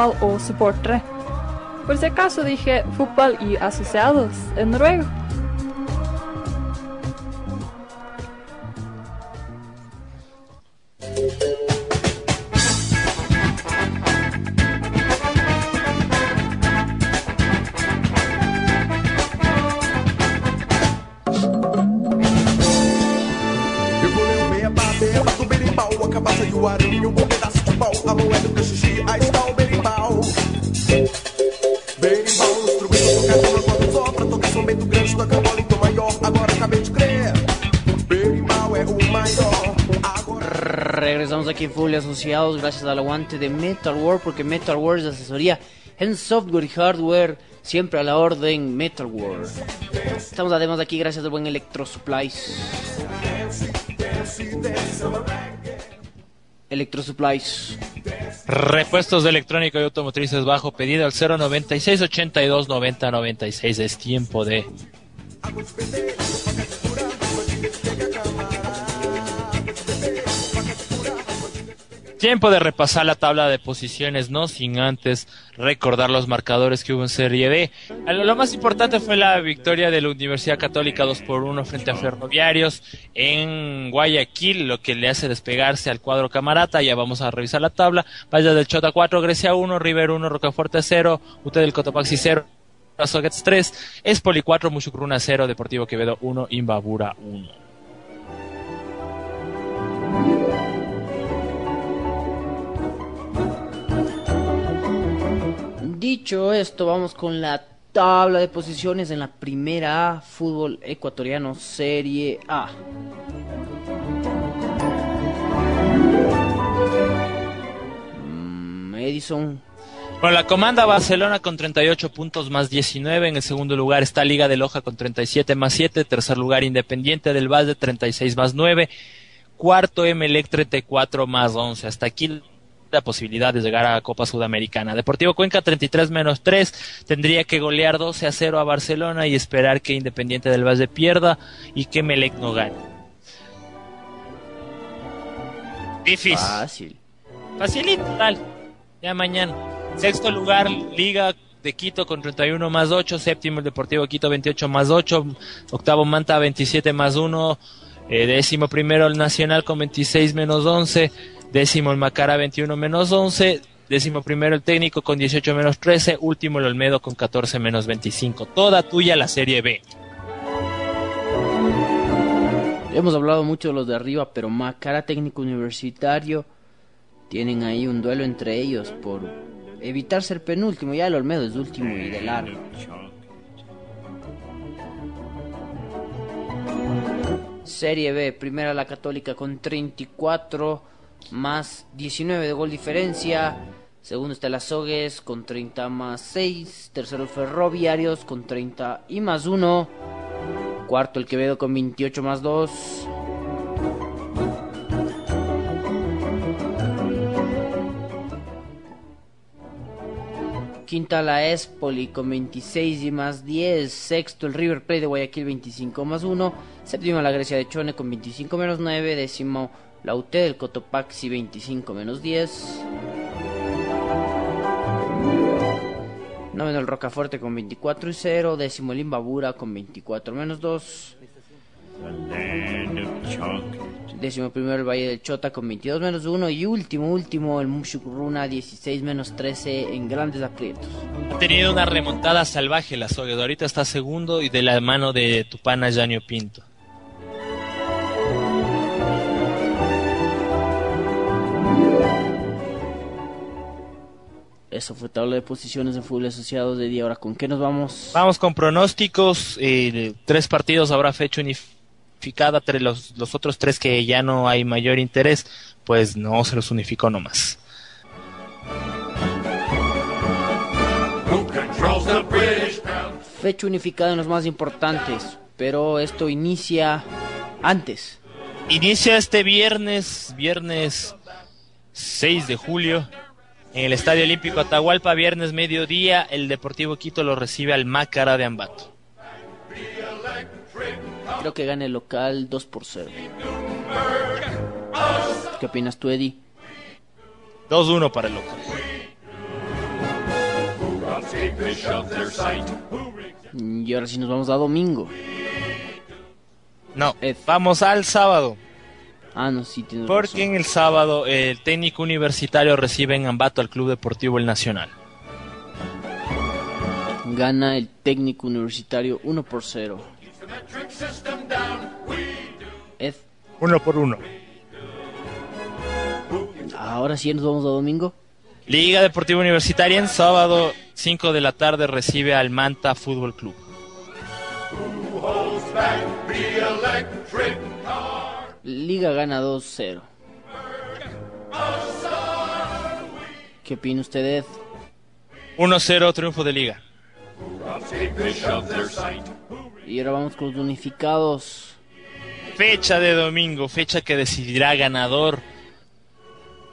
Fotball og supportere. Por si acaso dije fútbol y asociados en noruego. Aquí Asociados gracias al aguante de Metal War, porque Metal War es asesoría en software y hardware, siempre a la orden Metal War. Estamos además aquí gracias al buen Electro Supplies. Electro Supplies. Repuestos de electrónico y automotrices bajo pedido al 096 82 90 96. Es tiempo de. Tiempo de repasar la tabla de posiciones, no sin antes recordar los marcadores que hubo en Serie B. A Lo más importante fue la victoria de la Universidad Católica 2 por 1 frente a Ferroviarios en Guayaquil, lo que le hace despegarse al cuadro camarata. Ya vamos a revisar la tabla. Vaya del Chota 4, Grecia 1, River 1, Rocafuerte 0, UT del Cotopaxi 0. Soguets 3, Espoli 4, Mushukruna 0, Deportivo Quevedo 1, Imbabura 1. Dicho esto, vamos con la tabla de posiciones en la primera A, fútbol ecuatoriano Serie A. Mm, Edison Bueno, la comanda Barcelona con 38 puntos más 19. En el segundo lugar está Liga de Loja con 37 más 7. Tercer lugar Independiente del Valle 36 más 9. Cuarto Emelec 34 más 11. Hasta aquí posibilidad de llegar a Copa Sudamericana. Deportivo Cuenca 33 menos 3. Tendría que golear 12 a 0 a Barcelona y esperar que Independiente del Valle pierda y que Emelec no gane. Difícil. Fácil. Facilito, tal. Ya mañana. Sexto lugar, Liga de Quito con 31 más 8. Séptimo, el Deportivo Quito 28 más 8. Octavo, Manta 27 más 1. Eh, décimo primero, el Nacional con 26 menos 11. Décimo, el Macara 21 menos 11. Décimo primero, el Técnico con 18 menos 13. Último, el Olmedo con 14 menos 25. Toda tuya la Serie B. Hemos hablado mucho de los de arriba, pero Macara Técnico Universitario tienen ahí un duelo entre ellos por evitar ser penúltimo. Ya el Olmedo es último y de largo. Serie B, primera la Católica con 34 más 19 de gol diferencia. Segundo está el Azogues con 30 más 6. Tercero el Ferroviarios con 30 y más 1. Cuarto el Quevedo con 28 más 2. Quinta la Espoli con 26 y más 10. Sexto el River Plate de Guayaquil 25 más 1. Séptimo la Grecia de Chone con 25 menos 9. Décimo la UT del Cotopaxi 25 menos 10. Noveno el Rocafuerte con 24 y 0. Décimo el Imbabura con 24 menos 2. Décimo primero el Valle del Chota con 22 menos 1. Y último, último el Mushukruna 16 menos 13 en grandes aprietos. Ha tenido una remontada salvaje la Sogues. Ahorita está segundo y de la mano de tu pana Janio Pinto. Eso fue tabla de posiciones de fútbol asociados de día. Ahora, ¿con qué nos vamos? Vamos con pronósticos. eh, tres partidos habrá fecha unificada. Entre los, los otros tres que ya no hay mayor interés, pues no se los unificó nomás. Fecha unificada en los más importantes, pero esto inicia antes. Inicia este viernes, viernes 6 de julio, en el Estadio Olímpico Atahualpa, viernes mediodía, el Deportivo Quito lo recibe al Mácara de Ambato. Creo que gana el local 2 por 0. ¿Qué opinas tú, Eddie? 2-1 para el local. Y ahora sí nos vamos a domingo. No, vamos al sábado. Ah, no, sí, tienes Porque en el sábado el técnico universitario recibe en Ambato al Club Deportivo El Nacional. Gana el técnico universitario 1 por 0. Ed, Uno por uno. ahora sí nos vamos a domingo. Liga Deportiva Universitaria en sábado 5 de la tarde recibe al Manta Fútbol Club. Liga gana 2-0. ¿Qué opina usted, Ed? 1-0 triunfo de Liga. Y ahora vamos con los unificados. Fecha de domingo, fecha que decidirá ganador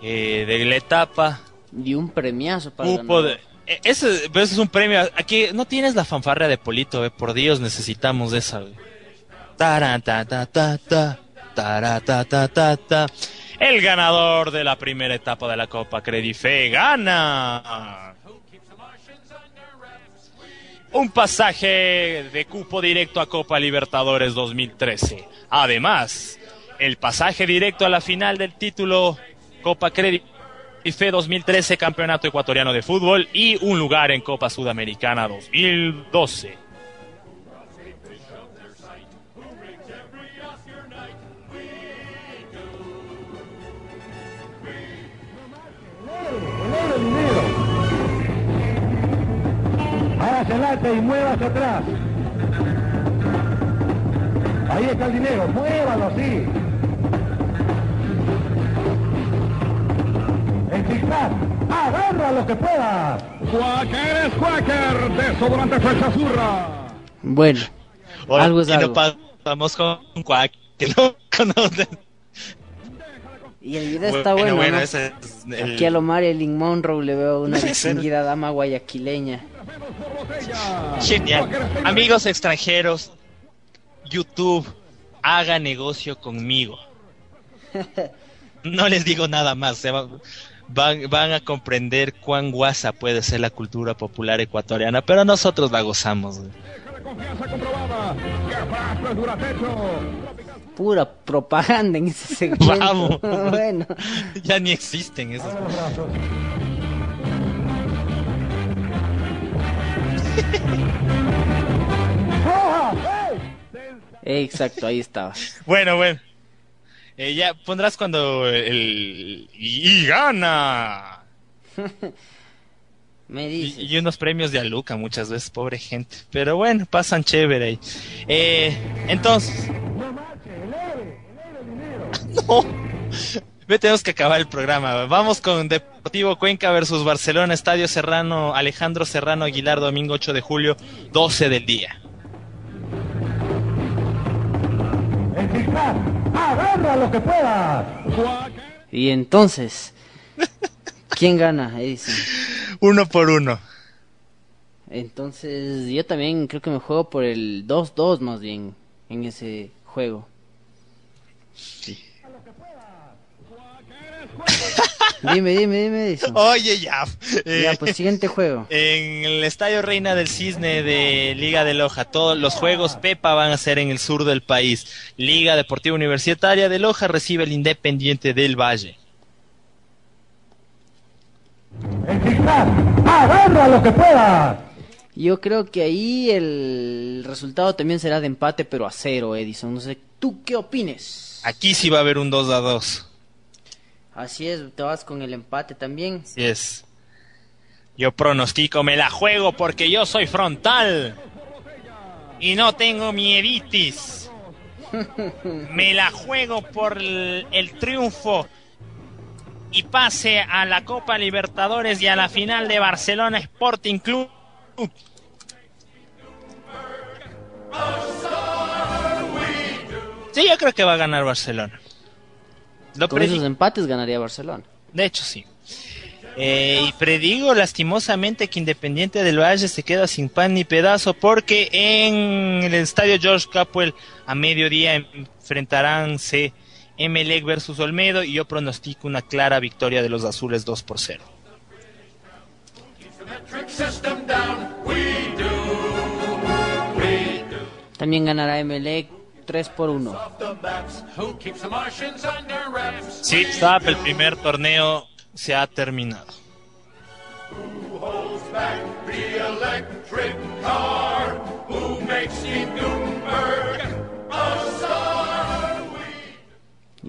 eh, de la etapa. Y un premiazo para Cupo de- eh, ese, es un premio. Aquí no tienes la fanfarria de Polito, eh, por Dios, necesitamos de esa. güey. Tara, ta, ta, ta, ta. El ganador de la primera etapa de la Copa Credife gana un pasaje de cupo directo a Copa Libertadores 2013. Además, el pasaje directo a la final del título Copa Credife 2013 Campeonato Ecuatoriano de Fútbol y un lugar en Copa Sudamericana 2012. Hágase adelante y muévase atrás. Ahí está el dinero, muévalo así. En zigzag, agarra lo que puedas. Quaker es Quaker, desodorante Fuerza Azurra. Bueno, algo es y no algo. pasamos con que no conoce. Y el video está bueno, bueno, ¿no? ese es el- Aquí a lo Marilyn Monroe le veo una distinguida dama guayaquileña. Genial. Amigos extranjeros, YouTube, haga negocio conmigo. No les digo nada más. se va- van, van a comprender cuán guasa puede ser la cultura popular ecuatoriana, pero nosotros la gozamos. Pura propaganda en ese segmento. Vamos. bueno, Ya ni existen esos. Exacto, ahí estaba. Bueno, bueno. Eh, ya pondrás cuando el... Y, y gana. Me Y, dice. y unos premios de Aluca muchas veces, pobre gente. Pero bueno, pasan chévere ahí. Eh, entonces... no. Ve, tenemos que acabar el programa. Vamos con Deportivo Cuenca versus Barcelona, Estadio Serrano, Alejandro Serrano Aguilar, domingo 8 de julio, 12 del día. Agarra lo que puedas. Y entonces, ¿quién gana, Edison? Uno por uno. Entonces, yo también creo que me juego por el 2-2 más bien en ese juego. Dime, dime, dime, Edison. Oye, ya. Ya, Eh, pues siguiente juego. En el Estadio Reina del Cisne de Liga de Loja, todos los juegos Pepa van a ser en el sur del país. Liga Deportiva Universitaria de Loja recibe el Independiente del Valle. Agarra lo que puedas. Yo creo que ahí el resultado también será de empate, pero a cero, Edison. No sé, ¿tú qué opines? Aquí sí va a haber un 2 a 2. Así es, te vas con el empate también. Así es. Yo pronostico, me la juego porque yo soy frontal. Y no tengo mieditis. Me la juego por el, el triunfo y pase a la Copa Libertadores y a la final de Barcelona Sporting Club. Sí, yo creo que va a ganar Barcelona. Lo Con predi- esos empates ganaría Barcelona. de hecho, sí. Eh, y predigo lastimosamente que Independiente del Valle se queda sin pan ni pedazo porque en el estadio George Capwell a mediodía enfrentarán Emelec versus Olmedo y yo pronostico una clara victoria de los azules 2 por 0. También ganará Emelec 3 por 1. Sí, stop, el primer torneo se ha terminado.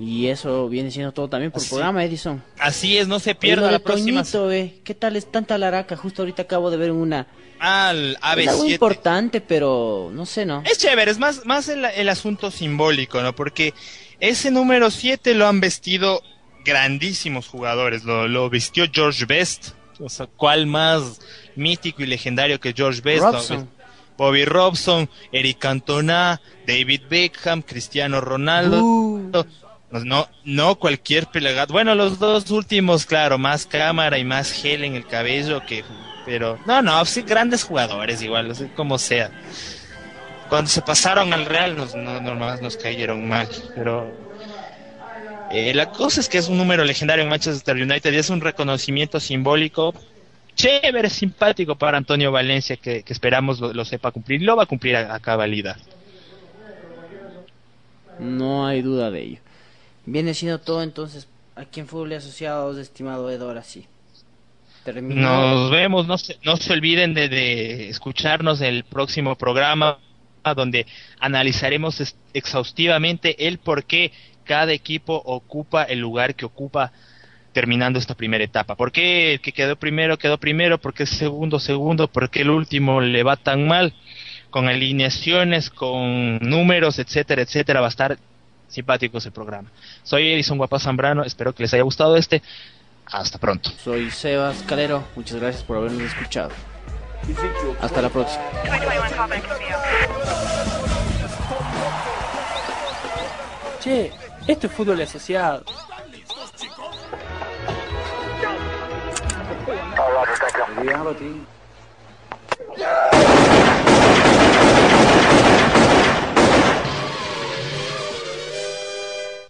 Y eso viene siendo todo también por Así- programa, Edison. Así es, no se Oye, pierda lo de la próxima. Toñito, eh, ¿Qué tal es tanta laraca? Justo ahorita acabo de ver una... Al Es algo AB7. importante, pero no sé, ¿no? Es chévere, es más, más el, el asunto simbólico, ¿no? Porque ese número 7 lo han vestido grandísimos jugadores. Lo, lo vistió George Best. O sea, ¿cuál más mítico y legendario que George Best? Bobby Robson, Eric Cantona, David Beckham, Cristiano Ronaldo. Uh. No, no, cualquier pelagato. Bueno, los dos últimos, claro, más cámara y más gel en el cabello que... Pero, no, no, sí, grandes jugadores igual, sea, como sea. Cuando se pasaron al Real, nos, no, nos cayeron mal, pero... eh, la cosa es que es un número legendario en Manchester United y es un reconocimiento simbólico chévere, simpático para Antonio Valencia que, esperamos lo, sepa cumplir lo va a cumplir a cabalidad. No hay duda de ello. Viene siendo todo entonces aquí en Fútbol Asociados, estimado Edo, ahora sí. Nos vemos, no se, no se olviden de, de escucharnos el próximo programa donde analizaremos exhaustivamente el por qué cada equipo ocupa el lugar que ocupa terminando esta primera etapa. ¿Por qué el que quedó primero quedó primero? ¿Por qué el segundo segundo? ¿Por qué el último le va tan mal? Con alineaciones, con números, etcétera, etcétera. Va a estar simpático ese programa. Soy Edison Guapa Zambrano, espero que les haya gustado este. Hasta pronto. Soy Sebas Calero, muchas gracias por habernos escuchado. Hasta la próxima. Che, esto es fútbol asociado.